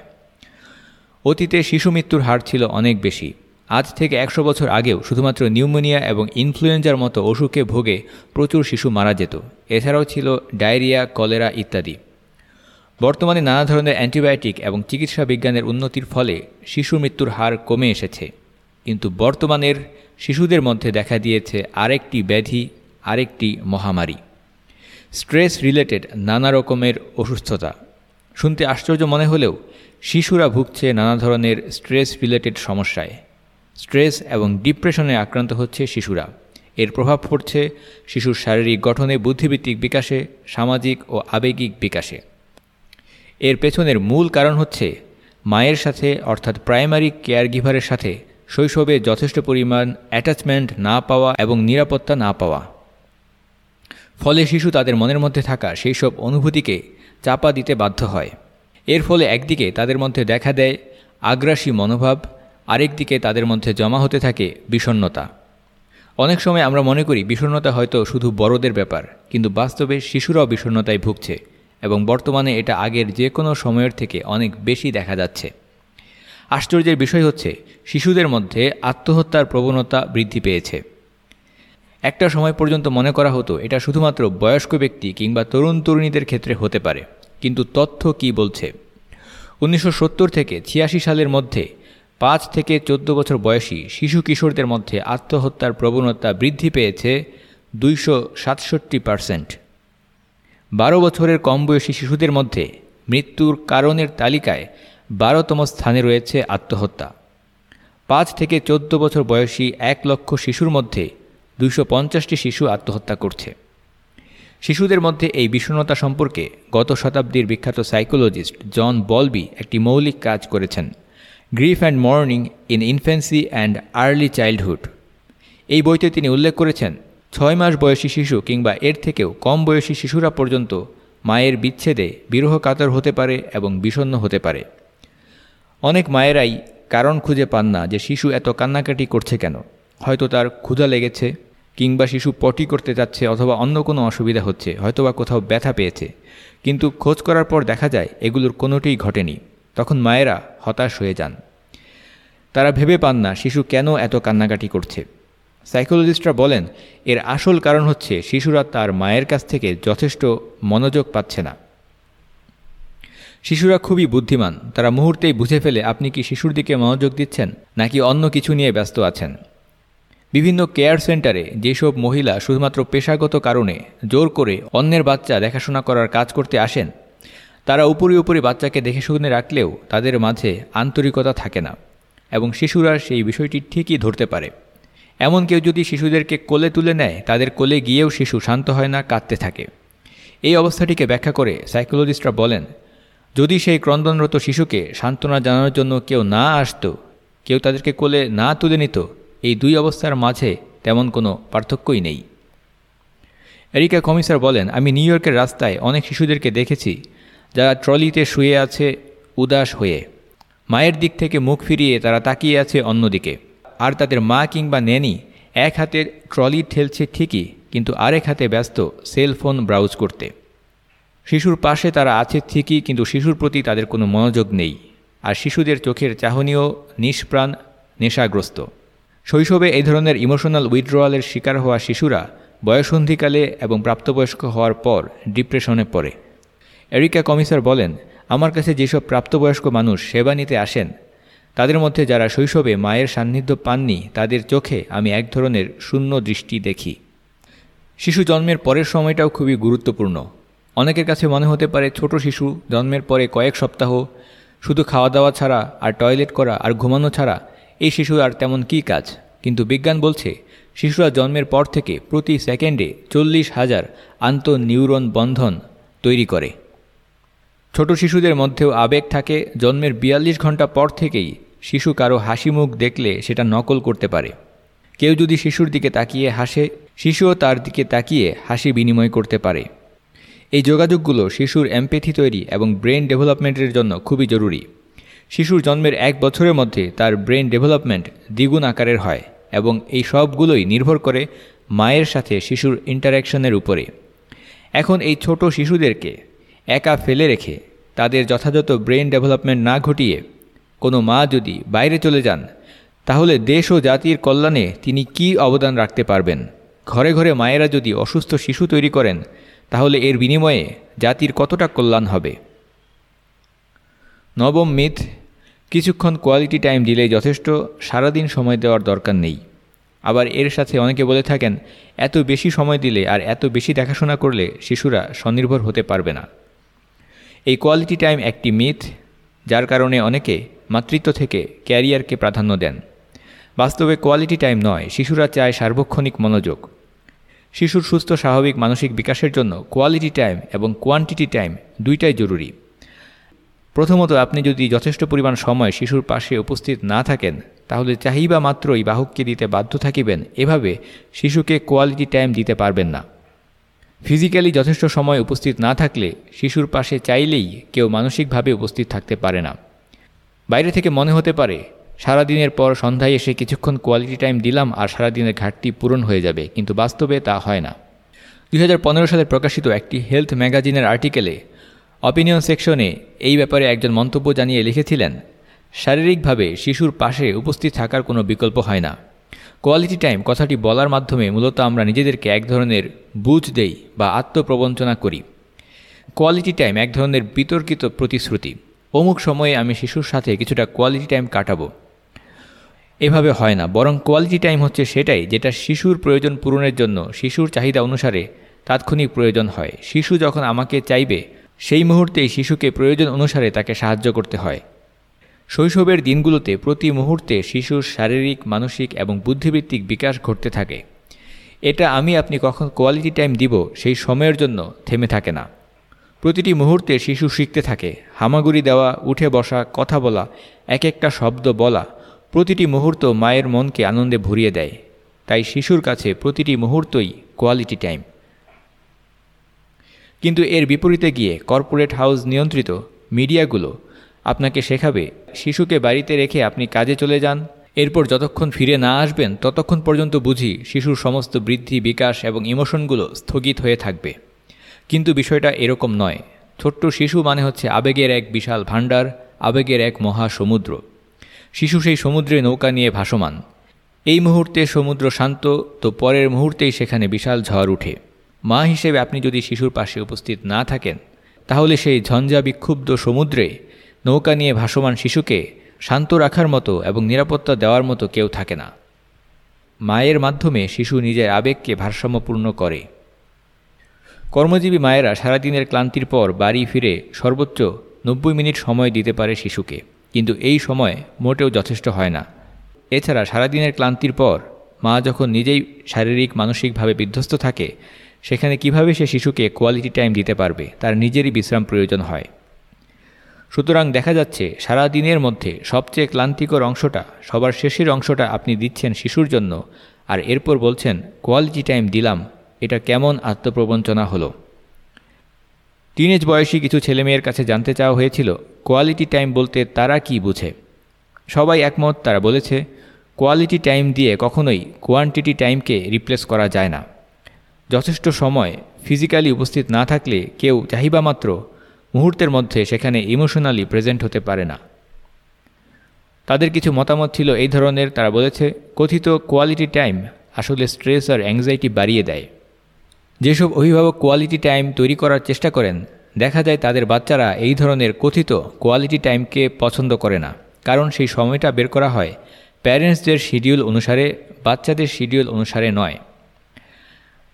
অতীতে শিশু মৃত্যুর হার ছিল অনেক বেশি। আজ থেকে একশো বছর আগেও শুধুমাত্র নিউমোনিয়া এবং ইনফ্লুয়েঞ্জার মতো অসুখে ভোগে প্রচুর শিশু মারা যেত। এছাড়াও ছিল ডায়রিয়া, কলেরা ইত্যাদি। বর্তমানে নানা ধরনের অ্যান্টিবায়োটিক এবং চিকিৎসা বিজ্ঞানের উন্নতির ফলে শিশু মৃত্যুর হার কমে এসেছে। কিন্তু বর্তমানের শিশুদের মধ্যে দেখা দিয়েছে আরেকটি ব্যাধি আরেকটি মহামারী। স্ট্রেস রিলেটেড নানা রকমের অসুস্থতা। শুনতে আশ্চর্য মনে হলেও শিশুরা ভুগছে নানা ধরনের স্ট্রেস রিলেটেড সমস্যায়। স্ট্রেস এবং ডিপ্রেশনে আক্রান্ত হচ্ছে শিশুরা। এর প্রভাব পড়ছে শিশুর শারীরিক গঠনে বুদ্ধিভিত্তিক বিকাশে, সামাজিক ও আবেগিক বিকাশে। এর পেছনের মূল কারণ হচ্ছে মায়ের সাথে, অর্থাৎ প্রাইমারি কেয়ার গিভারের সাথে শৈশবে যথেষ্ট পরিমাণ অ্যাটাচমেন্ট না পাওয়া এবং নিরাপত্তা না পাওয়া। ফলে শিশু তাদের মনের মধ্যে থাকা সেই সব অনুভূতিকে চাপা দিতে বাধ্য হয়। এর ফলে একদিকে তাদের মধ্যে দেখা দেয় আগ্রাসী মনোভাব, আরেকদিকে তাদের মধ্যে জমা হতে থাকে বিষণ্নতা অনেক সময় আমরা মনে করি বিষণ্নতা হয়তো শুধু বড়দের ব্যাপার, কিন্তু বাস্তবে শিশুরাও বিষণ্নতায় ভুগছে এবং বর্তমানে এটা আগের যে কোনো সময়ের থেকে অনেক বেশি দেখা যাচ্ছে। আশ্চর্যের বিষয় হচ্ছে, শিশুদের মধ্যে আত্মহত্যার প্রবণতা বৃদ্ধি পেয়েছে। একটা সময় পর্যন্ত মনে করা হতো এটা শুধুমাত্র বয়স্ক ব্যক্তি কিংবা তরুণ তরুণীদের ক্ষেত্রে হতে পারে। কিন্তু তথ্য কি বলছে? উনিশশো সত্তর থেকে ছিয়াশি সালের মধ্যে পাঁচ থেকে চোদ্দ বছর বয়সী শিশু কিশোরদের মধ্যে আত্মহত্যার প্রবণতা বৃদ্ধি পেয়েছে দুইশো সাতষট্টি পারসেন্ট। বারো বছরের কম বয়সী শিশুদের মধ্যে মৃত্যুর কারণের তালিকায় বারোতম স্থানে রয়েছে আত্মহত্যা। পাঁচ থেকে চোদ্দ বছর বয়সী এক লক্ষ শিশুর মধ্যে দুইশো পঞ্চাশটি শিশু আত্মহত্যা করছে। শিশুদের মধ্যে এই বিষণ্নতা সম্পর্কে গত শতাব্দীর বিখ্যাত সাইকোলজিস্ট জন বলবি একটি মৌলিক কাজ করেছেন, grief and mourning in infancy and early childhood. এই বইতে তিনি উল্লেখ করেছেন, ছয় মাস বয়সী শিশু কিংবা এর থেকেও কম বয়সী শিশুরা পর্যন্ত মায়ের বিচ্ছেদে বিরহ কাতর হতে পারে এবং বিষণ্ন হতে পারে। অনেক মায়েরাই কারণ খুঁজে পান না যে শিশু এত কান্নাকাটি করছে কেন, হয়তো তার ক্ষুধা লেগেছে কিংবা শিশু পটি করতে যাচ্ছে অথবা অন্য কোনো অসুবিধা হচ্ছে, হয়তোবা কোথাও ব্যথা পেয়েছে। কিন্তু খোঁজ করার পর দেখা যায় এগুলোর কোনোটিই ঘটেনি। তখন মায়েরা হতাশ হয়ে যান। তারা ভেবে পান না শিশু কেন এত কান্নাকাটি করছে। সাইকোলজিস্টরা বলেন, এর আসল কারণ হচ্ছে শিশুরা তার মায়ের কাছ থেকে যথেষ্ট মনোযোগ পাচ্ছে না। শিশুরা খুবই বুদ্ধিমান। তারা মুহূর্তেই বুঝে ফেলে, আপনি কি শিশুর দিকে মনোযোগ দিচ্ছেন নাকি অন্য কিছু নিয়ে ব্যস্ত আছেন? বিভিন্ন কেয়ার সেন্টারে যেসব মহিলা শুধুমাত্র পেশাগত কারণে জোর করে অন্যের বাচ্চা দেখাশোনা করার কাজ করতে আসেন, তারা উপরি উপরি বাচ্চাকে দেখে শুনে রাখলেও তাদের মাঝে আন্তরিকতা থাকে না এবং শিশুরা সেই বিষয়টি ঠিকই ধরতে পারে। এমন কেউ যদি শিশুদেরকে কোলে তুলে নেয়, তাদের কোলে গিয়েও শিশু শান্ত হয় না, কাঁদতে থাকে। এই অবস্থাটিকে ব্যাখ্যা করে সাইকোলজিস্টরা বলেন, যদি সেই ক্রন্দনরত শিশুকে সান্ত্বনা জানানোর জন্য কেউ না আসত, কেউ তাদেরকে কোলে না তুলে নিত এই দুই অবস্থার মাঝে তেমন কোনো পার্থক্যই নেই। এরিকা কমিসার বলেন, আমি নিউ ইয়র্কের রাস্তায় অনেক শিশুদেরকে দেখেছি যারা ট্রলিতে শুয়ে আছে, উদাস হয়ে। মায়ের দিক থেকে মুখ ফিরিয়ে তারা তাকিয়ে আছে অন্যদিকে। আর তাদের মা কিংবা নেনি এক হাতে ট্রলি ঠেলছে ঠিকই, কিন্তু আরেক হাতে ব্যস্ত সেলফোন ব্রাউজ করতে। শিশুর পাশে তারা আছে ঠিকই, কিন্তু শিশুর প্রতি তাদের কোনো মনোযোগ নেই। আর শিশুদের চোখের চাহনীয় নিষ্প্রাণ, নেশাগ্রস্ত। শৈশবে এই ধরনের ইমোশনাল উইথড্রয়ালের শিকার হওয়া শিশুরা বয়সন্ধিকালে এবং প্রাপ্তবয়স্ক হওয়ার পর ডিপ্রেশনে পড়ে। এরিকা কমিসার বলেন, আমার কাছে যেসব প্রাপ্তবয়স্ক মানুষ সেবা নিতে আসেন, তাদের মধ্যে যারা শৈশবে মায়ের সান্নিধ্য পাননি, তাদের চোখে আমি এক ধরনের শূন্য দৃষ্টি দেখি। শিশু জন্মের পরের সময়টাও খুবই গুরুত্বপূর্ণ। অনেকের কাছে মনে হতে পারে ছোট শিশু জন্মের পরে কয়েক সপ্তাহ শুধু খাওয়া দাওয়া ছাড়া আর টয়লেট করা আর ঘুমানো ছাড়া এই শিশুর আর তেমন কি কাজ? কিন্তু বিজ্ঞান বলছে, শিশুরা জন্মের পর থেকে প্রতি সেকেন্ডে চল্লিশ হাজার আন্তঃনিউরন বন্ধন তৈরি করে। ছোট শিশুদের মধ্যেও আবেগ থাকে, জন্মের বিয়াল্লিশ ঘণ্টা পর থেকেই শিশু কারও হাসি মুখ দেখলে সেটা নকল করতে পারে। কেউ যদি শিশুর দিকে তাকিয়ে হাসে, শিশুও তার দিকে তাকিয়ে হাসি বিনিময় করতে পারে। এই যোগাযোগগুলো শিশুর এমপেথি তৈরি এবং ব্রেন ডেভেলপমেন্টের জন্য খুবই জরুরি। শিশুর জন্মের এক বছরের মধ্যে তার ব্রেন ডেভেলপমেন্ট দ্বিগুণ আকারের হয় এবং এই সবগুলোই নির্ভর করে মায়ের সাথে শিশুর ইন্টারাকশনের উপরে। এখন এই ছোট শিশুদেরকে একা ফেলে রেখে তাদের যথাযথ ব্রেন ডেভেলপমেন্ট না ঘটিয়ে কোনো মা যদি বাইরে চলে যান, তাহলে দেশ ও জাতির কল্যাণে তিনি কি অবদান রাখতে পারবেন? ঘরে ঘরে মায়েরা যদি অসুস্থ শিশু তৈরি করেন, তাহলে এর বিনিময়ে জাতির কতটা কল্যাণ হবে? নবম মিথ কিছুক্ষণ কোয়ালিটি টাইম দিলে যথেষ্ট, সারাদিন সময় দেওয়ার দরকার নেই। আবার এর সাথে অনেকে বলে থাকেন, এত বেশি সময় দিলে আর এত বেশি দেখাশোনা করলে শিশুরা স্বনির্ভর হতে পারবে না। এই কোয়ালিটি টাইম একটি মিথ যার কারণে অনেকে মাতৃত্ব থেকে ক্যারিয়ারকে প্রাধান্য দেন। বাস্তবে কোয়ালিটি টাইম নয়, শিশুরা চায় সার্বক্ষণিক মনোযোগ। শিশুর সুস্থ, স্বাভাবিক, মানসিক বিকাশের জন্য কোয়ালিটি টাইম এবং কোয়ান্টিটি টাইম দুইটাই জরুরি। প্রথমত আপনি যদি যথেষ্ট পরিমাণ সময় শিশুর পাশে উপস্থিত না থাকেন, তাহলে চাহিবা মাত্রই বাহককে দিতে বাধ্য থাকিবেন। এভাবে শিশুকে কোয়ালিটি টাইম দিতে পারবেন না। ফিজিক্যালি যথেষ্ট সময় উপস্থিত না থাকলে শিশুর পাশে চাইলেই কেউ মানসিকভাবে উপস্থিত থাকতে পারে না। বাইরে থেকে মনে হতে পারে, সারাদিনের পর সন্ধ্যায় এসে কিছুক্ষণ কোয়ালিটি টাইম দিলাম আর সারাদিনের ঘাটতি পূরণ হয়ে যাবে, কিন্তু বাস্তবে তা হয় না। দুই হাজার পনেরো সালে প্রকাশিত একটি হেলথ ম্যাগাজিনের আর্টিকেলে অপিনিয়ন সেকশনে এই ব্যাপারে একজন মন্তব্য জানিয়ে লিখেছিলেন, শারীরিকভাবে শিশুর পাশে উপস্থিত থাকার কোনো বিকল্প হয় না। কোয়ালিটি টাইম কথাটি বলার মাধ্যমে মূলত আমরা নিজেদেরকে এক ধরনের বুঝ দেই বা আত্মপ্রবঞ্চনা করি। কোয়ালিটি টাইম এক ধরনের বিতর্কিত প্রতিশ্রুতি। অমুক সময়ে আমি শিশুর সাথে কিছুটা কোয়ালিটি টাইম কাটাবো। এভাবে হয় না, বরং কোয়ালিটি টাইম হচ্ছে সেটাই যেটা শিশুর প্রয়োজন পূরণের জন্য শিশুর চাহিদা অনুসারে তাৎক্ষণিক প্রয়োজন হয়। শিশু যখন আমাকে চাইবে সেই মুহূর্তেই শিশুকে প্রয়োজন অনুসারে তাকে সাহায্য করতে হয়। শৈশবের দিনগুলোতে প্রতি মুহূর্তে শিশুর শারীরিক, মানসিক এবং বুদ্ধিবৃত্তিক বিকাশ ঘটতে থাকে। এটা আমি আপনি কখন কোয়ালিটি টাইম দিব সেই সময়ের জন্য থেমে থাকে না। প্রতিটি মুহূর্তে শিশু শিখতে থাকে, হামাগুড়ি দেওয়া, উঠে বসা, কথা বলা এক একটা শব্দ বলা, প্রতিটি মুহূর্ত মায়ের মনকে আনন্দে ভরিয়ে দেয়। তাই শিশুর কাছে প্রতিটি মুহূর্তই কোয়ালিটি টাইম কিন্তু এর বিপরীতে গিয়ে কর্পোরেট হাউস নিয়ন্ত্রিত মিডিয়াগুলো আপনাকে শেখাবে, শিশুকে বাড়িতে রেখে আপনি কাজে চলে যান। এরপর যতক্ষণ ফিরে না আসবেন, ততক্ষণ পর্যন্ত বুঝি শিশুর সমস্ত বৃদ্ধি, বিকাশ এবং ইমোশনগুলো স্থগিত হয়ে থাকবে। কিন্তু বিষয়টা এরকম নয়। ছোট্ট শিশু মানে হচ্ছে আবেগের এক বিশাল ভাণ্ডার, আবেগের এক মহা সমুদ্র শিশু সেই সমুদ্রে নৌকা নিয়ে ভাসমান। এই মুহূর্তে সমুদ্র শান্ত, তো পরের মুহূর্তেই সেখানে বিশাল ঝড় উঠে। মা হিসেবে আপনি যদি শিশুর পাশে উপস্থিত না থাকেন, তাহলে সেই ঝঞ্ঝা বিক্ষুব্ধ সমুদ্রে নৌকা নিয়ে ভাসমান শিশুকে শান্ত রাখার মতো এবং নিরাপত্তা দেওয়ার মতো কেউ থাকে না। মায়ের মাধ্যমে শিশু নিজের আবেগকে ভারসাম্যপূর্ণ করে। কর্মজীবী মায়েরা সারাদিনের ক্লান্তির পর বাড়ি ফিরে সর্বোচ্চ নব্বই মিনিট সময় দিতে পারে শিশুকে, কিন্তু এই সময় মোটেও যথেষ্ট হয় না। এছাড়া সারাদিনের ক্লান্তির পর মা যখন নিজেই শারীরিক, মানসিকভাবে বিধ্বস্ত থাকে সেখানে কীভাবে সে শিশুকে কোয়ালিটি টাইম দিতে পারবে, তার নিজেরই বিশ্রাম প্রয়োজন হয়। সুতরাং দেখা যাচ্ছে, সারা দিনের মধ্যে সবচেয়ে ক্লান্তিকর অংশটা, সবার শেষের অংশটা আপনি দিচ্ছেন শিশুর জন্য, আর এরপর বলছেন কোয়ালিটি টাইম দিলাম, এটা কেমন আত্মপ্রবঞ্চনা হলো। টিনেজ বয়সী কিছু ছেলেমেয়ের কাছে জানতে চাওয়া হয়েছিল কোয়ালিটি টাইম বলতে তারা কি বুঝে? সবাই একমত, তারা বলেছে কোয়ালিটি টাইম দিয়ে কখনোই কোয়ান্টিটি টাইমকে রিপ্লেস করা যায় না। যথেষ্ট সময় ফিজিক্যালি উপস্থিত না থাকলে কেউ চাহিবা মাত্র মুহূর্তের মধ্যে সেখানে ইমোশনালি প্রেজেন্ট হতে পারে না। তাদের কিছু মতামত ছিল এই ধরনের, তারা বলেছে, কথিত কোয়ালিটি টাইম আসলে স্ট্রেস আর অ্যাংজাইটি বাড়িয়ে দেয়। যেসব অভিভাবক কোয়ালিটি টাইম তৈরি করার চেষ্টা করেন, দেখা যায় তাদের বাচ্চারা এই ধরনের কথিত কোয়ালিটি টাইমকে পছন্দ করে না, কারণ সেই সময়টা বের করা হয় প্যারেন্টসদের শিডিউল অনুসারে, বাচ্চাদের শিডিউল অনুসারে নয়।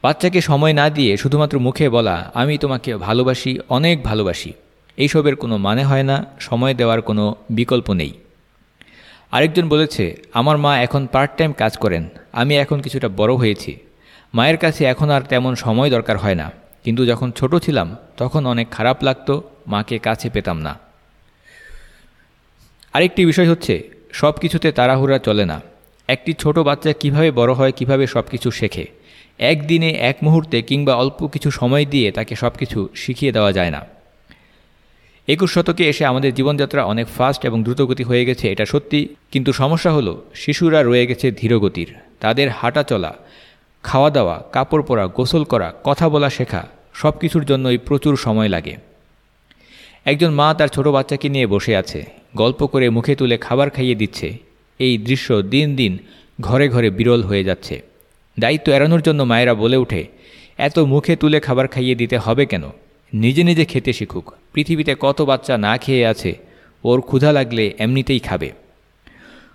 বাচ্চাকে সময় না দিয়ে শুধুমাত্র মুখে বলা, আমি তোমাকে ভালোবাসি, অনেক ভালোবাসি। এইসবের কোনো মানে হয় না, সময় দেওয়ার কোনো বিকল্প নেই। আরেকজন বলেছে, আমার মা এখন পার্ট টাইম কাজ করেন, আমি এখন কিছুটা বড় হয়েছি। মায়ের কাছে এখন আর তেমন সময় দরকার হয় না। কিন্তু যখন ছোট ছিলাম, তখন অনেক খারাপ লাগতো, মাকে কাছে পেতাম না। আরেকটি বিষয় হচ্ছে সব কিছুতে তাড়াহুড়া চলে না। একটি ছোট বাচ্চা কীভাবে বড় হয়, কীভাবে সব কিছু শেখে? একদিনে এক মুহূর্তে কিংবা অল্প কিছু সময় দিয়ে তাকে সব কিছু শিখিয়ে দেওয়া যায় না। একুশ শতকে এসে আমাদের জীবনযাত্রা অনেক ফাস্ট এবং দ্রুতগতি হয়ে গেছে, এটা সত্যি। কিন্তু সমস্যা হলো, শিশুরা রয়ে গেছে ধীরগতির। তাদের হাঁটা চলা খাওয়া দাওয়া কাপড় পরা, গোসল করা, কথা বলা শেখা সব কিছুর জন্যই প্রচুর সময় লাগে। একজন মা তার ছোট বাচ্চাকে নিয়ে বসে আছে, গল্প করে মুখে তুলে খাবার খাইয়ে দিচ্ছে। এই দৃশ্য দিন দিন ঘরে ঘরে বিরল হয়ে যাচ্ছে। দায়িত্ব এড়ানোর জন্য মায়েরা বলে ওঠে, এত মুখে তুলে খাবার খাইয়ে দিতে হবে কেন? নিজে নিজে খেতে শিখুক। পৃথিবীতে কত বাচ্চা না খেয়ে আছে, ওর ক্ষুধা লাগলে এমনিতেই খাবে।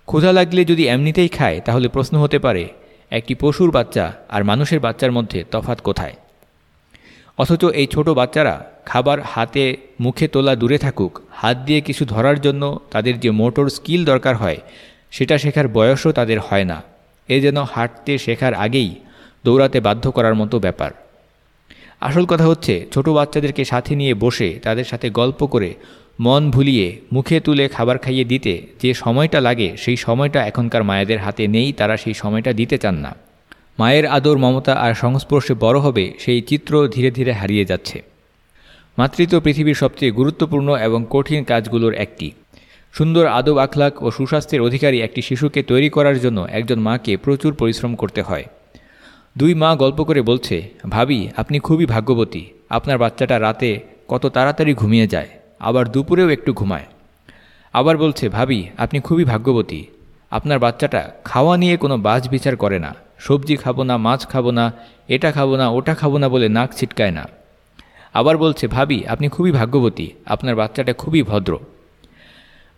ক্ষুধা লাগলে যদি এমনিতেই খায়, তাহলে প্রশ্ন হতে পারে, একটি পশুর বাচ্চা আর মানুষের বাচ্চার মধ্যে তফাত কোথায়? অথচ এই ছোট বাচ্চারা খাবার হাতে মুখে তোলা দূরে থাকুক, হাত দিয়ে কিছু ধরার জন্য তাদের যে মোটর স্কিল দরকার হয়, সেটা শেখার বয়সও তাদের হয় না। এ যেন হাঁটতে শেখার আগেই দৌড়াতে বাধ্য করার মতো ব্যাপার। আসল কথা হচ্ছে, ছোট বাচ্চাদেরকে সাথে নিয়ে বসে তাদের সাথে গল্প করে মন ভুলিয়ে মুখে তুলে খাবার খাইয়ে দিতে যে সময়টা লাগে, সেই সময়টা এখনকার মায়েদের হাতে নেই, তারা সেই সময়টা দিতে চান না। মায়ের আদর, মমতা আর সংস্পর্শে বড় হবে, সেই চিত্র ধীরে ধীরে হারিয়ে যাচ্ছে। মাতৃত্ব পৃথিবীর সবচেয়ে গুরুত্বপূর্ণ এবং কঠিন কাজগুলোর একটি। সুন্দর আদব আখলাক ও সুস্বাস্থ্যের অধিকারী একটি শিশুকে তৈরি করার জন্য একজন মাকে প্রচুর পরিশ্রম করতে হয়। দুই মা গল্প করে বলছে, ভাবি, আপনি খুবই ভাগ্যবতী। আপনার বাচ্চাটা রাতে কত তাড়াতাড়ি ঘুমিয়ে যায়, আবার দুপুরেও একটু ঘুমায়। আবার বলছে, ভাবি, আপনি খুবই ভাগ্যবতী। আপনার বাচ্চাটা খাওয়া নিয়ে কোনো বাজ বিচার করে না। সবজি খাব না, মাছ খাব না, এটা খাব না, ওটা খাব না বলে নাক ছিটকায় না। আবার বলছে, ভাবি, আপনি খুবই ভাগ্যবতী। আপনার বাচ্চাটা খুবই ভদ্র।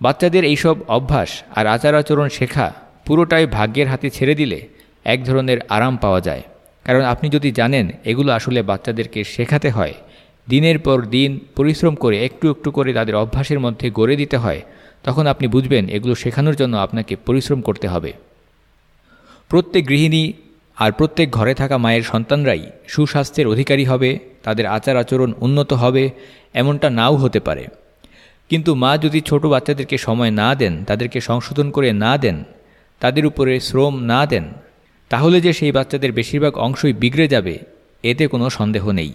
বাচ্চাদের এইসব অভ্যাস আর আচার আচরণ শেখা পুরোটাই ভাগ্যের হাতে ছেড়ে দিলে এক ধরনের আরাম পাওয়া যায়। কারণ আপনি যদি জানেন এগুলো আসলে বাচ্চাদেরকে শেখাতে হয়, দিনের পর দিন পরিশ্রম করে একটু একটু করে তাদের অভ্যাসের মধ্যে গড়ে দিতে হয়, তখন আপনি বুঝবেন এগুলো শেখানোর জন্য আপনাকে পরিশ্রম করতে হবে। প্রত্যেক গৃহিণী আর প্রত্যেক ঘরে থাকা মায়ের সন্তানরাই সুস্বাস্থ্যের অধিকারী হবে, তাদের আচার আচরণ উন্নত হবে, এমনটা নাও হতে পারে। কিন্তু মা যদি ছোট বাচ্চাদেরকে সময় না দেন, তাদেরকে সংশোধন করে না দেন, তাদের উপরে শ্রম না দেন, তাহলে যে সেই বাচ্চাদের বেশিরভাগ অংশই বিগড়ে যাবে, এতে কোনো সন্দেহ নেই।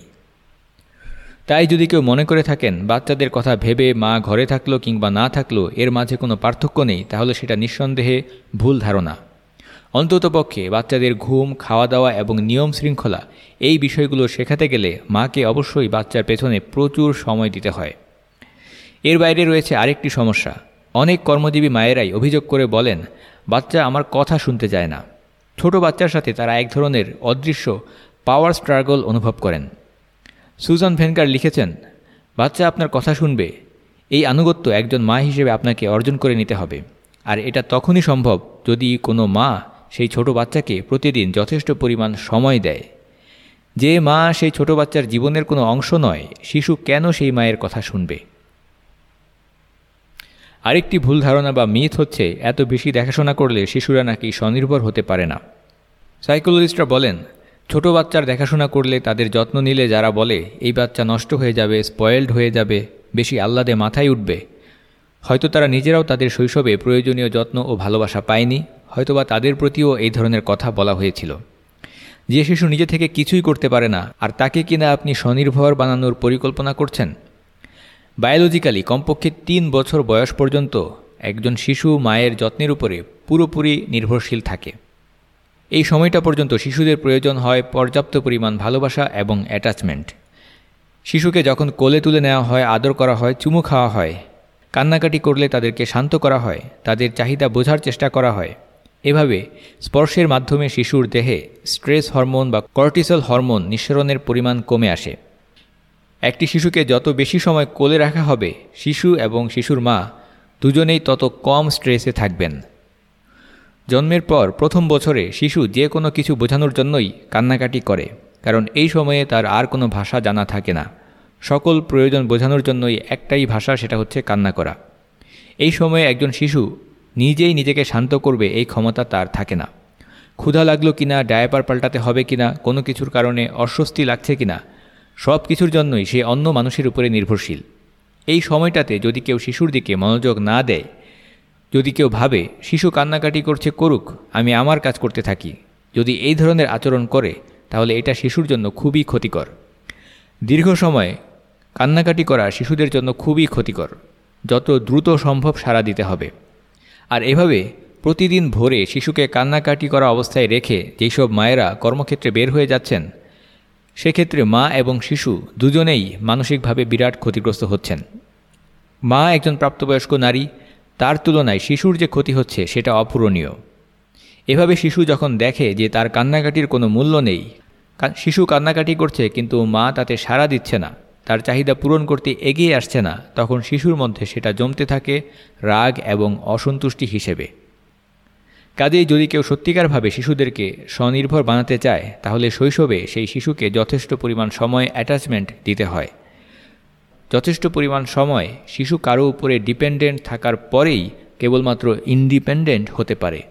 তাই যদি কেউ মনে করে থাকেন, বাচ্চাদের কথা ভেবে মা ঘরে থাকল কিংবা না থাকল, এর মাঝে কোনো পার্থক্য নেই, তাহলে সেটা নিঃসন্দেহে ভুল ধারণা। অন্ততপক্ষে বাচ্চাদের ঘুম খাওয়া দাওয়া এবং নিয়ম শৃঙ্খলা, এই বিষয়গুলো শেখাতে গেলে মাকে অবশ্যই বাচ্চার পেছনে প্রচুর সময় দিতে হয়। এর বাইরে রয়েছে আরেকটি সমস্যা। অনেক কর্মজীবী মায়েরাই অভিযোগ করে বলেন, বাচ্চা আমার কথা শুনতে চায় না। ছোট বাচ্চার সাথে তারা এক ধরনের অদৃশ্য পাওয়ার স্ট্রাগল অনুভব করেন। সুজন ভেনকার লিখেছেন, বাচ্চা আপনার কথা শুনবে। এই আনুগত্য একজন মা হিসেবে আপনাকে অর্জন করে নিতে হবে। আর এটা তখনই সম্ভব যদি কোনো মা সেই ছোট বাচ্চাকে প্রতিদিন যথেষ্ট পরিমাণ সময় দেয়। যে মা সেই ছোট বাচ্চার জীবনের কোনো অংশ নয়, শিশু কেন সেই মায়ের কথা শুনবে? আরেকটি ভুল ধারণা বা মিথ হচ্ছে, এত বেশি দেখাশোনা করলে শিশুরা নাকি স্বনির্ভর হতে পারে না। সাইকোলজিস্টরা বলেন, ছোট বাচ্চার দেখাশোনা করলে তাদের যত্ন নিলে যারা বলে, এই বাচ্চা নষ্ট হয়ে যাবে স্পয়েলড হয়ে যাবে, বেশি আহ্লাদে মাথায় উঠবে। হয়তো তারা নিজেরাও তাদের শৈশবে প্রয়োজনীয় যত্ন ও ভালোবাসা পায়নি, হয়তোবা তাদের প্রতিও এই ধরনের কথা বলা হয়েছিল। যে শিশু নিজে থেকে কিছুই করতে পারে না, আর তাকে কিনা আপনি স্বনির্ভর বানানোর পরিকল্পনা করছেন? বায়োলজিক্যালি কমপক্ষে তিন বছর বয়স পর্যন্ত একজন শিশু মায়ের যত্নের উপরে পুরোপুরি নির্ভরশীল থাকে। এই সময়টা পর্যন্ত শিশুদের প্রয়োজন হয় পর্যাপ্ত পরিমাণ ভালোবাসা এবং অ্যাটাচমেন্ট শিশুকে যখন কোলে তুলে নেওয়া হয়, আদর করা হয়, চুমু খাওয়া হয়, কান্নাকাটি করলে তাদেরকে শান্ত করা হয়, তাদের চাহিদা বোঝার চেষ্টা করা হয়। এভাবে স্পর্শের মাধ্যমে শিশুর দেহে স্ট্রেস হরমোন বা কর্টিসল হরমোন নিঃসরণের পরিমাণ কমে আসে। একটি শিশুকে যত বেশি সময় কোলে রাখা হবে, শিশু এবং শিশুর মা দুজনেই তত কম স্ট্রেসে থাকবেন। জন্মের পর প্রথম বছরে শিশু যে কোনো কিছু বোঝানোর জন্যই কান্নাকাটি করে, কারণ এই সময়ে তার আর কোনো ভাষা জানা থাকে না। সকল প্রয়োজন বোঝানোর জন্যই একটাই ভাষা, সেটা হচ্ছে কান্না করা। এই সময়ে একজন শিশু নিজেই নিজেকে শান্ত করবে, এই ক্ষমতা তার থাকে না। ক্ষুধা লাগল কিনা, ডায়াপার পাল্টাতে হবে কিনা, কোনো কিছুর কারণে অস্বস্তি লাগছে কিনা সব কিছুর জন্যই সে অন্য মানুষের উপরে নির্ভরশীল। এই সময়টাতে যদি কেউ শিশুর দিকে মনোযোগ না দেয়, যদি কেউ ভাবে, শিশু কান্নাকাটি করছে, করুক, আমি আমার কাজ করতে থাকি। যদি এই ধরনের আচরণ করে, তাহলে এটা শিশুর জন্য খুবই ক্ষতিকর। দীর্ঘ সময় কান্নাকাটি করা শিশুদের জন্য খুবই ক্ষতিকর, যত দ্রুত সম্ভব সাড়া দিতে হবে। আর এভাবে প্রতিদিন ভোরে শিশুকে কান্নাকাটি করা অবস্থায় রেখে যেসব মায়েরা কর্মক্ষেত্রে বের হয়ে যাচ্ছেন সেক্ষেত্রে মা এবং শিশু দুজনেই মানসিকভাবে বিরাট ক্ষতিগ্রস্ত হচ্ছেন। মা একজন প্রাপ্তবয়স্ক নারী, তার তুলনায় শিশুর যে ক্ষতি হচ্ছে সেটা অপূরণীয়। এভাবে শিশু যখন দেখে যে তার কান্নাকাটির কোনো মূল্য নেই শিশু কান্নাকাটি করছে কিন্তু মা তাতে সাড়া দিচ্ছে না, তার চাহিদা পূরণ করতে এগিয়ে আসছে না, তখন শিশুর মধ্যে সেটা জমতে থাকে রাগ এবং অসন্তুষ্টি হিসেবে। কাজেই যদি কেউ সত্যিকারভাবে শিশুদেরকে স্বনির্ভর বানাতে চায়, তাহলে শৈশবে সেই শিশুকে যথেষ্ট পরিমাণ সময় অ্যাটাচমেন্ট দিতে হয়। যথেষ্ট পরিমাণ সময় শিশু কারও উপরে ডিপেন্ডেন্ট থাকার পরেই কেবলমাত্র ইন্ডিপেন্ডেন্ট হতে পারে।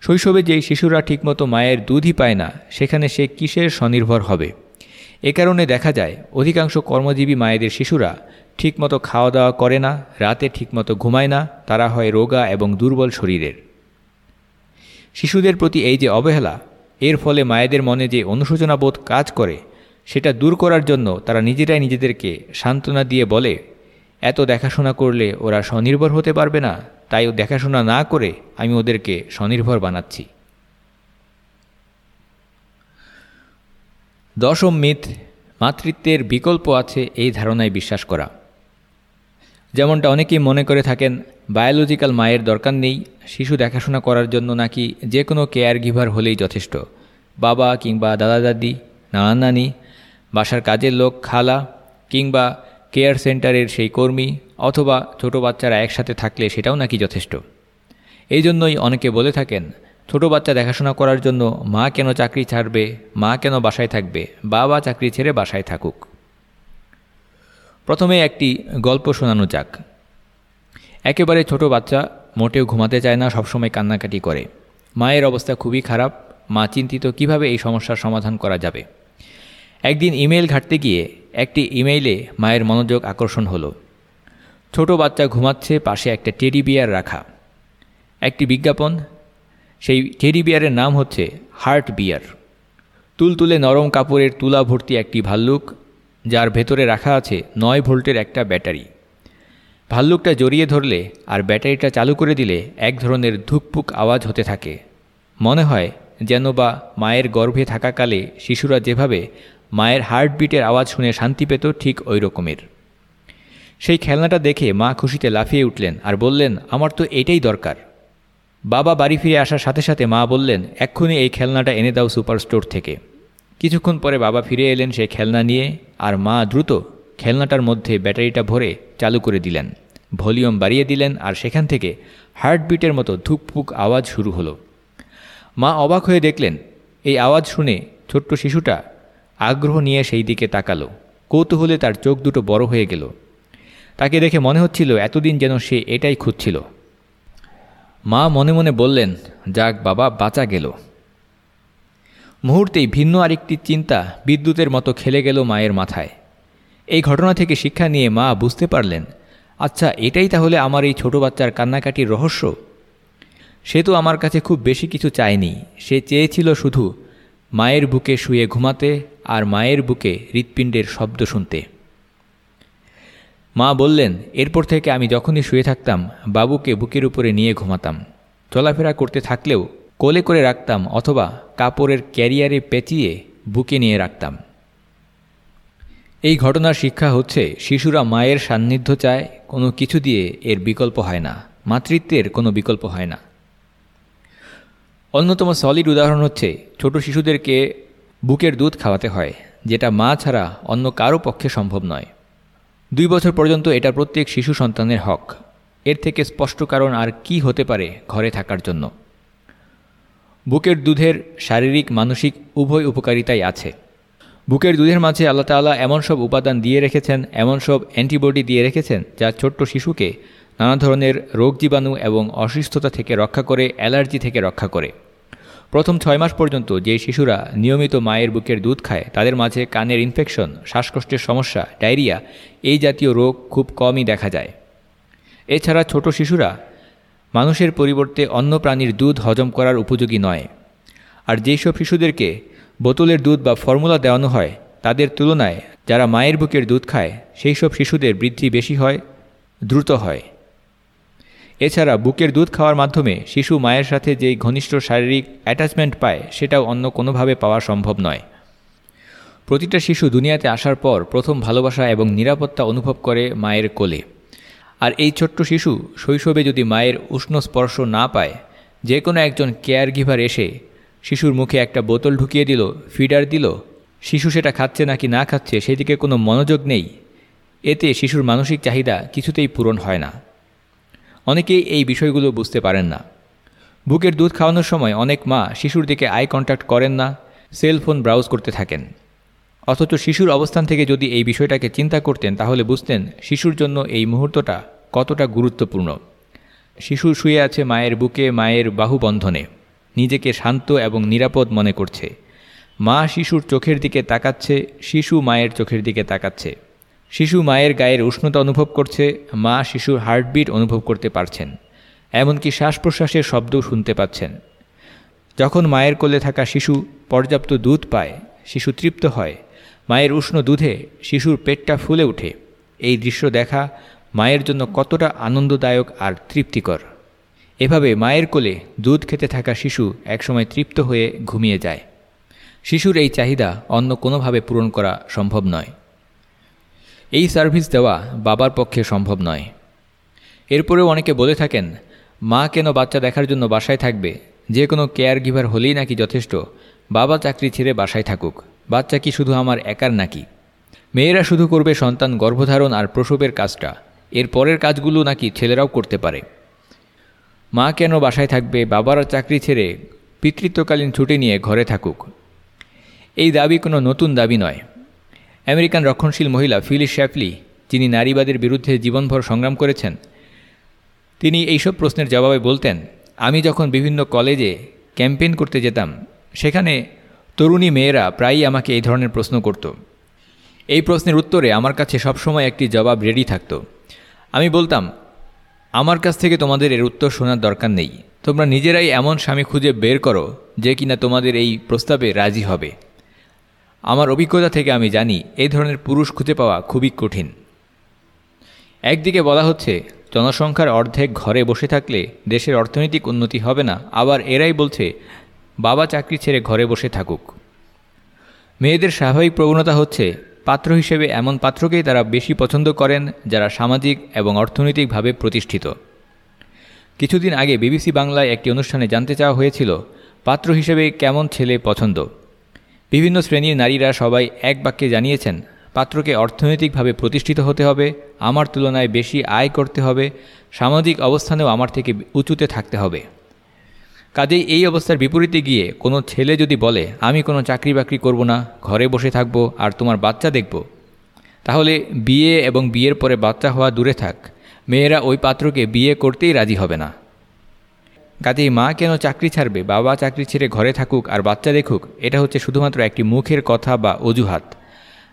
শৈশবে যেই শিশুরা ঠিকমতো মায়ের দুধই পায় না, সেখানে সে কিসের স্বনির্ভর হবে? এ কারণে দেখা যায়, অধিকাংশ কর্মজীবী মায়েদের শিশুরা ঠিকমতো খাওয়া দাওয়া করে না, রাতে ঠিকমতো ঘুমায় না, তারা হয় রোগা এবং দুর্বল শরীরের। শিশুদের প্রতি এই যে অবহেলা, এর ফলে মায়েদের মনে যে অনুশোচনা বোধ কাজ করে, সেটা দূর করার জন্য তারা নিজেরাই নিজেদেরকে সান্ত্বনা দিয়ে বলে, এত দেখাশোনা করলে ওরা স্বনির্ভর হতে পারবে না, তাই দেখাশোনা না করে আমি ওদেরকে স্বনির্ভর বানাচ্ছি। দশম মিথ, মাতৃত্বের বিকল্প আছে এই ধারণায় বিশ্বাস করা। যেমনটা অনেকেই মনে করে থাকেন, বায়োলজিক্যাল মায়ের দরকার নেই, শিশু দেখাশোনা করার জন্য নাকি যে কোনো কেয়ার গিভার হলেই যথেষ্ট। বাবা কিংবা দাদা দাদি নানা নানি বাসার কাজের লোক, খালা কিংবা কেয়ার সেন্টারের সেই কর্মী অথবা ছোট বাচ্চারা একসাথে থাকলে সেটাও নাকি যথেষ্ট। এই জন্যই অনেকে বলে থাকেন, ছোট বাচ্চা দেখাশোনা করার জন্য মা কেন চাকরি ছাড়বে, মা কেন বাসায় থাকবে, বাবা চাকরি ছেড়ে বাসায় থাকুক। প্রথমে একটি গল্প শোনানো যাক। একেবারে ছোট বাচ্চা, মোটেও ঘুমাতে চায় না, সবসময় কান্নাকাটি করে। মায়ের অবস্থা খুবই খারাপ। মা চিন্তিত কীভাবে এই সমস্যার সমাধান করা যাবে। একদিন ইমেল ঘাটতে গিয়ে একটি ইমেইলে মায়ের মনোযোগ আকর্ষণ হলো। ছোট বাচ্চা ঘুমাচ্ছে পাশে একটা টেডি বিয়ার রাখা। একটি বিজ্ঞাপন, সেই টেডি বিয়ারের নাম হচ্ছে হার্ট বিয়ার। তুলতুলে নরম কাপড়ের তুলা ভর্তি একটি ভাল্লুক যার ভেতরে রাখা আছে নয় ভোল্টের একটা ব্যাটারি। ভাল্লুকটা জড়িয়ে ধরলে আর ব্যাটারিটা চালু করে দিলে এক ধরনের ধুকপুক আওয়াজ হতে থাকে। মনে হয় যেন বা মায়ের গর্ভে থাকাকালে শিশুরা যেভাবে মায়ের হার্টবিটের আওয়াজ শুনে শান্তি পেত ঠিক ওই রকমের। সেই খেলনাটা দেখে মা খুশিতে লাফিয়ে উঠলেন আর বললেন, আমার তো এটাই দরকার। বাবা বাড়ি ফিরে আসার সাথে সাথে মা বললেন, এক্ষুনি এই খেলনাটা এনে দাও সুপার স্টোর থেকে। কিছুক্ষণ পরে বাবা ফিরে এলেন সে খেলনা নিয়ে আর মা দ্রুত খেলনাটার মধ্যে ব্যাটারিটা ভরে চালু করে দিলেন। ভলিউম বাড়িয়ে দিলেন আর সেখান থেকে হার্টবিটের মতো ধুকপুক আওয়াজ শুরু হলো। মা অবাক হয়ে দেখলেন, এই আওয়াজ শুনে ছোট্ট শিশুটা আগ্রহ নিয়ে সেই দিকে তাকালো। কৌতূহলে তার চোখ দুটো বড় হয়ে গেল। তাকে দেখে মনে হচ্ছিল এতদিন যেন সে এটাই খুঁজছিল। মা মনে মনে বললেন, যাক বাবা, বাঁচা গেল। মুহূর্তেই ভিন্ন আরেকটি চিন্তা বিদ্যুতের মতো খেলে গেল মায়ের মাথায়। এই ঘটনা থেকে শিক্ষা নিয়ে মা বুঝতে পারলেন আচ্ছা এটাই তাহলে আমার এই ছোট বাচ্চার কান্নাকাটির রহস্য? সে তো আমার কাছে খুব বেশি কিছু চায়নি। সে চেয়েছিল শুধু মায়ের বুকে শুয়ে ঘুমাতে আর মায়ের বুকে হৃৎপিণ্ডের শব্দ শুনতে। মা বললেন, এরপর থেকে আমি যখনই শুয়ে থাকতাম, বাবুকে বুকের উপরে নিয়ে ঘুমাতাম। চলাফেরা করতে থাকলেও কোলে করে রাখতাম অথবা কাপড়ের ক্যারিয়ারে পেঁচিয়ে বুকে নিয়ে রাখতাম। এই ঘটনার শিক্ষা হচ্ছে, শিশুরা মায়ের সান্নিধ্য চায়, কোনো কিছু দিয়ে এর বিকল্প হয় না, মাতৃত্বের কোনো বিকল্প হয় না। অন্যতম সলিড উদাহরণ হচ্ছে, ছোট শিশুদেরকে বুকের দুধ খাওয়াতে হয়, যেটা মা ছাড়া অন্য কারও পক্ষে সম্ভব নয়। দুই বছর পর্যন্ত এটা প্রত্যেক শিশু সন্তানের হক। এর থেকে স্পষ্ট কারণ আর কি হতে পারে ঘরে থাকার জন্য। বুকের দুধের শারীরিক, মানসিক উভয় উপকারিতাই আছে। বুকের দুধের মাঝে আল্লাহ তালা এমন সব উপাদান দিয়ে রেখেছেন, এমন সব অ্যান্টিবডি দিয়ে রেখেছেন যা ছোট্ট শিশুকে নানা ধরনের রোগ জীবাণু এবং অসুস্থতা থেকে রক্ষা করে, অ্যালার্জি থেকে রক্ষা করে। প্রথম ছয় মাস পর্যন্ত যে শিশুরা নিয়মিত মায়ের বুকের দুধ খায়, তাদের মাঝে কানের ইনফেকশন শ্বাসকষ্টের সমস্যা ডায়রিয়া এই জাতীয় রোগ খুব কমই দেখা যায়। এছাড়া ছোট শিশুরা মানুষের পরিবর্তে অন্য প্রাণীর দুধ হজম করার উপযোগী নয়। আর যেসব শিশুদেরকে বোতলের দুধ বা ফর্মুলা দেওয়ানো হয়, তাদের তুলনায় যারা মায়ের বুকের দুধ খায় সেই সব শিশুদের বৃদ্ধি বেশি হয়, দ্রুত হয়। এছাড়া বুকের দুধ খাওয়ার মাধ্যমে শিশু মায়ের সাথে যেই ঘনিষ্ঠ শারীরিক অ্যাটাচমেন্ট পায়, সেটাও অন্য কোনোভাবে পাওয়া সম্ভব নয়। প্রতিটা শিশু দুনিয়াতে আসার পর প্রথম ভালোবাসা এবং নিরাপত্তা অনুভব করে মায়ের কোলে। আর এই ছোট্ট শিশু শৈশবে যদি মায়ের উষ্ণ স্পর্শ না পায় যে কোনো একজন কেয়ার গিভার এসে শিশুর মুখে একটা বোতল ঢুকিয়ে দিল, ফিডার দিল, শিশু সেটা খাচ্ছে নাকি না খাচ্ছে সেদিকে কোনো মনোযোগ নেই, এতে শিশুর মানসিক চাহিদা কিছুতেই পূরণ হয় না। অনেকেই এই বিষয়গুলো বুঝতে পারেন না। বুকের দুধ খাওয়ানোর সময় অনেক মা শিশুর দিকে আই কন্ট্যাক্ট করেন না, সেল ফোন ব্রাউজ করতে থাকেন। অথচ শিশুর অবস্থান থেকে যদি এই বিষয়টাকে চিন্তা করতেন, তাহলে বুঝতেন শিশুর জন্য এই মুহূর্তটা কতটা গুরুত্বপূর্ণ? শিশু শুয়ে আছে মায়ের বুকে, মায়ের বাহুবন্ধনে। নিজেকে শান্ত এবং নিরাপদ মনে করছে। মা শিশুর চোখের দিকে তাকাচ্ছে, শিশু মায়ের চোখের দিকে তাকাচ্ছে। শিশু মায়ের গায়ের উষ্ণতা অনুভব করছে, মা শিশুর হার্টবিট অনুভব করতে পারছেন। এমনকি শ্বাস প্রশ্বাসের শব্দও শুনতে পাচ্ছেন। যখন মায়ের কোলে থাকা শিশু পর্যাপ্ত দুধ পায়, শিশু তৃপ্ত হয়। মায়ের উষ্ণ দুধে শিশুর পেটটা ফুলে ওঠে। এই দৃশ্য দেখা মায়ের জন্য কতটা আনন্দদায়ক আর তৃপ্তিকর। এভাবে মায়ের কোলে দুধ খেতে থাকা শিশু একসময় তৃপ্ত হয়ে ঘুমিয়ে যায়। শিশুর এই চাহিদা অন্য কোনোভাবে পূরণ করা সম্ভব নয়। এই সার্ভিস দেওয়া বাবার পক্ষে সম্ভব নয়। এরপরেও অনেকে বলে থাকেন, মা কেন বাচ্চা দেখার জন্য বাসায় থাকবে? যে কোনো কেয়ার গিভার হলেই নাকি যথেষ্ট। বাবা চাকরি ছেড়ে বাসায় থাকুক। বাচ্চা কি শুধু আমার একার নাকি? মেয়েরা শুধু করবে সন্তান গর্ভধারণ আর প্রসবের কাজটা। এর পরের কাজগুলো নাকি ছেলেরাও করতে পারে। মা কেন বাসায় থাকবে, বাবারা চাকরি ছেড়ে পিতৃত্বকালীন ছুটি নিয়ে ঘরে থাকুক? এই দাবি কোনো নতুন দাবি নয়। আমেরিকান রক্ষণশীল মহিলা ফিলিস শ্যাফলি, যিনি নারীবাদের বিরুদ্ধে জীবনভর সংগ্রাম করেছেন, তিনি এইসব প্রশ্নের জবাবে বলতেন, আমি যখন বিভিন্ন কলেজে ক্যাম্পেইন করতে যেতাম, সেখানে তরুণী মেয়েরা প্রায়ই আমাকে এই ধরনের প্রশ্ন করত। এই প্রশ্নের উত্তরে আমার কাছে সবসময় একটি জবাব রেডি থাকত। আমি বলতাম, আমার কাছ থেকে তোমাদের এর উত্তর শোনার দরকার নেই। তোমরা নিজেরাই এমন স্বামী খুঁজে বের করো যে কিনা তোমাদের এই প্রস্তাবে রাজি হবে। আমার অভিজ্ঞতা থেকে আমি জানি এই ধরনের পুরুষ খুঁজে পাওয়া খুবই কঠিন। একদিকে বলা হচ্ছে, জনসংখ্যার অর্ধেক ঘরে বসে থাকলে দেশের অর্থনৈতিক উন্নতি হবে না। আবার এরাই বলছে, বাবা চাকরি ছেড়ে ঘরে বসে থাকুক। মেয়েদের স্বাভাবিক প্রবণতা হচ্ছে পাত্র হিসেবে এমন পাত্রকেই তারা বেশি পছন্দ করেন, যারা সামাজিক এবং অর্থনৈতিকভাবে প্রতিষ্ঠিত। কিছুদিন আগে বিবিসি বাংলায় একটি অনুষ্ঠানে জানতে চাওয়া হয়েছিল, পাত্র হিসেবে কেমন ছেলে পছন্দ? বিভিন্ন শ্রেণির নারীরা সবাই এক বাক্যে জানিয়েছেন, পাত্রকে অর্থনৈতিকভাবে প্রতিষ্ঠিত হতে হবে, আমার তুলনায় বেশি আয় করতে হবে, সামাজিক অবস্থানেও আমার থেকে উঁচুতে থাকতে হবে। কাজেই এই অবস্থার বিপরীতে গিয়ে কোনো ছেলে যদি বলে, আমি কোনো চাকরি বাকরি করব না, ঘরে বসে থাকব আর তোমার বাচ্চা দেখব, তাহলে বিয়ে এবং বিয়ের পরে বাচ্চা হওয়া দূরে থাক। মেয়েরা ওই পাত্রকে বিয়ে করতেই রাজি হবে না। কাজেই মা কেন চাকরি ছাড়বে, বাবা চাকরি ছেড়ে ঘরে থাকুক আর বাচ্চা দেখুক, এটা হচ্ছে শুধুমাত্র একটি মুখের কথা বা অজুহাত।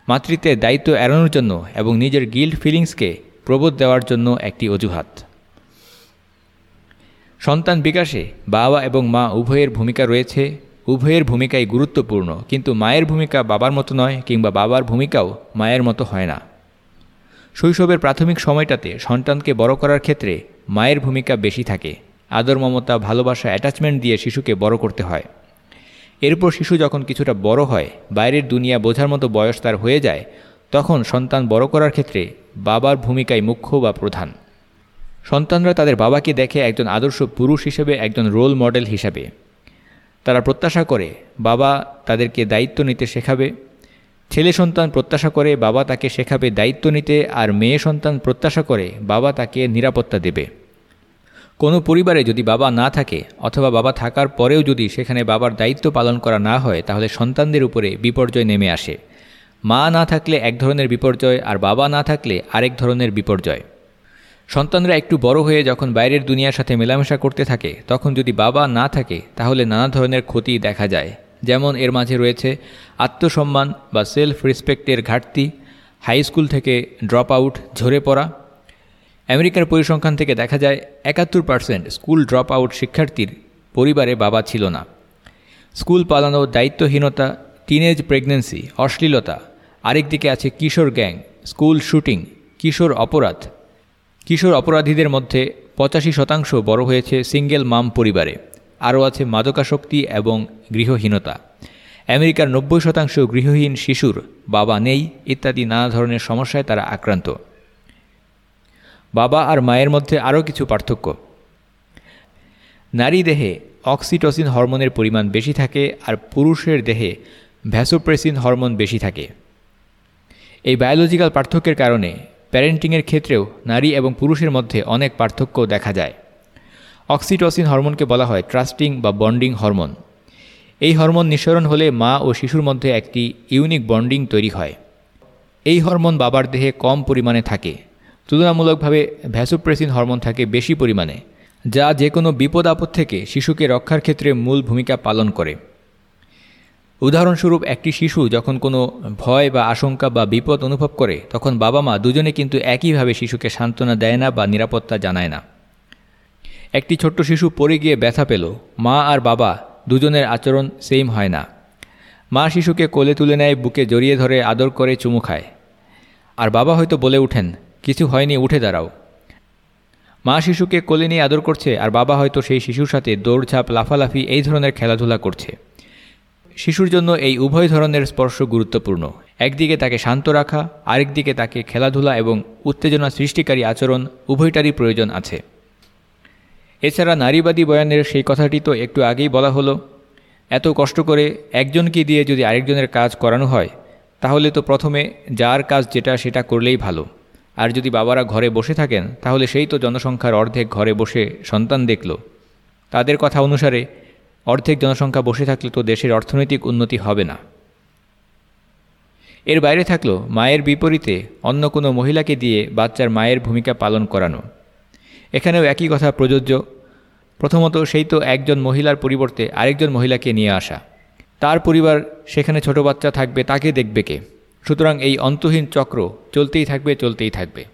মাতৃত্বের দায়িত্ব এড়ানোর জন্য এবং নিজের গিল্ড ফিলিংসকে প্রবোধ দেওয়ার জন্য একটি অজুহাত। সন্তান বিকাশে বাবা এবং মা উভয়ের ভূমিকা রয়েছে, উভয়ের ভূমিকাই গুরুত্বপূর্ণ, কিন্তু মায়ের ভূমিকা বাবার মতো নয় কিংবা বাবার ভূমিকাও মায়ের মতো হয় না। শৈশবের প্রাথমিক সময়টাতে সন্তানকে বড় করার ক্ষেত্রে মায়ের ভূমিকা বেশি থাকে। আদর, মমতা, ভালোবাসা অ্যাটাচমেন্ট দিয়ে শিশুকে বড় করতে হয়। এরপর শিশু যখন কিছুটা বড় হয়, বাইরের দুনিয়া বোঝার মতো বয়স তার হয়ে যায়, তখন সন্তান বড় করার ক্ষেত্রে বাবার ভূমিকাই মুখ্য বা প্রধান। সন্তানরা তাদের বাবাকে দেখে একজন আদর্শ পুরুষ হিসেবে, একজন রোল মডেল হিসাবে। তারা প্রত্যাশা করে, বাবা তাদেরকে দায়িত্ব নিতে শেখাবে। ছেলে সন্তান প্রত্যাশা করে, বাবা তাকে শেখাবে দায়িত্ব নিতে, আর মেয়ে সন্তান প্রত্যাশা করে, বাবা তাকে নিরাপত্তা দেবে। কোনো পরিবারে যদি বাবা না থাকে, অথবা বাবা থাকার পরেও যদি সেখানে বাবার দায়িত্ব পালন করা না হয়, তাহলে সন্তানদের উপরে বিপর্যয় নেমে আসে। মা না থাকলে এক ধরনের বিপর্যয়, আর বাবা না থাকলে আরেক ধরনের বিপর্যয়। সন্তানরা একটু বড় হয়ে যখন বাইরের দুনিয়ার সাথে মেলামেশা করতে থাকে, তখন যদি বাবা না থাকে, তাহলে নানা ধরনের ক্ষতি দেখা যায়। যেমন এর মাঝে রয়েছে আত্মসম্মান বা সেলফ রেসপেক্টের ঘাটতি হাই স্কুল থেকে ড্রপ আউট ঝরে পড়া। আমেরিকার পরিসংখ্যান থেকে দেখা যায়, একাত্তর পার্সেন্ট স্কুল ড্রপ আউট শিক্ষার্থীর পরিবারে বাবা ছিল না। স্কুল পালানো দায়িত্বহীনতা টিনেজ প্রেগনেন্সি অশ্লীলতা, আরেকদিকে আছে কিশোর গ্যাং স্কুল শুটিং কিশোর অপরাধ। কিশোর অপরাধীদের মধ্যে পঁচাশি শতাংশ বড় হয়েছে সিঙ্গেল মাম পরিবারে। আরও আছে মাদকাশক্তি এবং গৃহহীনতা। আমেরিকার নব্বই শতাংশ গৃহহীন শিশুর বাবা নেই, ইত্যাদি নানা ধরনের সমস্যায় তারা আক্রান্ত। বাবা আর মায়ের মধ্যে আরও কিছু পার্থক্য। নারী দেহে অক্সিটোসিন হরমোনের পরিমাণ বেশি থাকে আর পুরুষের দেহে ভ্যাসোপ্রেসিন হরমোন বেশি থাকে। এই বায়োলজিক্যাল পার্থক্যের কারণে প্যারেন্টিংয়ের ক্ষেত্রেও নারী এবং পুরুষের মধ্যে অনেক পার্থক্য দেখা যায়। অক্সিটোসিন হরমোনকে বলা হয় ট্রাস্টিং বা বন্ডিং হরমোন। এই হরমোন নিঃসরণ হলে মা ও শিশুর মধ্যে একটি ইউনিক বন্ডিং তৈরি হয়। এই হরমোন বাবার দেহে কম পরিমাণে থাকে। তুলনামূলকভাবে ভ্যাসোপ্রেসিন হরমোন থাকে বেশি পরিমাণে, যা যে কোনো বিপদ আপদ থেকে শিশুকে রক্ষার ক্ষেত্রে মূল ভূমিকা পালন করে। উদাহরণস্বরূপ একটি শিশু যখন কোনো ভয় বা আশঙ্কা বা বিপদ অনুভব করে, তখন বাবা মা দুজনে কিন্তু একইভাবে শিশুকে সান্ত্বনা দেয় না বা নিরাপত্তা জানায় না। একটি ছোট্ট শিশু পড়ে গিয়ে ব্যথা পেল, মা আর বাবা দুজনের আচরণ সেম হয় না। মা শিশুকে কোলে তুলে নেয়, বুকে জড়িয়ে ধরে, আদর করে, চুমু খায়। আর বাবা হয়তো বলে উঠেন কিছু হয়নি, উঠে দাঁড়াও। মা শিশুকে কোলে নিয়ে আদর করছে, আর বাবা হয়তো সেই শিশুর সাথে দৌড়ঝাঁপ, লাফালাফি এই ধরনের খেলাধুলা করছে। শিশুর জন্য এই উভয় ধরনের স্পর্শ গুরুত্বপূর্ণ। একদিকে তাকে শান্ত রাখা, আরেকদিকে তাকে খেলাধুলা এবং উত্তেজনা সৃষ্টিকারী আচরণ উভয়টারই প্রয়োজন আছে। এছাড়া নারীবাদী বয়ানের সেই কথাটি তো একটু আগেই বলা হলো, এত কষ্ট করে একজনকে দিয়ে যদি আরেকজনের কাজ করানো হয়, তাহলে তো প্রথমে যার কাজ যেটা সেটা করলেই ভালো। আর যদি বাবারা ঘরে বসে থাকেন, তাহলে সেই তো জনসংখ্যার অর্ধেক ঘরে বসে সন্তান দেখল। তাদের কথা অনুসারে অর্ধেক জনসংখ্যা বসে থাকলে তো দেশের অর্থনৈতিক উন্নতি হবে না। এর বাইরে থাকল মায়ের বিপরীতে অন্য কোনো মহিলাকে দিয়ে বাচ্চার মায়ের ভূমিকা পালন করানো। এখানেও একই কথা প্রযোজ্য। প্রথমত সেই তো একজন মহিলার পরিবর্তে আরেকজন মহিলাকে নিয়ে আসা। তার পরিবার সেখানে ছোট বাচ্চা থাকবে, তাকে দেখবে কে? সুতরাং এই অন্তহীন চক্র চলতেই থাকবে চলতেই থাকবে।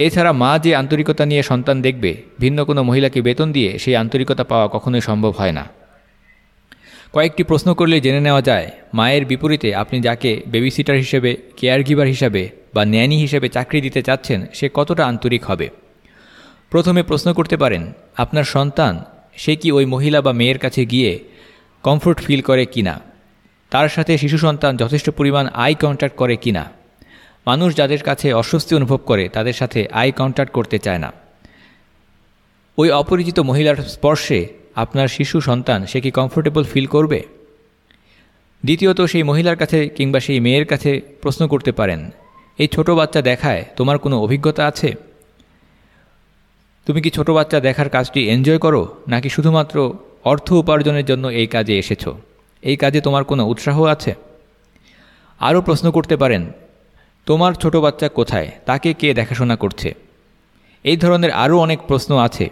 এছাড়া মা যে আন্তরিকতা নিয়ে সন্তান দেখবে, ভিন্ন কোনো মহিলাকে বেতন দিয়ে সেই আন্তরিকতা পাওয়া কখনোই সম্ভব হয় না। কয়েকটি প্রশ্ন করলে জেনে নেওয়া যায়, মায়ের বিপরীতে আপনি যাকে বেবিসিটার হিসেবে কেয়ার গিভার হিসাবে বা ন্যানি হিসেবে চাকরি দিতে চাচ্ছেন, সে কতটা আন্তরিক হবে? প্রথমে প্রশ্ন করতে পারেন, আপনার সন্তান, সে কি ওই মহিলা বা মেয়ের কাছে গিয়ে কমফোর্ট ফিল করে কি না তার সাথে শিশু সন্তান যথেষ্ট পরিমাণ আই কন্ট্যাক্ট করে কি না মানুষ যাদের কাছে অস্বস্তি অনুভব করে, তাদের সাথে আই কন্ট্যাক্ট করতে চায় না। ওই অপরিচিত মহিলার স্পর্শে আপনার শিশু সন্তান, সে কি কমফোর্টেবল ফিল করবে? দ্বিতীয়ত, সেই মহিলার কাছে কিংবা সেই মেয়ের কাছে প্রশ্ন করতে পারেন, এই ছোট বাচ্চা দেখায় তোমার কোনো অভিজ্ঞতা আছে? তুমি কি ছোট বাচ্চা দেখার কাজটি এনজয় করো, নাকি শুধুমাত্র অর্থ উপার্জনের জন্য এই কাজে এসেছ? এই কাজে তোমার কোনো উৎসাহ আছে? আরও প্রশ্ন করতে পারেন তোমার ছোট বাচ্চা কোথায়? তাকে কে দেখাশোনা করছে? এই ধরনের আরও অনেক প্রশ্ন আছে।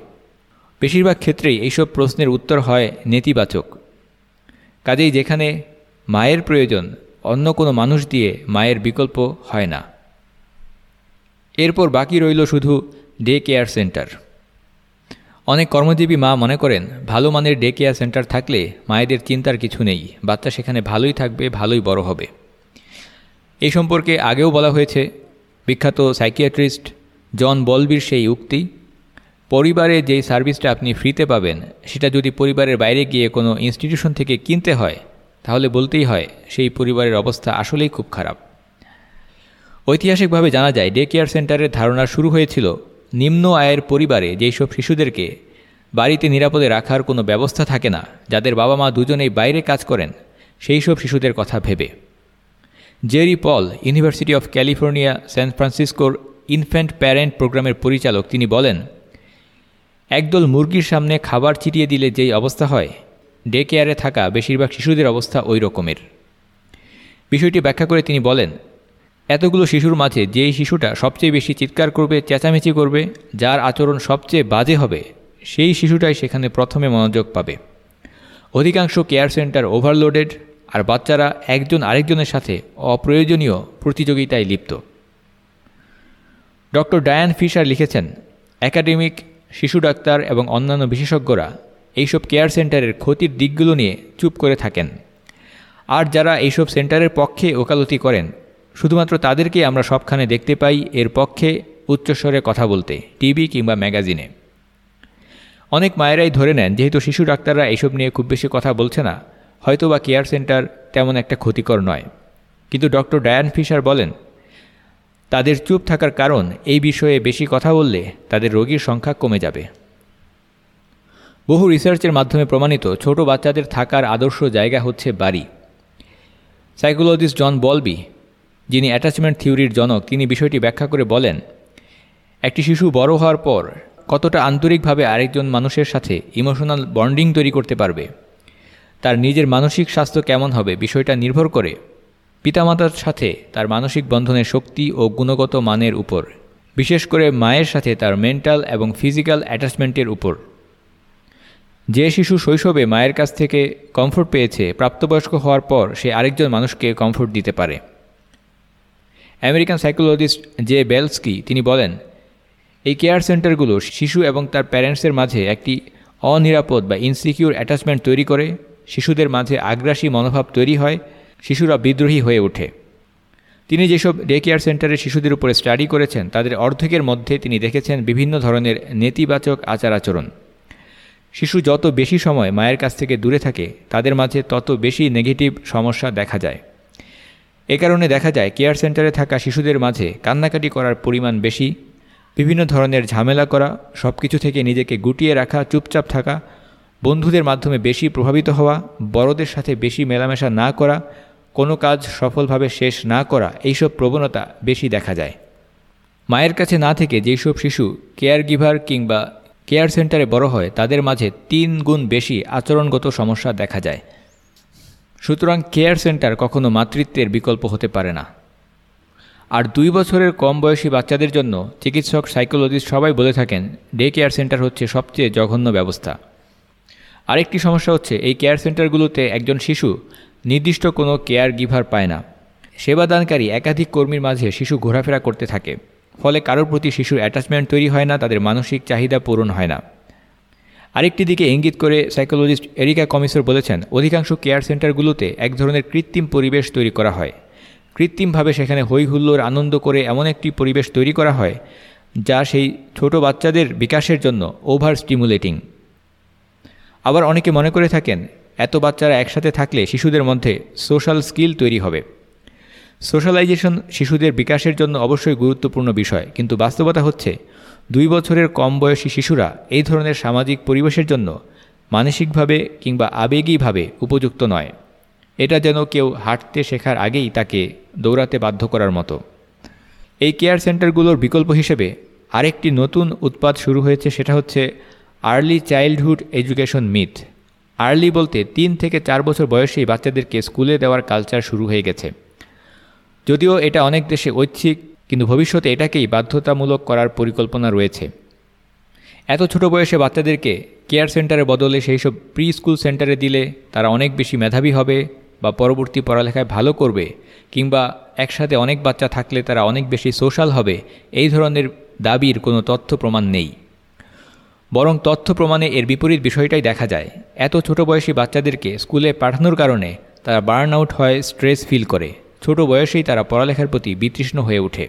বেশিরভাগ ক্ষেত্রেই এইসব প্রশ্নের উত্তর হয় নেতিবাচক। কাজেই যেখানে মায়ের প্রয়োজন, অন্য কোনো মানুষ দিয়ে মায়ের বিকল্প হয় না। এরপর বাকি রইল শুধু ডে কেয়ার সেন্টার অনেক কর্মজীবী মা মনে করেন, ভালো মানের ডে কেয়ার সেন্টার থাকলে মায়েদের চিন্তার কিছু নেই। বাচ্চা সেখানে ভালোই থাকবে, ভালোই বড় হবে। এই সম্পর্কে আগেও বলা হয়েছে, বিখ্যাত সাইকিয়াট্রিস্ট জন বলবির সেই উক্তি, পরিবারে যেই সার্ভিসটা আপনি ফ্রিতে পাবেন, সেটা যদি পরিবারের বাইরে গিয়ে কোনো ইনস্টিটিউশন থেকে কিনতে হয়, তাহলে বলতেই হয় সেই পরিবারের অবস্থা আসলেই খুব খারাপ। ঐতিহাসিকভাবে জানা যায় ডে কেয়ার সেন্টারের ধারণা শুরু হয়েছিল, নিম্ন আয়ের পরিবারে যেই সব শিশুদেরকে বাড়িতে নিরাপদে রাখার কোনো ব্যবস্থা থাকে না, যাদের বাবা মা দুজনেই বাইরে কাজ করেন, সেই সব শিশুদের কথা ভেবে। Jerry Paul university of California San ফ্রান্সিসকোর infant parent প্রোগ্রামের পরিচালক, তিনি বলেন, একদল মুরগির সামনে খাবার ছিটিয়ে দিলে যেই অবস্থা হয় ডে কেয়ারে থাকা বেশিরভাগ শিশুদের অবস্থা ওই রকমের। বিষয়টি ব্যাখ্যা করে তিনি বলেন, এতগুলো শিশুর মাঝে যেই শিশুটা সবচেয়ে বেশি চিৎকার করবে, চেঁচামেচি করবে, যার আচরণ সবচেয়ে বাজে হবে, সেই শিশুটাই সেখানে প্রথমে মনোযোগ পাবে। অধিকাংশ কেয়ার সেন্টার ওভারলোডেড আর বাচ্চারা একজন আরেকজনের সাথে অপ্রয়োজনীয় প্রতিযোগিতায় লিপ্ত। ডক্টর ডায়ান ফিশার লিখেছেন, একাডেমিক, শিশু ডাক্তার এবং অন্যান্য বিশেষজ্ঞরা এইসব কেয়ার সেন্টারের ক্ষতির দিকগুলো নিয়ে চুপ করে থাকেন। আর যারা এইসব সেন্টারের পক্ষে ওকালতি করেন, শুধুমাত্র তাদেরকে আমরা সবখানে দেখতে পাই এর পক্ষে উচ্চস্বরে কথা বলতে, টিভি কিংবা ম্যাগাজিনে। অনেক মায়েরাই ধরে নেন, যেহেতু শিশু ডাক্তাররা এইসব নিয়ে খুব বেশি কথা বলছে না হয়তো বা কেয়ার সেন্টার তেমন একটা ক্ষতিকর নয়। কিন্তু ডক্টর ডায়ান ফিশার বলেন, তাদের চুপ থাকার কারণ এই বিষয়ে বেশি কথা বললে তাদের রোগীর সংখ্যা কমে যাবে। বহু রিসার্চের মাধ্যমে প্রমাণিত ছোট বাচ্চাদের থাকার আদর্শ জায়গা হচ্ছে বাড়ি। সাইকোলজিস্ট জন বলবি, যিনি অ্যাটাচমেন্ট থিওরির জনক, তিনি বিষয়টি ব্যাখ্যা করে বলেন, একটি শিশু বড় হওয়ার পর কতটা আন্তরিকভাবে আরেকজন মানুষের সাথে ইমোশনাল বন্ডিং তৈরি করতে পারবে? তার নিজের মানসিক স্বাস্থ্য কেমন হবে বিষয়টা নির্ভর করে। পিতামাতার সাথে তার মানসিক বন্ধনের শক্তি ও গুণগত মানের উপর, বিশেষ করে মায়ের সাথে তার মেন্টাল এবং ফিজিক্যাল অ্যাটাচমেন্টের উপর। যে শিশু শৈশবে মায়ের কাছ থেকে কমফোর্ট পেয়েছে, প্রাপ্তবয়স্ক হওয়ার পর সে আরেকজন মানুষকে কমফোর্ট দিতে পারে। আমেরিকান সাইকোলজিস্ট জে বেলসকি, তিনি বলেন, এই কেয়ার সেন্টারগুলো শিশু এবং তার প্যারেন্টসের মাঝে একটি অনিরাপদ বা ইনসিকিউর অ্যাটাচমেন্ট তৈরি করে। শিশুদের মাঝে আগ্রাসী মনোভাব তৈরি হয়, শিশুরা বিদ্রোহী হয়ে ওঠে। তিনি যেসব ডে কেয়ার সেন্টারে শিশুদের উপরে স্টাডি করেছেন, তাদের অর্ধেকের মধ্যে তিনি দেখেছেন বিভিন্ন ধরনের নেতিবাচক আচার আচরণ শিশু যত বেশি সময় মায়ের কাছ থেকে দূরে থাকে, তাদের মাঝে তত বেশি নেগেটিভ সমস্যা দেখা যায়। এ কারণে দেখা যায় কেয়ার সেন্টারে থাকা শিশুদের মাঝে কান্নাকাটি করার পরিমাণ বেশি, বিভিন্ন ধরনের ঝামেলা করা সব কিছু থেকে নিজেকে গুটিয়ে রাখা, চুপচাপ থাকা বন্ধুদের মাধ্যমে বেশি প্রভাবিত হওয়া, বড়দের সাথে বেশি মেলামেশা না করা, কোনো কাজ সফলভাবে শেষ না করা, এইসব প্রবণতা বেশি দেখা যায়। মায়ের কাছে না থেকে যেসব শিশু কেয়ার গিভার কিংবা কেয়ার সেন্টারে বড় হয়, তাদের মাঝে তিন গুণ বেশি আচরণগত সমস্যা দেখা যায়। সুতরাং কেয়ার সেন্টার কখনো মাতৃত্বের বিকল্প হতে পারে না। আর দুই বছরের কম বয়সী বাচ্চাদের জন্য চিকিৎসক, সাইকোলজিস্ট সবাই বলে থাকেন, ডে কেয়ার সেন্টার হচ্ছে সবচেয়ে জঘন্য ব্যবস্থা। আরেকটি সমস্যা হচ্ছে, এই কেয়ার সেন্টারগুলোতে একজন শিশু নির্দিষ্ট কোনো কেয়ার গিভার পায় না। সেবাদানকারী একাধিক কর্মীর মাঝে শিশু ঘোরাফেরা করতে থাকে। ফলে কারোর প্রতি শিশুর অ্যাটাচমেন্ট তৈরি হয় না, তাদের মানসিক চাহিদা পূরণ হয় না। আরেকটি দিকে ইঙ্গিত করে সাইকোলজিস্ট এরিকা কমিসর বলেছেন, অধিকাংশ কেয়ার সেন্টারগুলোতে এক ধরনের কৃত্রিম পরিবেশ তৈরি করা হয়। কৃত্রিমভাবে সেখানে হই হুল্লোর আনন্দ করে এমন একটি পরিবেশ তৈরি করা হয়, যা সেই ছোট বাচ্চাদের বিকাশের জন্য ওভার স্টিমুলেটিং আবার অনেকে মনে করে থাকেন, এত বাচ্চারা একসাথে থাকলে শিশুদের মধ্যে সোশ্যাল স্কিল তৈরি হবে। সোশ্যালাইজেশন শিশুদের বিকাশের জন্য অবশ্যই গুরুত্বপূর্ণ বিষয়, কিন্তু বাস্তবতা হচ্ছে, দুই বছরের কম বয়সী শিশুরা এই ধরনের সামাজিক পরিবেশের জন্য মানসিকভাবে কিংবা আবেগীভাবে উপযুক্ত নয়। এটা যেন কেউ হাঁটতে শেখার আগেই তাকে দৌড়াতে বাধ্য করার মতো। এই কেয়ার সেন্টারগুলোর বিকল্প হিসেবে আরেকটি নতুন উৎপাদ শুরু হয়েছে, সেটা হচ্ছে early childhood education myth. Early বলতে তিন থেকে চার বছর বয়সেই বাচ্চাদেরকে স্কুলে দেওয়ার কালচার শুরু হয়ে গেছে। যদিও এটা অনেক দেশে ঐচ্ছিক, কিন্তু ভবিষ্যতে এটাকেই বাধ্যতামূলক করার পরিকল্পনা রয়েছে। এত ছোট বয়সে বাচ্চাদেরকে কেয়ার সেন্টারের বদলে সেই সব প্রি স্কুল সেন্টারে দিলে তারা অনেক বেশি মেধাবী হবে বা পরবর্তী পড়ালেখায় ভালো করবে, কিংবা একসাথে অনেক বাচ্চা থাকলে তারা অনেক বেশি সোশ্যাল হবে, এই ধরনের দাবির কোনো তথ্য প্রমাণ নেই। বরং তথ্য প্রমাণে এর বিপরীত বিষয়টাই দেখা যায়। এত ছোট বয়সী বাচ্চাদেরকে স্কুলে পাঠানোর কারণে তারা বার্ন আউট হয়, স্ট্রেস ফিল করে। ছোট বয়সেই তারা পড়ালেখার প্রতি বিতৃষ্ণ হয়ে ওঠে।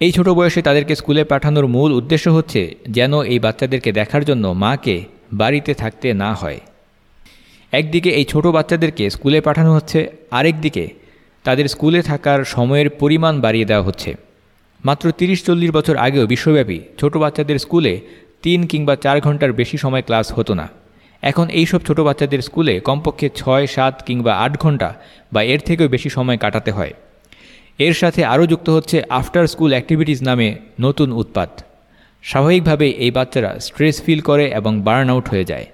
এই ছোট বয়সে তাদেরকে স্কুলে পাঠানোর মূল উদ্দেশ্য হচ্ছে যেন এই বাচ্চাদেরকে দেখার জন্য মাকে বাড়িতে থাকতে না হয়। একদিকে এই ছোট বাচ্চাদেরকে স্কুলে পাঠানো হচ্ছে আরেক দিকে তাদের স্কুলে থাকার সময়ের পরিমাণ বাড়িয়ে দেওয়া হচ্ছে। মাত্র তিরিশ চল্লিশ বছর আগেও বিশ্বব্যাপী ছোট বাচ্চাদের স্কুলে তিন কিংবা চার ঘণ্টার বেশি সময় ক্লাস হতো না। এখন এই সব ছোটো বাচ্চাদের স্কুলে কমপক্ষে ছয়, সাত কিংবা আট ঘণ্টা বা এর থেকেও বেশি সময় কাটাতে হয়। এর সাথে আরও যুক্ত হচ্ছে আফটার স্কুল অ্যাক্টিভিটিস নামে নতুন উৎপাত। স্বাভাবিকভাবে এই বাচ্চারা স্ট্রেস ফিল করে এবং বার্ন আউট হয়ে যায়।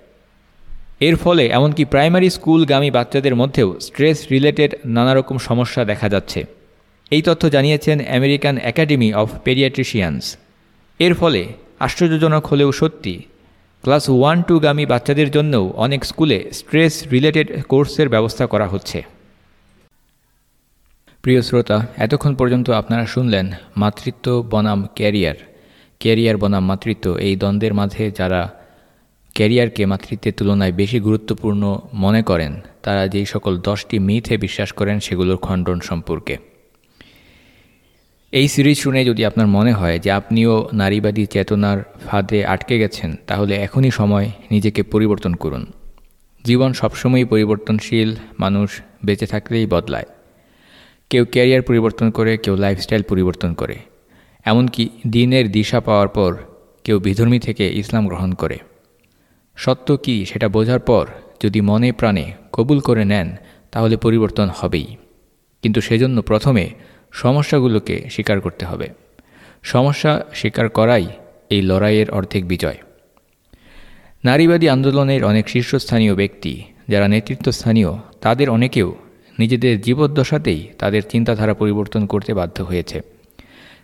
এর ফলে এমনকি প্রাইমারি স্কুলগামী বাচ্চাদের মধ্যেও স্ট্রেস রিলেটেড নানা রকম সমস্যা দেখা যাচ্ছে। এই তথ্য জানিয়েছেন আমেরিকান একাডেমি অফ পেরিয়াট্রিশিয়ানস এর ফলে আশ্চর্যজনক হলেও সত্যি, ক্লাস ওয়ান টু গামী বাচ্চাদের জন্যও অনেক স্কুলে স্ট্রেস রিলেটেড কোর্সের ব্যবস্থা করা হচ্ছে। প্রিয় শ্রোতা, এতক্ষণ পর্যন্ত আপনারা শুনলেন মাতৃত্ব বনাম ক্যারিয়ার। ক্যারিয়ার বনাম মাতৃত্ব, এই দ্বন্দ্বের মাঝে যারা ক্যারিয়ারকে মাতৃত্বের তুলনায় বেশি গুরুত্বপূর্ণ মনে করেন, তারা যেই সকল দশটি মিথে বিশ্বাস করেন, সেগুলোর খণ্ডন সম্পর্কে। এই সিরিজ শুনে যদি আপনার মনে হয় যে আপনিও নারীবাদী চেতনার ফাঁদে আটকে গেছেন, তাহলে এখনই সময় নিজেকে পরিবর্তন করুন। জীবন সবসময়ই পরিবর্তনশীল, মানুষ বেঁচে থাকলেই বদলায়। কেউ ক্যারিয়ার পরিবর্তন করে, কেউ লাইফস্টাইল পরিবর্তন করে। এমনকি দিনের দিশা পাওয়ার পর কেউ বিধর্মী থেকে ইসলাম গ্রহণ করে। সত্য কি সেটা বোঝার পর যদি মনে প্রাণে কবুল করে নেন, তাহলে পরিবর্তন হবেই। কিন্তু সেজন্য প্রথমে সমস্যাগুলোকে স্বীকার করতে হবে। সমস্যা স্বীকার করাই এই লড়াইয়ের অর্ধেক বিজয়। নারীবাদী আন্দোলনের অনেক শীর্ষস্থানীয় ব্যক্তি, যারা নেতৃত্বস্থানীয় তাদের অনেকেও নিজেদের জীবদ্দশাতেই তাদের চিন্তাধারা পরিবর্তন করতে বাধ্য হয়েছে।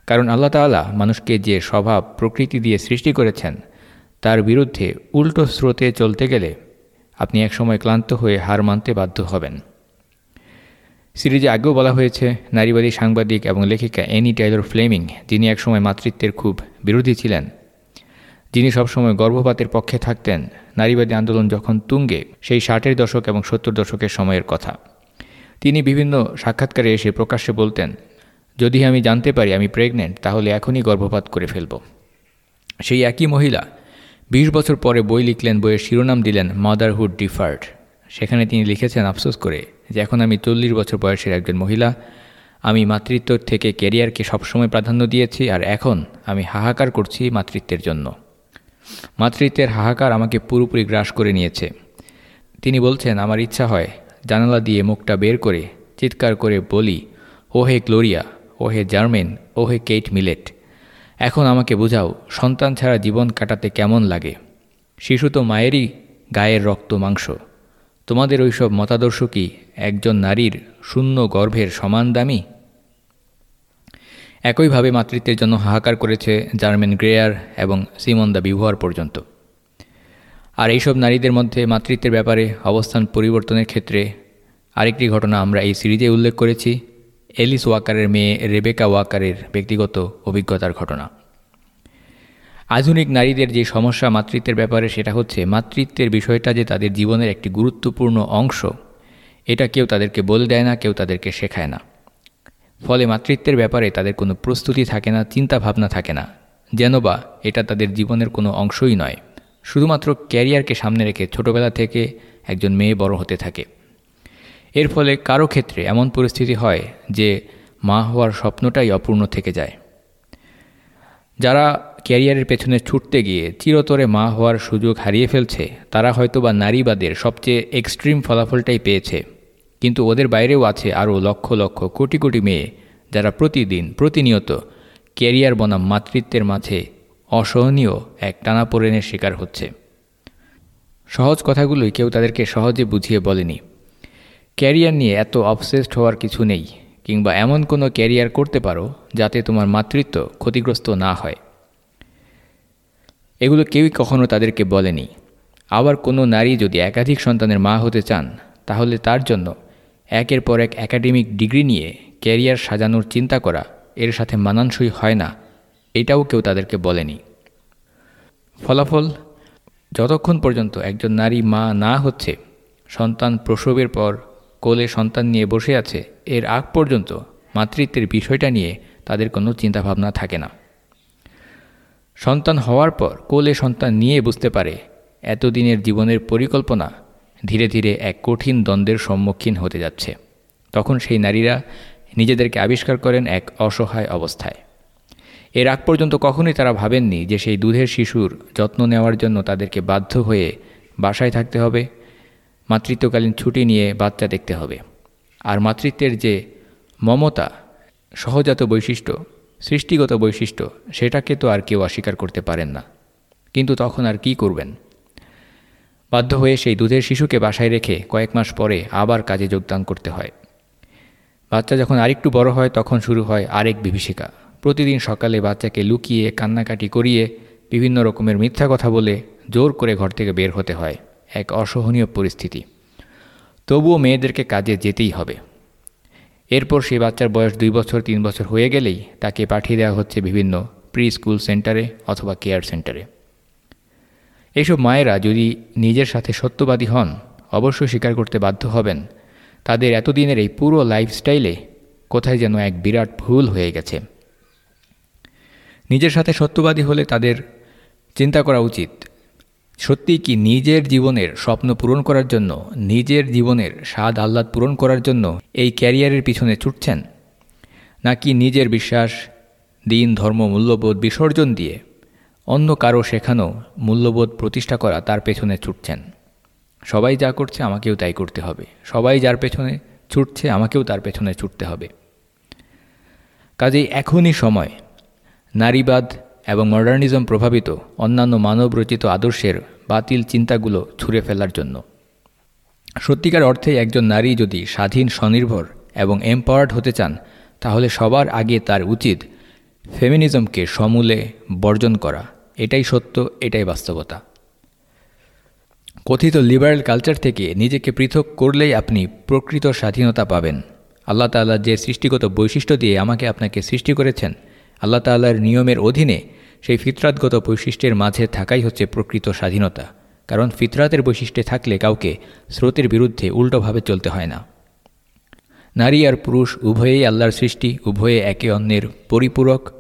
কারণ আল্লাহ তাআলা মানুষকে যে স্বভাব, প্রকৃতি দিয়ে সৃষ্টি করেছেন, তার বিরুদ্ধে উল্টো স্রোতে চলতে গেলে আপনি একসময় ক্লান্ত হয়ে হার মানতে বাধ্য হবেন। সিরিজে আগেও বলা হয়েছে, নারীবাদী সাংবাদিক এবং লেখিকা অ্যানি টাইলর ফ্লেমিং যিনি একসময় মাতৃত্বের খুব বিরোধী ছিলেন। যিনি সবসময় গর্ভপাতের পক্ষে থাকতেন। নারীবাদী আন্দোলন যখন তুঙ্গে, সেই ষাটের দশক এবং সত্তর দশকের সময়ের কথা। তিনি বিভিন্ন সাক্ষাৎকারে এসে প্রকাশ্যে বলতেন, যদি আমি জানতে পারি আমি প্রেগনেন্ট তাহলে এখনই গর্ভপাত করে ফেলব। সেই একই মহিলা বিশ বছর পরে বই লিখলেন, বইয়ের শিরোনাম দিলেন মাদারহুড ডিফার্ড সেখানে তিনি লিখেছেন, আফসোস করে যে এখন আমি চল্লিশ বছর বয়সের একজন মহিলা, আমি মাতৃত্ব থেকে ক্যারিয়ারকে সবসময় প্রাধান্য দিয়েছি আর এখন আমি হাহাকার করছি মাতৃত্বের জন্য। মাতৃত্বের হাহাকার আমাকে পুরোপুরি গ্রাস করে নিয়েছে। তিনি বলছেন, আমার ইচ্ছা হয় জানালা দিয়ে মুখটা বের করে, চিৎকার করে বলি ও হে গ্লোরিয়া ও হে জার্মেন ও হে কেইট মিলেট। এখন আমাকে বুঝাও, সন্তান ছাড়া জীবন কাটাতে কেমন লাগে? শিশু তো মায়েরই গায়ের রক্ত মাংস। তোমাদের ওইসব মতাদর্শ কি একজন নারীর শূন্য গর্ভের সমান দামি? একইভাবে মাতৃত্বের জন্য হাহাকার করেছে জার্মেন গ্রেয়ার এবং সিমন দা বিভুয়ার পর্যন্ত। আর এইসব নারীদের মধ্যে মাতৃত্বের ব্যাপারে অবস্থান পরিবর্তনের ক্ষেত্রে আরেকটি ঘটনা আমরা এই সিরিজে উল্লেখ করেছি, এলিস ওয়াকারের মেয়ে রেবেকা ওয়াকারের ব্যক্তিগত অভিজ্ঞতার ঘটনা। আধুনিক নারীদের যে সমস্যা মাতৃত্বের ব্যাপারে সেটা হচ্ছে মাতৃত্বের বিষয়টা যে তাদের জীবনের একটি গুরুত্বপূর্ণ অংশ, এটা কেউ তাদেরকে বলে দেয় না, কেউ তাদেরকে শেখায় না। ফলে মাতৃত্বের ব্যাপারে তাদের কোনো প্রস্তুতি থাকে না চিন্তা ভাবনা থাকে না। যেন বা এটা তাদের জীবনের কোনো অংশই নয়। শুধুমাত্র ক্যারিয়ারকে সামনে রেখে ছোটোবেলা থেকে একজন মেয়ে বড় হতে থাকে। এর ফলে কারও ক্ষেত্রে এমন পরিস্থিতি হয় যে মা হওয়ার স্বপ্নটাই অপূর্ণ থেকে যায়। যারা ক্যারিয়ারের পেছনে ছুটতে গিয়ে চিরতরে মা হওয়ার সুযোগ হারিয়ে ফেলছে, তারা হয়তো বা নারীবাদের সবচেয়ে এক্সট্রিম ফলাফলটাই পেয়েছে। কিন্তু ওদের বাইরেও আছে আরও লক্ষ লক্ষ কোটি কোটি মেয়ে, যারা প্রতিদিন, প্রতিনিয়ত ক্যারিয়ার বনাম মাতৃত্বের মাঝে অসহনীয় এক টানাপোড়েনের শিকার হচ্ছে। সহজ কথাগুলোই কেউ তাদেরকে সহজে বুঝিয়ে বলেনি। ক্যারিয়ার নিয়ে এত অবসেসড হওয়ার কিছু নেই, কিংবা এমন কোনো ক্যারিয়ার করতে পারো যাতে তোমার মাতৃত্ব ক্ষতিগ্রস্ত না হয়। এগুলো কেউই কখনো তাদেরকে বলেনি। আবার কোনো নারী যদি একাধিক সন্তানের মা হতে চান, তাহলে তার জন্য একের পর এক একাডেমিক ডিগ্রি নিয়ে ক্যারিয়ার সাজানোর চিন্তা করা এর সাথে মানানসই হয় না, এটাও কেউ তাদেরকে বলেনি। ফলাফল, যতক্ষণ পর্যন্ত একজন নারী মা না হচ্ছে, সন্তান প্রসবের পর কোলে সন্তান নিয়ে বসে আছে, এর আগ পর্যন্ত মাতৃত্বের বিষয়টা নিয়ে তাদের কোনো চিন্তাভাবনা থাকে না। সন্তান হওয়ার পর কোলে সন্তান নিয়ে বুঝতে পারে, এতদিনের জীবনের পরিকল্পনা ধীরে ধীরে এক কঠিন দ্বন্দ্বের সম্মুখীন হতে যাচ্ছে। তখন সেই নারীরা নিজেদেরকে আবিষ্কার করেন এক অসহায় অবস্থায়। এর আগ পর্যন্ত কখনোই তারা ভাবেননি যে সেই দুধের শিশুর যত্ন নেওয়ার জন্য তাদেরকে বাধ্য হয়ে বাসায় থাকতে হবে, মাতৃত্বকালীন ছুটি নিয়ে বাচ্চা দেখতে হবে। আর মাতৃত্বের যে মমতা, সহজাত বৈশিষ্ট্য সৃষ্টিগত বৈশিষ্ট্য, সেটাকে তো আর কেউ অস্বীকার করতে পারেন না। কিন্তু তখন আর কি করবেন? বাধ্য হয়ে সেই দুধের শিশুকে বাসায় রেখে কয়েক মাস পরে আবার কাজে যোগদান করতে হয়। বাচ্চা যখন আরেকটু বড় হয়, তখন শুরু হয় আরেক বিভীষিকা। প্রতিদিন সকালে বাচ্চাকে লুকিয়ে, কান্নাকাটি করিয়ে, বিভিন্ন রকমের মিথ্যা কথা বলে জোর করে ঘর থেকে বের হতে হয়। এক অসহনীয় পরিস্থিতি। তবুও মেয়েদেরকে কাজে যেতেই হবে। এরপর সেই বাচ্চার বয়স দুই বছর, তিন বছর হয়ে গেলেই তাকে পাঠিয়ে দেওয়া হচ্ছে বিভিন্ন প্রি স্কুল সেন্টারে অথবা কেয়ার সেন্টারে। এইসব মায়েরা যদি নিজের সাথে সত্যবাদী হন, অবশ্যই স্বীকার করতে বাধ্য হবেন। তাদের এতদিনের এই পুরো লাইফস্টাইলে কোথায় যেন এক বিরাট ভুল হয়ে গেছে। নিজের সাথে সত্যবাদী হলে তাদের চিন্তা করা উচিত। সত্যি কি নিজের জীবনের স্বপ্ন পূরণ করার জন্য, নিজের জীবনের স্বাদ আহ্লাদ পূরণ করার জন্য এই ক্যারিয়ারের পিছনে ছুটছেন? নাকি নিজের বিশ্বাস, দিন, ধর্ম, মূল্যবোধ বিসর্জন দিয়ে অন্য কারও শেখানো মূল্যবোধ প্রতিষ্ঠা করা তার পেছনে ছুটছেন? সবাই যা করছে আমাকেও তাই করতে হবে। সবাই যার পেছনে ছুটছে আমাকেও তার পেছনে ছুটতে হবে। কাজেই এখনই সময়, নারীবাদ এবং মডার্নিজম প্রভাবিত অন্যান্য মানবরচিত আদর্শের বাতিল চিন্তাগুলো ছুঁড়ে ফেলার জন্য। সত্যিকার অর্থে একজন নারী যদি স্বাধীন, স্বনির্ভর এবং এম্পাওয়ার্ড হতে চান, তাহলে সবার আগে তার উচিত ফেমিনিজমকে সমূলে বর্জন করা। এটাই সত্য, এটাই বাস্তবতা। কথিত লিবারেল কালচার থেকে নিজেকে পৃথক করলেই আপনি প্রকৃত স্বাধীনতা পাবেন। আল্লাহ তাল্লাহ যে সৃষ্টিগত বৈশিষ্ট্য দিয়ে আমাকে আপনাকে সৃষ্টি করেছেন আল্লাহ তাল্লাহর নিয়মের অধীনে সেই ফিতরাতগত বৈশিষ্ট্যের মাঝে থাকাই হচ্ছে প্রকৃত স্বাধীনতা। কারণ ফিতরাতের বৈশিষ্ট্যে থাকলে কাউকে স্রোতের বিরুদ্ধে উল্টোভাবে চলতে হয় না। নারী আর পুরুষ উভয়েই আল্লাহর সৃষ্টি, উভয়ে একে অন্যের পরিপূরক।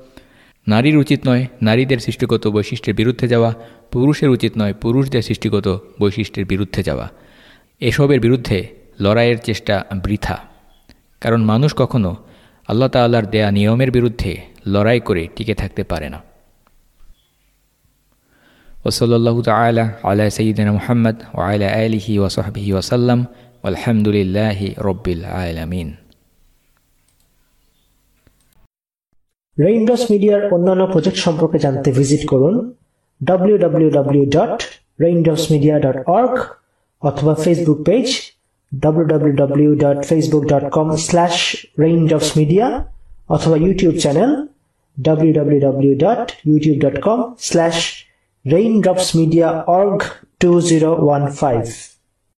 নারীর উচিত নয় নারীদের সৃষ্টিগত বৈশিষ্ট্যের বিরুদ্ধে যাওয়া, পুরুষের উচিত নয় পুরুষদের সৃষ্টিগত বৈশিষ্ট্যের বিরুদ্ধে যাওয়া। এসবের বিরুদ্ধে লড়াইয়ের চেষ্টা বৃথা। কারণ মানুষ কখনো আল্লাহ তাল্লাহর দেয়া নিয়মের বিরুদ্ধে লড়াই করে টিকে থাকতে পারে না। ওসল্লাহ তালা আলা সঈদিন মোহাম্মদ ওয়াইলা আলিহি ওসহবিহি ওসাল্লাম আলহামদুলিল্লাহি রব্বিল আলমিন। রেইনড্রপস মিডিয়ার অন্যান্য প্রজেক্ট সম্পর্কে জানতে ভিজিট করুন w dot Raindrops media dot www.raindropsmedia.org অথবা Facebook page www.facebook.com/raindropsmedia অথবা ইউটিউব চ্যানেল www.youtube.com/raindropsmediaorg2015